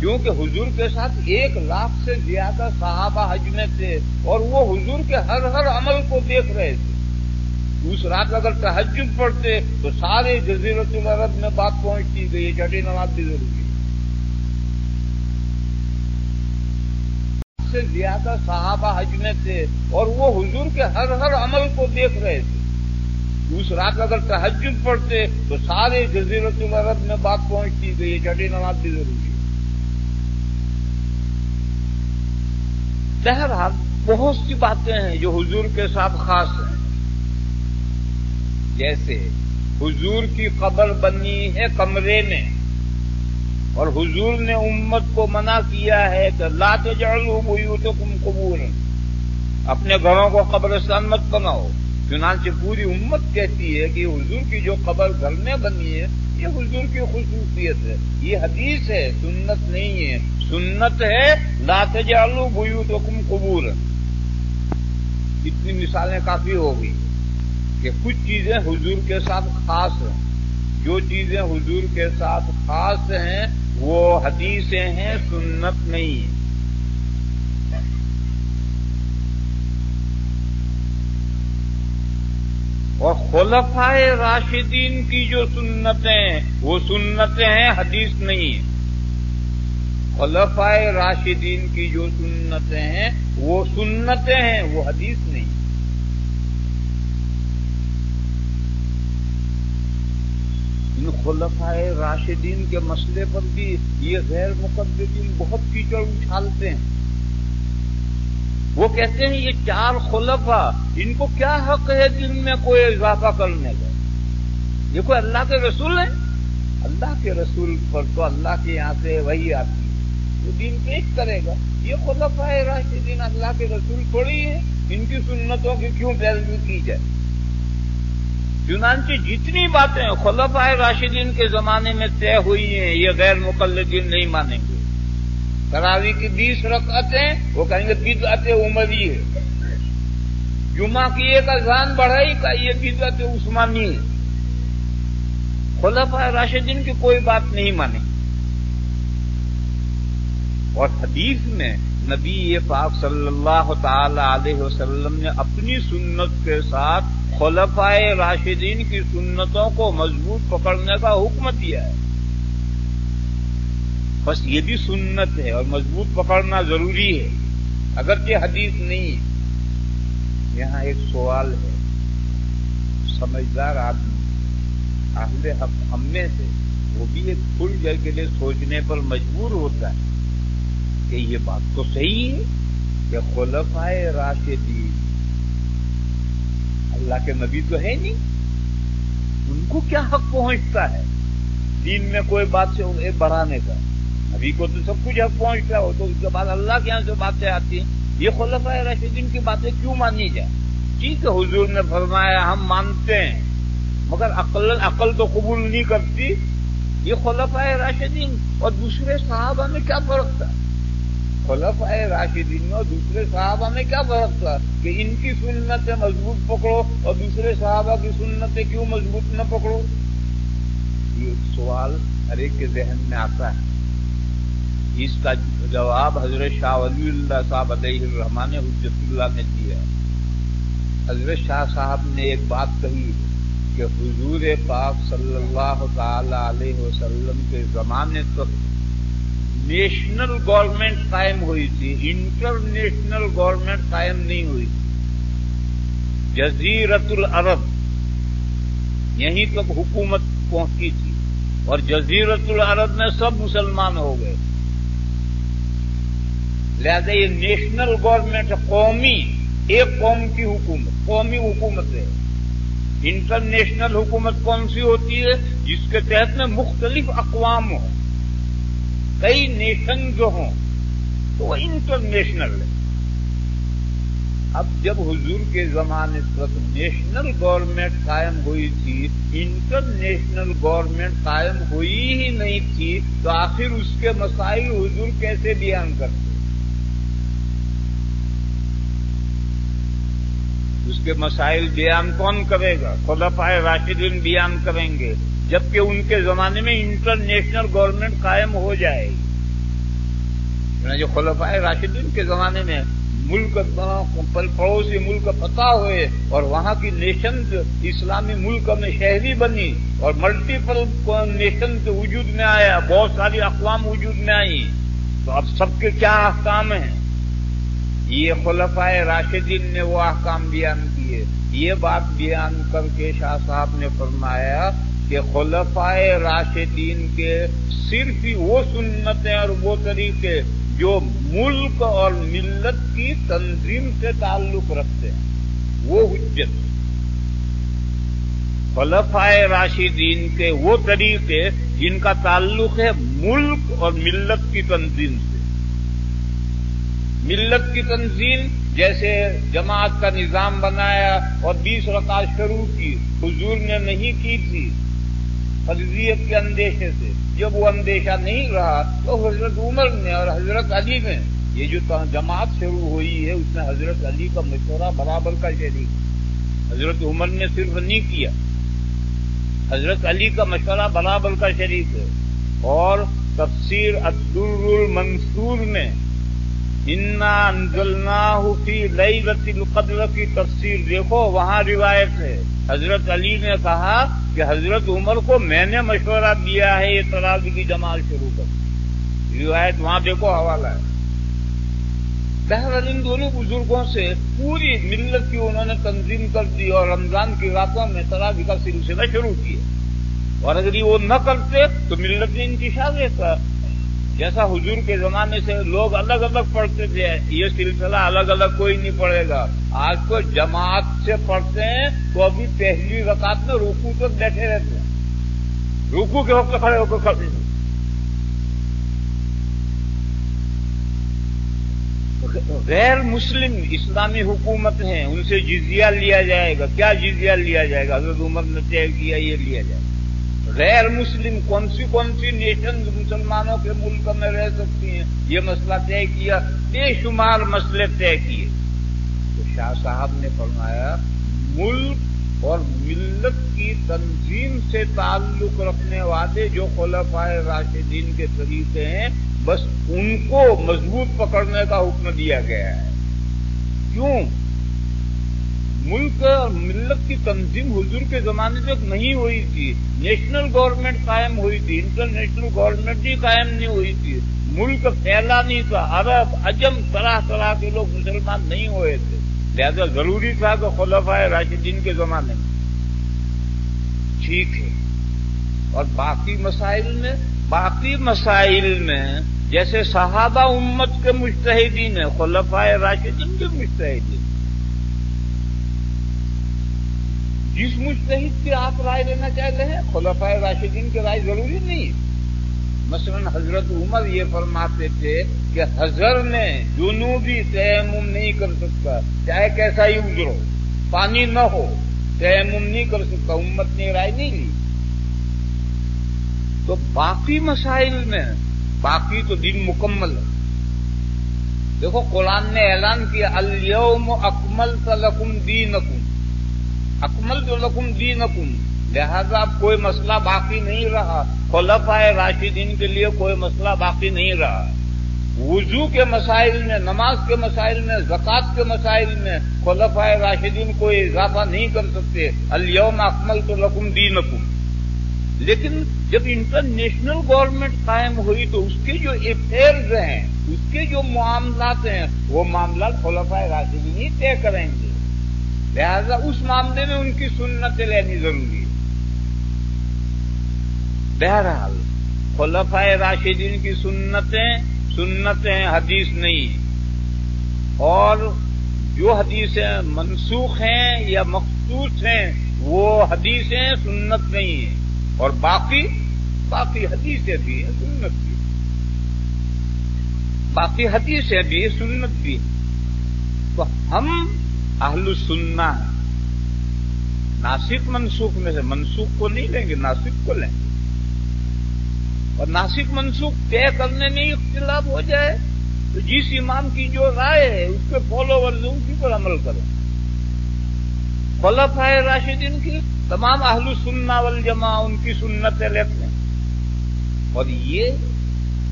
Speaker 1: کیونکہ حضور کے ساتھ ایک لاکھ سے زیادہ صحابہ حج میں تھے اور وہ حضور کے ہر ہر عمل کو دیکھ رہے تھے۔ اس رات اگر تحجد پڑھتے تو سارے جزیرت العرب میں بات پہنچتی گئی چھٹی نماز بھی ضروری سے زیادہ صحابہ حج میں تھے اور وہ حضور کے ہر ہر عمل کو دیکھ رہے تھے۔ اس رات اگر تحجد پڑھتے تو سارے جزیرت العرب میں بات پہنچتی گئی چھٹی نماز بھی ضروری بہرحال بہت سی باتیں ہیں جو حضور کے ساتھ خاص ہیں۔ جیسے حضور کی قبر بنی ہے کمرے میں اور حضور نے امت کو منع کیا ہے کہ لا جڑو بیوتکم قبور اپنے گھروں کو قبرستان مت بناؤ۔ چنانچہ پوری امت کہتی ہے کہ حضور کی جو قبر گھر میں بنی ہے، یہ حضور کی خصوصیت ہے۔ یہ حدیث ہے، سنت نہیں ہے۔ سنت ہے لات جالو بویو تو کم قبور اتنی مثالیں کافی ہو گئی کہ کچھ چیزیں حضور کے ساتھ خاص ہیں۔ جو چیزیں حضور کے ساتھ خاص ہیں، وہ حدیثیں ہیں، سنت نہیں ہے اور خلفائے راشدین کی جو سنتیں، وہ سنتیں ہیں، حدیث نہیں ہے خلفائے راشدین کی جو سنتیں ہیں، وہ سنتیں ہیں، وہ حدیث نہیں۔ ان خلفائے راشدین کے مسئلے پر بھی یہ غیر مقدمین بہت کیچڑ اچھالتے ہیں۔ وہ کہتے ہیں یہ چار خلفا ان کو کیا حق ہے جن میں کوئی اضافہ کرنے کا؟ یہ کوئی اللہ کے رسول ہیں؟ اللہ کے رسول پر تو اللہ کے یہاں سے وہی آتی ہے وہ دین پیش کرے گا۔ یہ خلفا ہے راشدین اللہ کے رسول تھوڑی ہے ان کی سنتوں کی کیوں پیروی کی جائے؟ چنانچہ جتنی باتیں خلفا راشدین کے زمانے میں طے ہوئی ہیں، یہ غیر مقلدین نہیں مانیں گے۔ تراوی کی بیس رکعتیں، وہ کہیں گے بدعت عمری ہے۔ جمعہ کی ایک اذان بڑھائی کا یہ بدعت عثمانی ہے۔ خلفا راشدین کی کوئی بات نہیں مانیں گے اور حدیث میں نبی پاک صلی اللہ تعالی علیہ وسلم نے اپنی سنت کے ساتھ خلفائے راشدین کی سنتوں کو مضبوط پکڑنے کا حکم دیا ہے۔ بس یہ بھی سنت ہے اور مضبوط پکڑنا ضروری ہے۔ اگرچہ حدیث نہیں ہے، یہاں ایک سوال ہے۔ سمجھدار آدمی، اہل ہم میں سے، وہ بھی ایک پھول جل کے لیے سوچنے پر مجبور ہوتا ہے کہ یہ بات تو صحیح ہے کہ خلفائے راشدین اللہ کے نبی تو ہے نہیں۔ ان کو کیا حق پہنچتا ہے؟ دین میں کوئی بات سے بڑھانے کا۔ نبی کو تو سب کچھ حق پہنچتا ہو تو اس کے بعد اللہ کے یہاں سے باتیں آتی ہیں۔ یہ خلفائے راشدین کی باتیں کیوں مانی جائیں؟ ٹھیک ہے، حضور نے فرمایا، ہم مانتے ہیں، مگر عقل عقل تو قبول نہیں کرتی۔ یہ خلفائے راشدین اور دوسرے صحابہ میں کیا فرق تھا؟ خلف راشدین میں اور دوسرے صحابہ میں کیا فرق تھا؟ کہ ان کی سنتیں مضبوط پکڑو اور دوسرے صحابہ کی سنتیں کیوں مضبوط نہ پکڑو؟ یہ سوال ہر ایک کے ذہن میں آتا ہے۔ اس کا جواب حضرت شاہ ولی اللہ صاحب علیہ الرحمان حجت اللہ نے دیا حضرت شاہ صاحب نے ایک بات کہی کہ حضور پاک صلی اللہ تعالی علیہ وسلم کے زمانے تک نیشنل گورنمنٹ قائم ہوئی تھی، انٹرنیشنل گورنمنٹ قائم نہیں ہوئی۔ تھی جزیرت العرب، یہیں تک حکومت پہنچی تھی اور جزیرت العرب میں سب مسلمان ہو گئے۔ لہذا یہ نیشنل گورنمنٹ قومی، ایک قوم کی حکومت، قومی حکومت ہے۔ انٹرنیشنل حکومت کون سی ہوتی ہے؟ جس کے تحت میں مختلف اقوام ہوں۔ کئی نیشن جو ہوں، تو وہ انٹرنیشنل ہے اب جب حضور کے زمانے تک نیشنل گورنمنٹ قائم ہوئی تھی، انٹرنیشنل گورنمنٹ قائم ہوئی ہی نہیں تھی، تو آخر اس کے مسائل حضور کیسے بیان کرتے؟ اس کے مسائل بیان کون کرے گا؟ خلفائے راشدین بیان کریں گے، جبکہ ان کے زمانے میں انٹرنیشنل گورنمنٹ قائم ہو جائے گی۔ یعنی جو خلفائے راشدین کے زمانے میں ملک پڑوسی ملک پتہ ہوئے اور وہاں کی نیشن اسلامی ملک میں شہری بنی اور ملٹیپل نیشن وجود میں آیا، بہت ساری اقوام وجود میں آئی تو اب سب کے کیا احکام ہیں؟ یہ خلفائے راشدین نے وہ احکام بیان کیے۔ یہ بات بیان کر کے شاہ صاحب نے فرمایا کہ خلفائے راشدین کے صرف ہی وہ سنتیں اور وہ طریقے جو ملک اور ملت کی تنظیم سے تعلق رکھتے ہیں، وہ حجت۔ خلفائے راشدین کے وہ طریقے جن کا تعلق ہے ملک اور ملت کی تنظیم سے۔ ملت کی تنظیم جیسے جماعت کا نظام بنایا اور بیس رکعت شروع کی، حضور نے نہیں کی تھی۔ فرضیت کے اندیشے سے، جب وہ اندیشہ نہیں رہا تو حضرت عمر نے اور حضرت علی نے، یہ جو جماعت شروع ہوئی ہے، اس میں حضرت علی کا مشورہ برابر کا شریک حضرت عمر نے صرف نہیں کیا۔ حضرت علی کا مشورہ برابر کا شریک ہے۔ اور تفسیر عبدالر المنصور میں انا انزلنا فی لیلت القدر کی تفسیر دیکھو، وہاں روایت ہے۔ حضرت علی نے کہا کہ حضرت عمر کو میں نے مشورہ دیا ہے یہ تراوی کی جماعت شروع کر روایت وہاں دیکھو، حوالہ ہے۔ بہرحال ان دونوں بزرگوں سے پوری ملت کی انہوں نے تنظیم کر دی اور رمضان کی راتوں میں تراوی کا سلسلہ شروع کیا۔ اور اگر یہ وہ نہ کرتے تو ملت میں انتشار رہتا۔ جیسا حضور کے زمانے سے لوگ الگ الگ پڑھتے تھے، یہ سلسلہ الگ الگ کوئی نہیں پڑھے گا۔ آج تو جماعت سے پڑھتے ہیں، تو ابھی پہلی رکعت میں روکو تو بیٹھے رہتے ہیں۔ روکو کے وقت کھڑے ہو کر کھڑے غیر مسلم اسلامی حکومت ہیں، ان سے جزیہ لیا جائے گا۔ کیا جزیہ لیا جائے گا؟ حضرت عمر نے طے کیا، یہ لیا جائے گا۔ غیر مسلم کون سی کون سی نیشن مسلمانوں کے ملک میں رہ سکتی ہیں؟ یہ مسئلہ طے کیا، بے شمار مسئلے طے کیے۔ تو شاہ صاحب نے فرمایا، ملک اور ملت کی تنظیم سے تعلق رکھنے والے جو خلفائے راشدین کے طریقے ہیں، بس ان کو مضبوط پکڑنے کا حکم دیا گیا ہے۔ کیوں؟ ملک اور ملت کی تنظیم حضور کے زمانے تک نہیں ہوئی تھی۔ نیشنل گورنمنٹ قائم ہوئی تھی۔ انٹرنیشنل گورنمنٹ بھی قائم نہیں ہوئی تھی۔ ملک پھیلا نہیں تھا۔ عرب، عجم، طرح طرح کے لوگ مسلمان نہیں ہوئے تھے۔ لہذا ضروری تھا کہ خلفائے راشدین کے زمانے میں۔ ٹھیک ہے۔ اور باقی مسائل میں، باقی مسائل میں جیسے صحابہ امت کے مشتحدین ہیں، خلفائے راشدین کے مشتحدین جس مستحد کی آپ رائے لینا چاہتے ہیں خلفۂ راشدین کی رائے ضروری نہیں۔ ہے مثلا حضرت عمر یہ فرماتے تھے کہ حضر نے جنوبی تیمم نہیں کر سکتا، چاہے کیسا ہی گزرو پانی نہ ہو، تیمم نہیں کر سکتا، امت نے رائے نہیں لی۔ تو باقی مسائل میں، باقی تو دن مکمل ہے۔ دیکھو قرآن نے اعلان کیا الوم اکمل تلکم دینکم اکمل جو لکم دی لہذا اب کوئی مسئلہ باقی نہیں رہا۔ خلف آئے راشدین کے لیے کوئی مسئلہ باقی نہیں رہا۔ وضو کے مسائل میں، نماز کے مسائل میں، زکوٰۃ کے مسائل میں خلف آئے راشدین کوئی اضافہ نہیں کر سکتے۔ الوم اکمل تو لکم دی لیکن جب انٹرنیشنل گورنمنٹ قائم ہوئی تو اس کے جو افیئرز ہیں، اس کے جو معاملات ہیں، وہ معاملات خلفۂ راشدین ہی طے کریں گے۔ لہذا اس معاملے میں ان کی سنت لینی ضروری ہے۔ بہرحال خلفۂ راشدین کی سنتیں سنتیں حدیث نہیں اور جو حدیثیں منسوخ ہیں یا مخصوص ہیں، وہ حدیثیں سنت نہیں ہیں۔ اور باقی باقی حدیثیں بھی ہیں، سنت بھی باقی حدیثیں بھی سنت بھی تو ہم اہل سننا ہے۔ ناسک منسوخ میں سے، منسوخ کو نہیں لیں گے، ناسک کو لیں گے۔ اور ناسک منسوخ طے کرنے میں اختلاف ہو جائے، تو جس امام کی جو رائے ہے، اس کے فالوور اسی پر عمل کریں۔ فلف ہے راشدین کی تمام اہل سننا والجماع ان کی سنتیں لیتے ہیں۔ اور یہ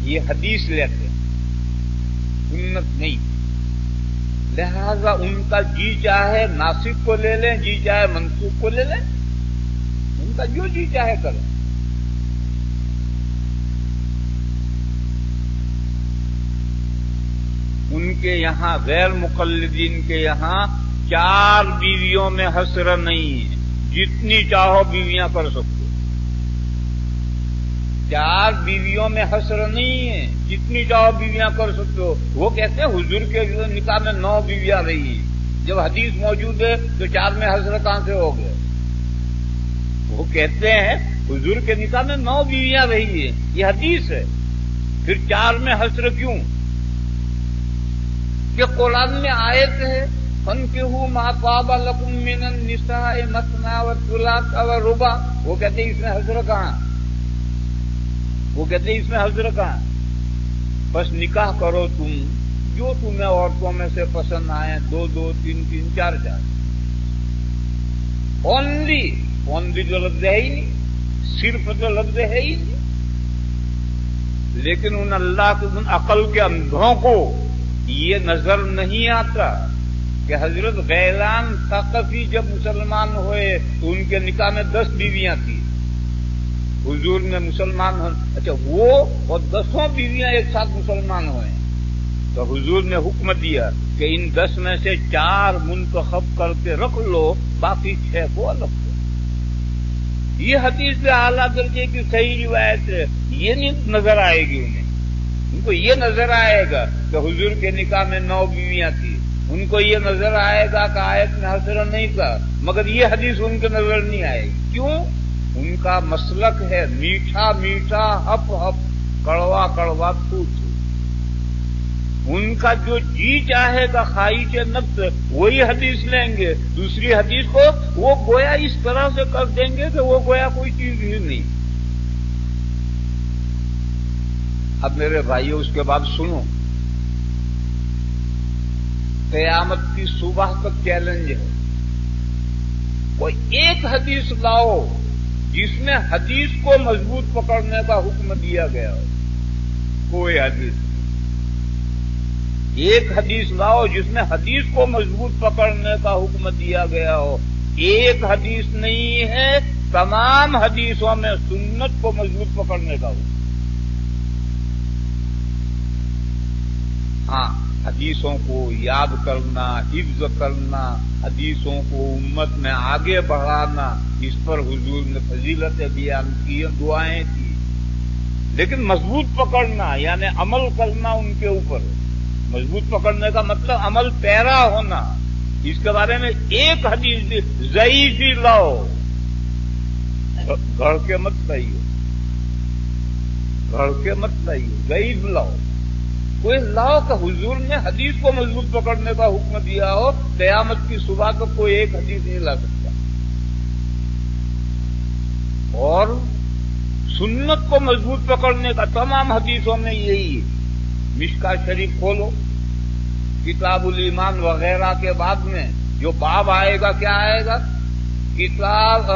Speaker 1: یہ حدیث لیتے ہیں۔ سنت نہیں۔ لہذا ان کا جی چاہے ناسک کو لے لیں جی چاہے منسوخ کو لے لیں، ان کا جو جی چاہے کریں۔ ان کے یہاں غیر مقلدین کے یہاں چار بیویوں میں حسر نہیں ہے۔ جتنی چاہو بیویاں کر سکتے چار بیویوں میں حسر نہیں ہے۔ جتنی چاہو بیویاں کر سکتے ہو۔ وہ کہتے ہیں حضور کے نکاح میں نو بیویاں رہی ہیں۔ جب حدیث موجود ہے تو چار میں حسر کہاں سے ہو گئے؟ وہ کہتے ہیں حضور کے نکاح میں نو بیویاں رہی ہیں۔ یہ حدیث ہے۔ پھر چار میں حسر کیوں؟ کہ قرآن میں آئے تھے فن کے ہوں ماں بابا لکم نسا مسنا و تلاک و روبا وہ کہتے ہیں اس میں حضر کہاں؟ وہ کہتے ہیں اس میں حضر کہاں بس نکاح کرو تم، جو تمہیں عورتوں میں سے پسند آئے دو دو، تین تین، چار چار۔ اونلی اونلی جو لفظ ہے ہی نہیں، صرف جو لفظ ہے ہی نہیں۔ لیکن ان اللہ کے ان عقل کے اندھوں کو یہ نظر نہیں آتا کہ حضرت غیلان ثقفی جب مسلمان ہوئے تو ان کے نکاح میں دس بیویاں تھیں۔ حضور نے مسلمان اچھا وہ اور دسوں بیویاں ایک ساتھ مسلمان ہوئے۔ تو حضور نے حکم دیا کہ ان دس میں سے چار منتخب کر کے رکھ لو، باقی چھ کو الگ کرو یہ حدیث اعلیٰ درجے کی صحیح روایت ہے۔ یہ نہیں نظر آئے گی انہیں۔ ان کو یہ نظر آئے گا کہ حضور کے نکاح میں نو بیویاں تھیں۔ ان کو یہ نظر آئے گا کہ آیت میں حسر نہیں تھا۔ مگر یہ حدیث ان کے نظر نہیں آئے۔ گی کیوں؟ ان کا مسلک ہے، میٹھا میٹھا، ہپ ہپ، کڑوا کڑوا پھوٹ ان کا جو جی چاہے گا خواہش نفس، وہی حدیث لیں گے۔ دوسری حدیث کو وہ گویا اس طرح سے کر دیں گے کہ وہ گویا کوئی چیز ہی نہیں۔ اب میرے بھائیو، اس کے بعد سنو۔ قیامت کی صبح کا چیلنج ہے۔ وہ ایک حدیث لاؤ۔ جس میں حدیث کو مضبوط پکڑنے کا حکم دیا گیا ہو۔ کوئی حدیث ایک حدیث لاؤ، جس میں حدیث کو مضبوط پکڑنے کا حکم دیا گیا ہو۔ ایک حدیث نہیں ہے، تمام حدیثوں میں سنت کو مضبوط پکڑنے کا حکم۔ ہاں۔ حدیثوں کو یاد کرنا، حفظ کرنا، حدیثوں کو امت میں آگے بڑھانا، اس پر حضور نے فضیلت بیان کی دعائیں کی لیکن مضبوط پکڑنا یعنی عمل کرنا ان کے اوپر۔ مضبوط پکڑنے کا مطلب عمل پیرا ہونا۔ اس کے بارے میں ایک حدیث ضعیف ہی لاؤ گھر کے مت لائیے۔ گھر کے مت لائیے، ضعیف لاؤ کوئی لاؤ کا حضور نے حدیث کو مضبوط پکڑنے کا حکم دیا ہو، قیامت کی صبح کو کوئی ایک حدیث نہیں لا سکتا۔ اور سنت کو مضبوط پکڑنے کا تمام حدیثوں میں یہی ہے۔ مشکا شریف کھولو، کتاب الایمان وغیرہ کے بعد میں جو باب آئے گا، کیا آئے گا؟ کتاب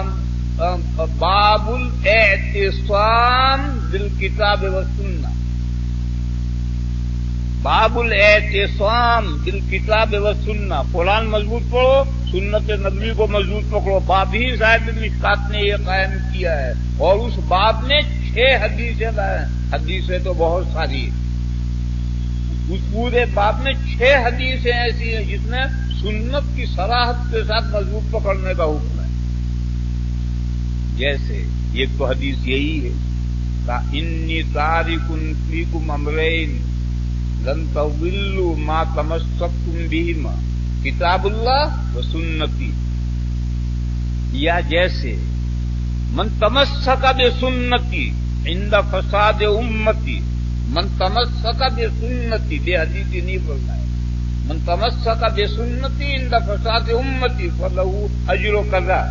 Speaker 1: باب الاعتصام دل کتاب و باب الاعتصام دل کتاب و سننا قرآن مضبوط پڑھو، سنت نبی کو مضبوط پکڑو۔ باب ہی صاحب مشکات نے یہ قائم کیا ہے۔ اور اس باب نے چھ حدیثیں حدیثیں تو بہت ساری اس پورے باب میں چھ حدیثیں ایسی ہیں جس میں سنت کی سراہد کے ساتھ مضبوط پکڑنے کا حکم ہے۔ جیسے ایک تو حدیث یہی ہے انی تارکن فیکم امرین لن تولو ما تمسکتم بہما کتاب اللہ و سنتی یا جیسے، من تمسک بے سنتی عند فساد امتی. من تمسک بے سنتی بے حدیثی نہیں بولنا ہے. من تمسک بے سنتی عند فساد امتی، فلہو اجر و کرا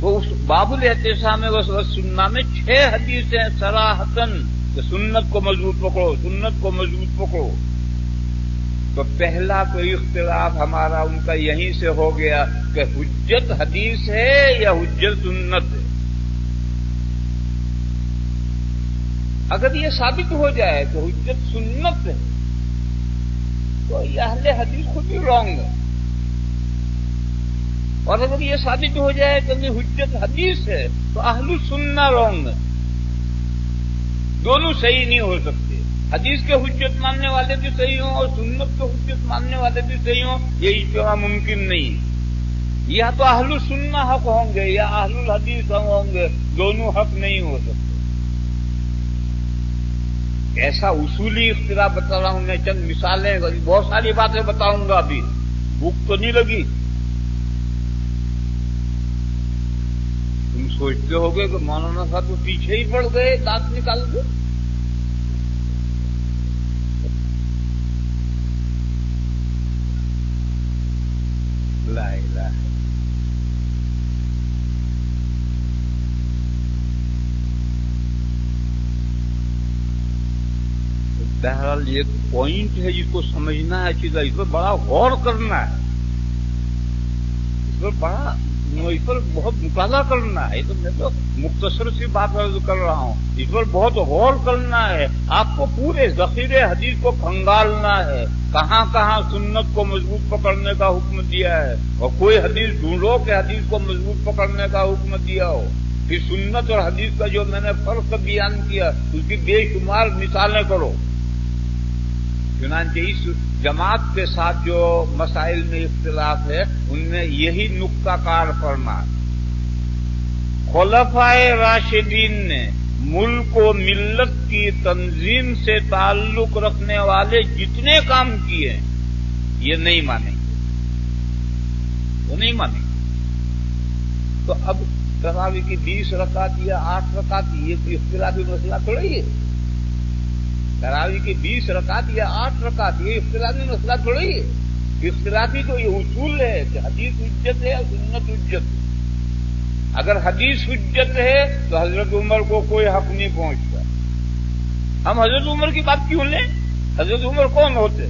Speaker 1: وہ اس باب الاحتسام میں سننا میں چھ حدیثیں سراہتن کہ سنت کو مضبوط پکڑو، سنت کو مضبوط پکڑو۔ تو پہلا کوئی اختلاف ہمارا ان کا یہیں سے ہو گیا کہ حجت حدیث ہے یا حجت سنت ہے۔ اگر یہ ثابت ہو جائے کہ حجت سنت ہے، تو یہ اہل حدیث خود ہی رانگ ہے۔ اور اگر یہ ثابت ہو جائے کہ حجت حدیث ہے، تو اہل سننا رونگ دونوں صحیح نہیں ہو سکتے۔ حدیث کے حجت ماننے والے بھی صحیح ہوں اور سنت کے حجت ماننے والے بھی صحیح ہوں، یہ اجتماع ممکن نہیں۔ یا تو اہل سننا حق ہوں گے یا اہل الحدیث ہوں گے، دونوں حق نہیں ہو سکتے۔ ایسا اصولی اختلاف بتا رہا ہوں، میں چند مثالیں، بہت ساری باتیں بتاؤں گا ابھی۔ بھوک تو نہیں لگی؟ سوچتے ہو گے کہ مولانا صاحب تو پیچھے ہی پڑ گئے، دانت نکال کے۔ بہرحال ایک پوائنٹ ہے جس کو سمجھنا ہے چیز اس پر بڑا غور کرنا ہے۔ اس پر بڑا اس پر بہت مطالعہ کرنا ہے۔ تو میں تو مختصر سی بات کر رہا ہوں۔ اس پر بہت غور کرنا ہے۔ آپ کو پورے ذخیرے حدیث کو کھنگالنا ہے۔ کہاں کہاں سنت کو مضبوط پکڑنے کا حکم دیا ہے۔ اور کوئی حدیث ڈھونڈو کہ حدیث کو مضبوط پکڑنے کا حکم دیا ہو۔ پھر سنت اور حدیث کا جو میں نے فرق بیان کیا، اس کی بے شمار مثالیں کرو۔ چنانچہ اس جماعت کے ساتھ جو مسائل میں اختلاف ہے، ان میں یہی نقطہ کار پڑنا خلفائے راشدین نے ملک و ملت کی تنظیم سے تعلق رکھنے والے جتنے کام کیے یہ نہیں مانیں گے۔ وہ نہیں مانیں گے۔ تو اب تراوی کی بیس رکعت یا آٹھ رکعت، یہ کوئی اختلافی مسئلہ تھوڑا ہی ہے۔ تراوی کی بیس رکعت یا آٹھ رکعت، یہ اختلافی مسئلہ تھوڑا ہی ہے۔ اختلافی تو یہ اصول ہے کہ حدیث حجت ہے یا سنت حجت۔ اگر حدیث حجت ہے تو حضرت عمر کو کوئی حق نہیں پہنچتا۔ ہم حضرت عمر کی بات کیوں لیں؟ حضرت عمر کون ہوتے؟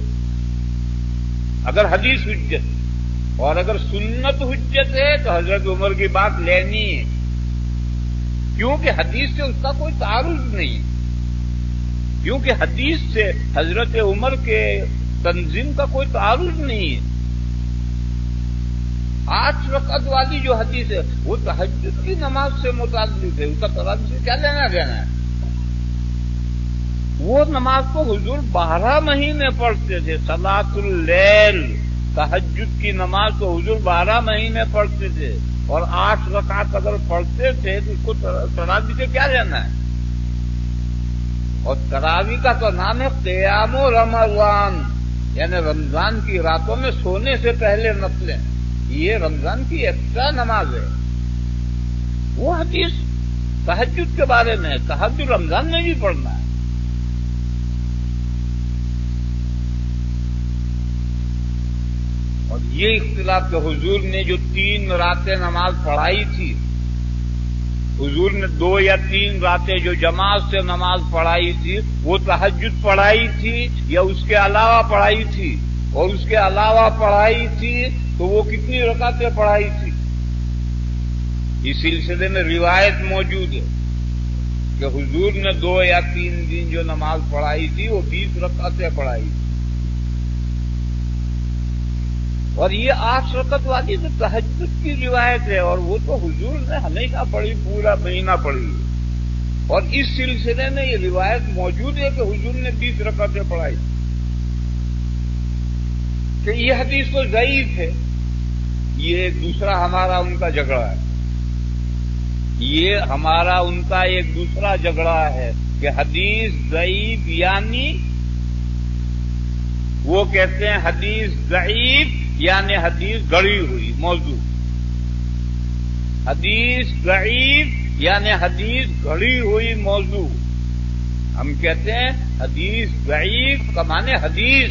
Speaker 1: اگر حدیث حجت اور اگر سنت حجت ہے تو حضرت عمر کی بات لینی ہے۔ کیونکہ حدیث سے اس کا کوئی تعارف نہیں ہے۔ کیونکہ حدیث سے حضرت عمر کے تنظیم کا کوئی تعارف نہیں ہے۔ آٹھ رقط والی جو حدیث ہے، وہ تحجد کی نماز سے متعلق ہے، اس کا تراج سے کیا لینا دینا ہے؟ وہ نماز کو حضور بارہ مہینے پڑھتے تھے سلاط اللیل تحجد کی نماز کو حضور بارہ مہینے پڑھتے تھے۔ اور آٹھ رکعت اگر پڑھتے تھے، تو اس کو تراجی سے کیا لینا ہے؟ اور تراوی کا تو نام ہے قیام و رمضان۔ یعنی رمضان کی راتوں میں سونے سے پہلے نسلیں یہ رمضان کی ایکسٹرا نماز ہے۔ وہ حدیث تحجد کے بارے میں تحجد رمضان میں بھی پڑھنا ہے۔ اور یہ اختلاف کے حضور نے جو تین راتیں نماز پڑھائی تھی حضور نے دو یا تین راتیں جو جماعت سے نماز پڑھائی تھی، وہ تحجد پڑھائی تھی یا اس کے علاوہ پڑھائی تھی؟ اور اس کے علاوہ پڑھائی تھی تو وہ کتنی رکعتیں پڑھائی تھی؟ اس سلسلے میں روایت موجود ہے کہ حضور نے دو یا تین دن جو نماز پڑھائی تھی، وہ بیس رکعتیں پڑھائی تھی۔ اور یہ آٹھ رکعت والی تو تحجد کی روایت ہے، اور وہ تو حضور نے ہمیشہ پڑھی، پورا مہینہ پڑھی۔ اور اس سلسلے میں یہ روایت موجود ہے کہ حضور نے بیس رکعتیں پڑھائی۔ کہ یہ حدیث تو ضعیف ہے، یہ دوسرا ہمارا ان کا جھگڑا ہے۔ یہ ہمارا ان کا ایک دوسرا جھگڑا ہے کہ حدیث ضعیف یعنی وہ کہتے ہیں حدیث ضعیف یعنی حدیث گڑی ہوئی، موضوع۔ حدیث ضعیف یعنی حدیث گڑی ہوئی، موضوع۔ ہم کہتے ہیں حدیث ضعیف کا معنی حدیث،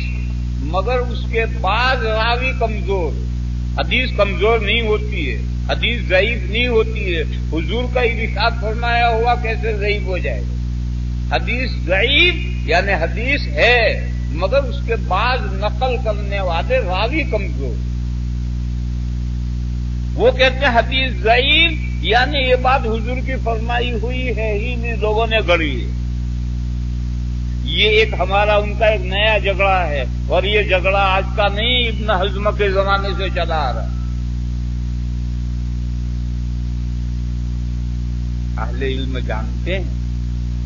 Speaker 1: مگر اس کے بعد راوی کمزور۔ حدیث کمزور نہیں ہوتی ہے، حدیث ضعیف نہیں ہوتی ہے۔ حضور کا ارشاد فرمایا ہوا کیسے ضعیف ہو جائے۔ گا حدیث ضعیف یعنی حدیث ہے۔ مگر اس کے بعد نقل کرنے والے راوی کمزور وہ کہتے ہیں حدیث ضعیف یعنی یہ بات حضور کی فرمائی ہوئی ہے، ہی نہیں لوگوں نے گڑی۔ یہ ایک ہمارا، ان کا ایک نیا جھگڑا ہے، اور یہ جھگڑا آج کا نہیں، ابن حزم کے زمانے سے چلا آ رہا۔ اہل علم جانتے ہیں،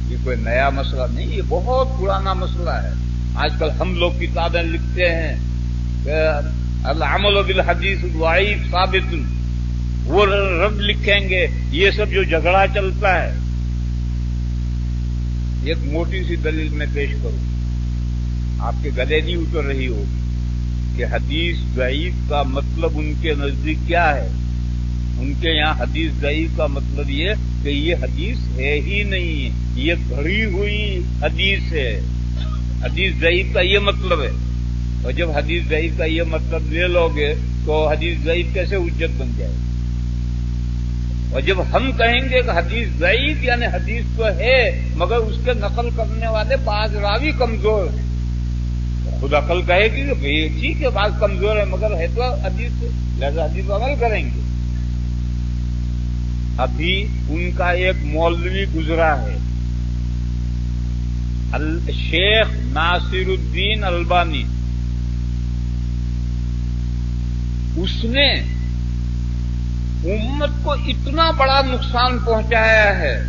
Speaker 1: یہ کوئی نیا مسئلہ نہیں، یہ بہت پرانا مسئلہ ہے۔ آج کل ہم لوگ کتابیں لکھتے ہیں العمل بالحدیث الوائف ثابت، وہ رد لکھیں گے، یہ سب جو جھگڑا چلتا ہے، ایک موٹی سی دلیل میں پیش کروں۔ آپ کے گلے نہیں اتر رہی ہوگی کہ حدیث ضعیف کا مطلب ان کے نزدیک کیا ہے۔ ان کے یہاں حدیث ضعیف کا مطلب یہ کہ یہ حدیث ہے ہی نہیں، یہ گھڑی ہوئی حدیث ہے۔ حدیث ضعیف کا یہ مطلب ہے۔ اور جب حدیث ضعیف کا یہ مطلب لے لو گے تو حدیث ضعیف کیسے اجت بن جائے گا اور جب ہم کہیں گے کہ حدیث ضعیف یعنی حدیث تو ہے، مگر اس کے نقل کرنے والے بعض راوی کمزور ہیں۔ خود عقل کہے گی کہ ٹھیک ہے، بعض کمزور ہے مگر ہے تو حدیث، لہذا حدیث عمل کریں گے۔ ابھی ان کا ایک مولوی گزرا ہے۔ شیخ ناصر الدین البانی۔ اس نے امت کو اتنا بڑا نقصان پہنچایا ہے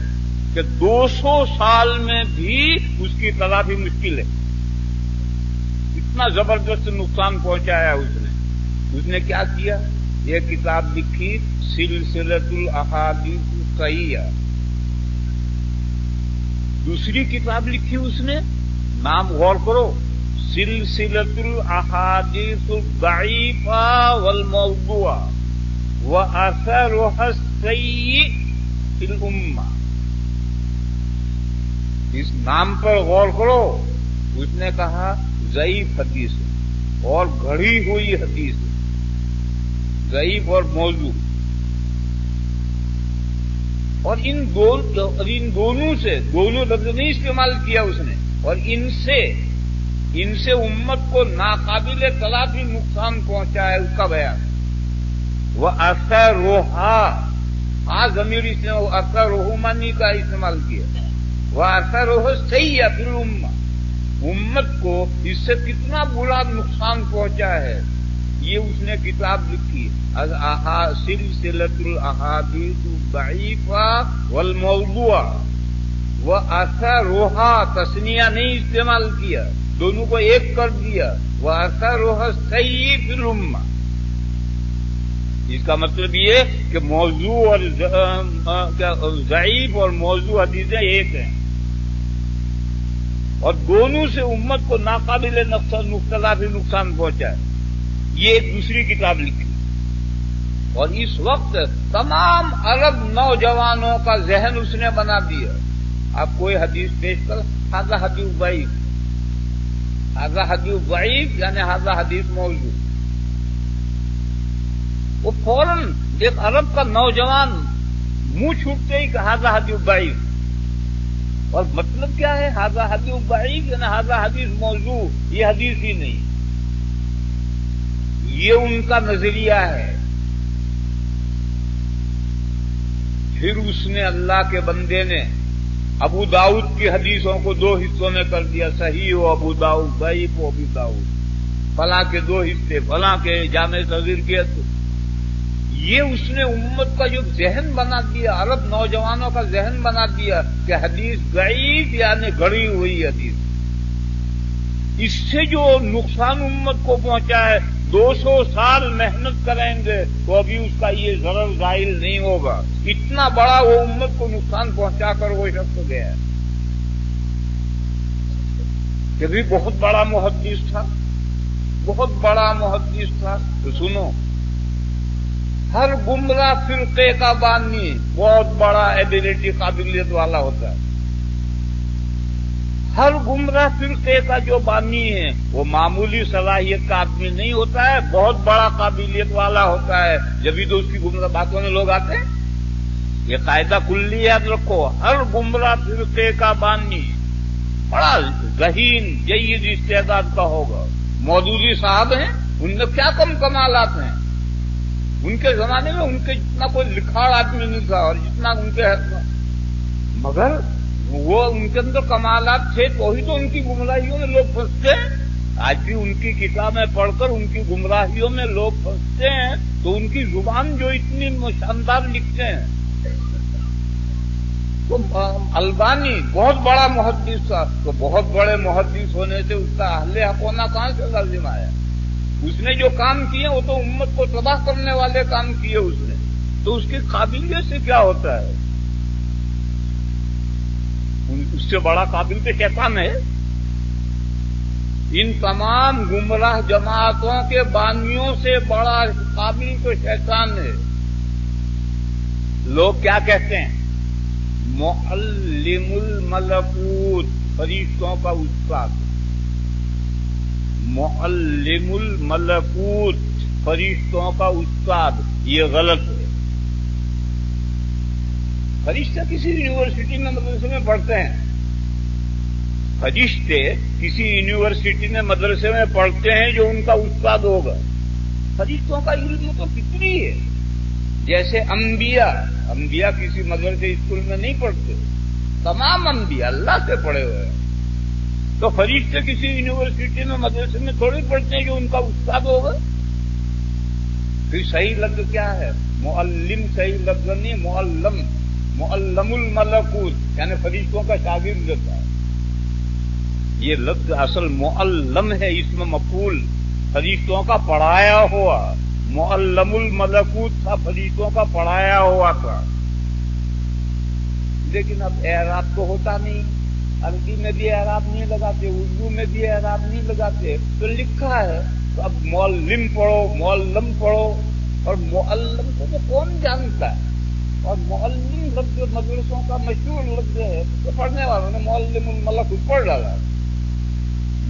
Speaker 1: کہ دو سو سال میں بھی اس کی تلافی مشکل ہے۔ اتنا زبردست نقصان پہنچایا اس نے۔ اس نے کیا کیا؟ یہ کتاب لکھی سلسلت الاحادیث صحیح دوسری کتاب لکھی اس نے، نام غور کرو سلسلت الاحادیث الضعیفہ والموضوعہ وہ اثر اس نام پر غور کرو، اس نے کہا ضعیف حدیث اور گھڑی ہوئی حدیث ضعیف اور موضوع۔ اور ان ان دونوں سے دونوں لفظ نہیں استعمال کیا اس نے. اور ان سے ان سے امت کو ناقابل تلافی نقصان پہنچا ہے اس کا بیان. وہ اثر روحا آ ضمیر اس نے اثر روحمانی کا استعمال کیا. وہ اثر روح صحیح ہے پھر امت کو اس سے کتنا برا نقصان پہنچا ہے. یہ اس نے کتاب لکھی سلسلت الحادیث ضعیفہ والموضوع وہ اثر روحا تسنیا نہیں استعمال کیا، دونوں کو ایک کر دیا۔ وہ اثر روح صحیح پھر اس کا مطلب یہ کہ موضوع اور ضعیف اور موضوع حدیثیں ایک ہیں۔ اور دونوں سے امت کو ناقابل نقصان مختلف نقصان پہنچا ہے۔ یہ ایک دوسری کتاب لکھی۔ اور اس وقت تمام عرب نوجوانوں کا ذہن اس نے بنا دیا۔ آپ کوئی حدیث پیش کر حاضہ حدیث ضعیف۔ حاضہ حدیث ضعیف یعنی حاضہ حدیث موضوع وہ فوراً ایک عرب کا نوجوان منہ چھوٹتے ہی کہ ہاضا حدیث اور مطلب کیا ہے؟ ہاضا حدیث ضعیف یعنی ہاضا حدیث موضوع، یہ حدیث ہی نہیں۔ یہ ان کا نظریہ ہے۔ پھر اس نے اللہ کے بندے نے ابو داؤد کی حدیثوں کو دو حصوں میں کر دیا، صحیح ہو ابو داؤد، ضعیف ہو ابو داؤد۔ فلاں کے دو حصے، فلاں کے جامع تذیر کے یہ اس نے امت کا جو ذہن بنا دیا، عرب نوجوانوں کا ذہن بنا دیا کہ حدیث ضعیف یعنی گڑی ہوئی حدیث۔ اس سے جو نقصان امت کو پہنچا ہے دو سو سال محنت کریں گے تو ابھی اس کا یہ ضرر ظاہر نہیں ہوگا۔ اتنا بڑا وہ امت کو نقصان پہنچا کر وہ شخص گیا کہ بھی بہت بڑا محدث تھا۔ بہت بڑا محدث تھا۔ تو سنو، ہر گمراہ فرقے کا بانی بہت بڑا ایبلٹی قابلیت والا ہوتا ہے۔ ہر گمراہ فرقے کا جو بانی ہے، وہ معمولی صلاحیت کا آدمی نہیں ہوتا ہے، بہت بڑا قابلیت والا ہوتا ہے۔ جبھی تو اس کی گمراہ باتوں میں لوگ آتے ہیں۔ یہ قاعدہ کلی یاد رکھو، ہر گمراہ فرقے کا بانی بڑا ذہین، جید استعداد کا ہوگا۔ مودودی صاحب ہیں، ان میں کیا کم کمالات ہیں؟ ان کے زمانے میں ان کے جتنا کوئی لکھاڑ آدمی نہیں تھا اور جتنا ان کے مگر وہ ان کے اندر کمالات تھے، تو ہی تو ان کی گمراہیوں میں لوگ پھنستے ہیں۔ آج بھی ان کی کتابیں پڑھ کر ان کی گمراہیوں میں لوگ پھنستے ہیں، تو ان کی زبان جو اتنی شاندار لکھتے ہیں۔ تو البانی بہت بڑا محدث تھا، تو بہت بڑے محدث ہونے سے اس کا اہل حق ہونا کہاں سے لازم آیا؟ اس نے جو کام کیے وہ تو امت کو تباہ کرنے والے کام کیے اس نے۔ تو اس کی قابلیت سے کیا ہوتا ہے؟ اس سے بڑا قابل تو شیطان ہے۔ ان تمام گمراہ جماعتوں کے بانیوں سے بڑا قابل تو شیطان ہے۔ لوگ کیا کہتے ہیں؟ معلم الملکوت، فرشتوں کا استاد۔ معلم الملکوت، فرشتوں کا استاد، یہ غلط ہے۔ فرشتہ کسی یونیورسٹی میں مدرسے میں پڑھتے ہیں۔ فرشتے کسی یونیورسٹی میں مدرسے میں پڑھتے ہیں جو ان کا استاد ہوگا۔ فرشتوں کا علم تو کتنی ہے۔ جیسے انبیاء انبیاء کسی مدرسے اسکول میں نہیں پڑھتے۔ تمام انبیاء اللہ سے پڑھے ہوئے ہیں۔ تو فرشتے کسی یونیورسٹی میں مدرسے میں تھوڑی پڑھتے ہیں جو ان کا استاد ہوگا؟ پھر صحیح لفظ کیا ہے؟ معلم صحیح لفظ نہیں، معلم معلم الملکوت یعنی فرشتوں کا شاگرد ہے۔ یہ لفظ اصل معلم ہے اس میں مقول فرشتوں کا پڑھایا ہوا۔ معلم الملکوت تھا فرشتوں کا پڑھایا ہوا تھا۔ لیکن اب اعراب تو ہوتا نہیں۔ عربی میں بھی اعراب نہیں لگاتے، اردو میں بھی اعراب نہیں لگاتے۔ تو لکھا ہے۔ تو اب معلم پڑھو معلم پڑھو۔ اور معلم کو تو کون جانتا ہے؟ اور معلم لفظ مدرسوں کا مشہور لفظ ہے۔ تو پڑھنے والوں نے معلم الملک پڑھ ڈالا۔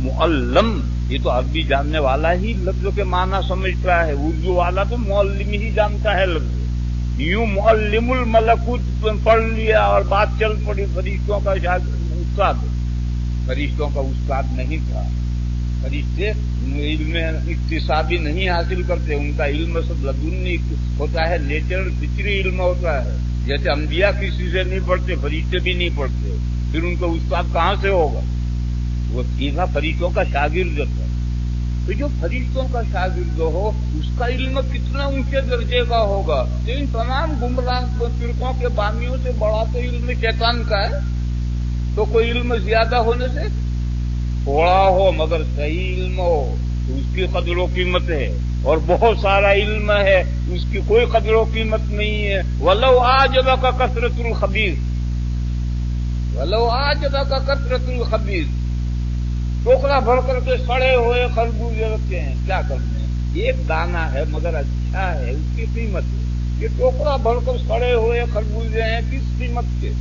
Speaker 1: معلم، یہ تو عربی جاننے والا ہی لفظوں کے معنی سمجھتا ہے، اردو والا تو معلم ہی جانتا ہے لفظ۔ یوں معلم الملکوت پڑھ لیا اور بات چل پڑی، فرشتوں کا استاد۔ فرشتوں کا استاد نہیں تھا۔ فرشتے علم اقتصابی نہیں حاصل کرتے، ان کا علم سب لدنی ہوتا ہے نیچر فطری علم ہوتا ہے۔ جیسے انبیاء کسی سے نہیں پڑھتے، فرشتے بھی نہیں پڑھتے۔ پھر ان کا استاد کہاں سے ہوگا؟ وہ سیدھا فرشتوں کا شاگرد تھا تو جو فرشتوں کا شاگرد ہو، اس کا علم کتنا اونچے درجے کا ہوگا؟ تو ان تمام گمراہ فرقوں کے بامیوں سے بڑا تو علم شیطان کا ہے۔ تو کوئی علم زیادہ ہونے سے؟ تھوڑا ہو، مگر صحیح علم ہو۔ تو اس کی قدر و قیمت ہے۔ اور بہت سارا علم ہے۔ اس کی کوئی قدر و قیمت نہیں ہے۔ ولو آج کا کثرت الخبیر۔ ولو آج کا کثرت الخبیر۔ ٹوکرا بھر کر کے سڑے ہوئے خربوزے رکھتے ہیں۔ کیا کرتے ہیں؟ ایک دانا ہے، مگر اچھا ہے، اس کی قیمت ہے۔ یہ ٹوکرا بھر کر سڑے ہوئے خربوزے ہیں، کس قیمت کے؟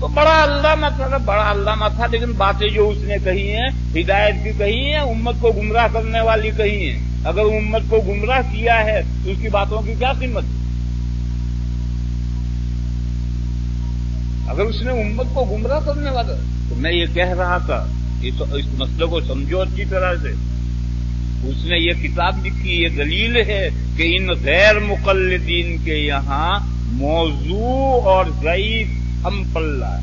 Speaker 1: تو بڑا اللہ تھا مطلب بڑا اللہ تھا، لیکن باتیں جو اس نے کہی ہیں، ہدایت بھی کہی ہیں، امت کو گمراہ کرنے والی کہی ہیں۔ اگر امت کو گمراہ کیا ہے، تو اس کی باتوں کی کیا قیمت ہے؟ اگر اس نے امت کو گمراہ کرنے والا تو میں یہ کہہ رہا تھا اس مسئلے کو سمجھو اچھی طرح سے۔ اس نے یہ کتاب لکھی، یہ دلیل ہے کہ ان غیر مقلدین کے یہاں موضوع اور ضعیف ہم پلہ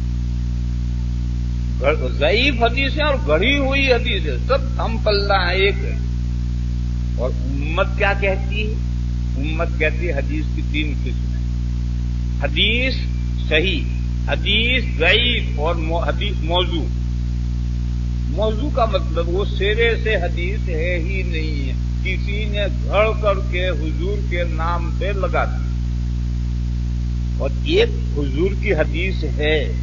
Speaker 1: ضعیف حدیث اور گڑھی ہوئی حدیث ہے سب ہم پلہ ہیں، ایک ہے۔ اور امت کیا کہتی ہے؟ امت کہتی ہے حدیث کی تین قسمیں۔ حدیث صحیح حدیث ضعیف اور حدیث موضوع. موضوع کا مطلب وہ سرے سے حدیث ہے ہی نہیں ہے۔ کسی نے گھڑ کر کے حضور کے نام پہ لگا دی۔ اور ایک حضور کی حدیث ہے،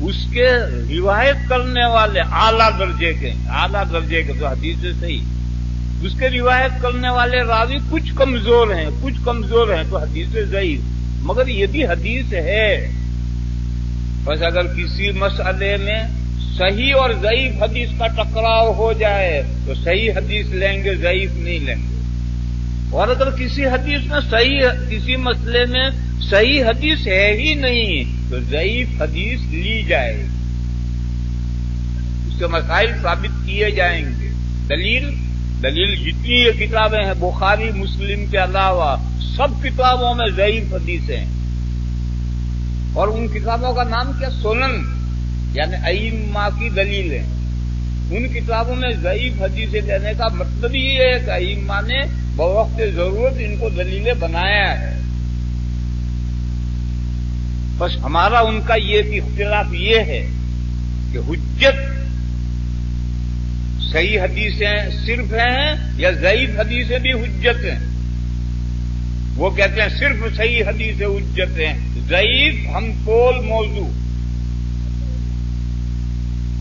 Speaker 1: اس کے روایت کرنے والے اعلیٰ درجے کے اعلیٰ درجے کے تو حدیث سے صحیح۔ اس کے روایت کرنے والے راوی کچھ کمزور ہیں، کچھ کمزور ہیں تو حدیث ضعیف۔ مگر یہ بھی حدیث ہے۔ بس اگر کسی مسئلے میں صحیح اور ضعیف حدیث کا ٹکراؤ ہو جائے تو صحیح حدیث لیں گے، ضعیف نہیں لیں گے۔ اور اگر کسی حدیث میں صحیح، کسی مسئلے میں صحیح حدیث ہے ہی نہیں تو ضعیف حدیث لی جائے گی۔ اس کے مسائل ثابت کیے جائیں گے۔ دلیل دلیل جتنی یہ کتابیں ہیں، بخاری، مسلم کے علاوہ سب کتابوں میں ضعیف حدیث ہیں۔ اور ان کتابوں کا نام کیا؟ سولن یعنی عیم ماں کی دلیل ہے ان کتابوں میں ضعیف حدیثیں دینے کا مطلب یہ ہے کہ عیم ماں نے بوقت ضرورت ان کو دلیلیں بنایا ہے۔ بس ہمارا ان کا یہ اختلاف یہ ہے کہ حجت صحیح حدیثیں صرف ہیں یا ضعیف حدیثیں بھی حجت ہیں۔ وہ کہتے ہیں صرف صحیح حدیث حجت ہیں۔ ضعیف ہم کول موضوع۔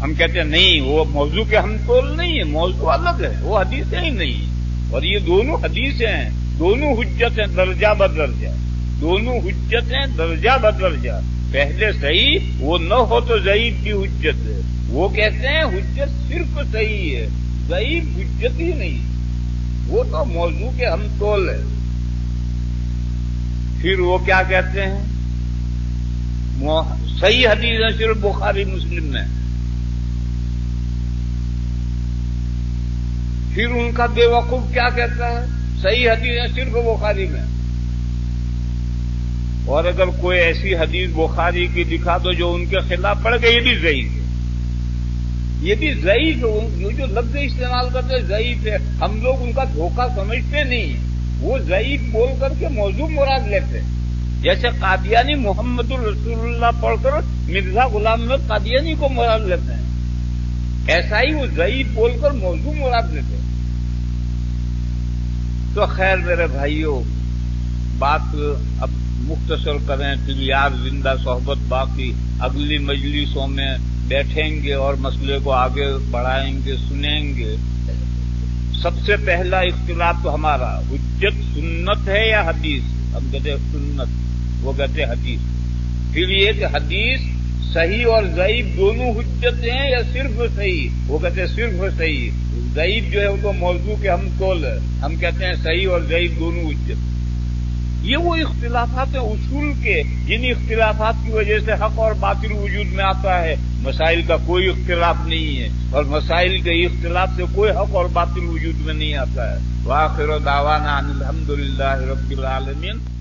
Speaker 1: ہم کہتے ہیں نہیں، وہ موضوع کے ہم تول نہیں ہے موضوع الگ ہے، وہ حدیثیں ہی نہیں۔ اور یہ دونوں حدیثیں ہیں، دونوں حجت ہیں درجہ بدرجہ دونوں حجت ہیں درجہ بدرجہ پہلے صحیح وہ نہ ہو تو ضعیف کی حجت ہے۔ وہ کہتے ہیں حجت صرف صحیح ہے، ضعیف حجت ہی نہیں۔ وہ تو موضوع کے ہم تول ہے پھر وہ کیا کہتے ہیں؟ صحیح حدیث ہے، صرف بخاری مسلم میں۔ پھر ان کا بے وقوف کیا کہتا ہے؟ صحیح حدیث ہے، صرف بخاری میں۔ اور اگر کوئی ایسی حدیث بخاری کی دکھا دو جو ان کے خلاف پڑ گئی یہ بھی ضعیف ہے۔ یہ بھی ضعیف ہے جو لفظ استعمال کرتے ضعیف ہے۔ ہم لوگ ان کا دھوکہ سمجھتے نہیں وہ ضعیف بول کر کے موضوع مراد لیتے جیسے قادیانی محمد الرسول اللہ پڑھ کر مرزا غلام میں قادیانی کو مراد لیتے ہیں۔ ایسا ہی وہ ضعیف بول کر موضوع مراد لیتے ہیں۔ تو خیر میرے بھائیوں بات اب مختصر کریں پھر یار زندہ صحبت باقی۔ اگلی مجلسوں میں بیٹھیں گے اور مسئلے کو آگے بڑھائیں گے، سنیں گے۔ سب سے پہلا اختلاف تو ہمارا، حجت سنت ہے یا حدیث؟ ہم کہتے سنت، وہ کہتے حدیث۔ پھر یہ کہ حدیث صحیح اور ضعیف دونوں حجت ہیں یا صرف صحیح؟ وہ کہتے ہیں صرف صحیح۔ ضعیف جو ہے وہ تو موضوع کے ہم کول ہم کہتے ہیں صحیح اور ضعیف دونوں حجت۔ یہ وہ اختلافات اصول کے جن اختلافات کی وجہ سے حق اور باطل وجود میں آتا ہے، مسائل کا کوئی اختلاف نہیں ہے اور مسائل کے اختلاف سے کوئی حق اور باطل وجود میں نہیں آتا ہے۔ واخر دعوانا الحمد للہ رب العالمین۔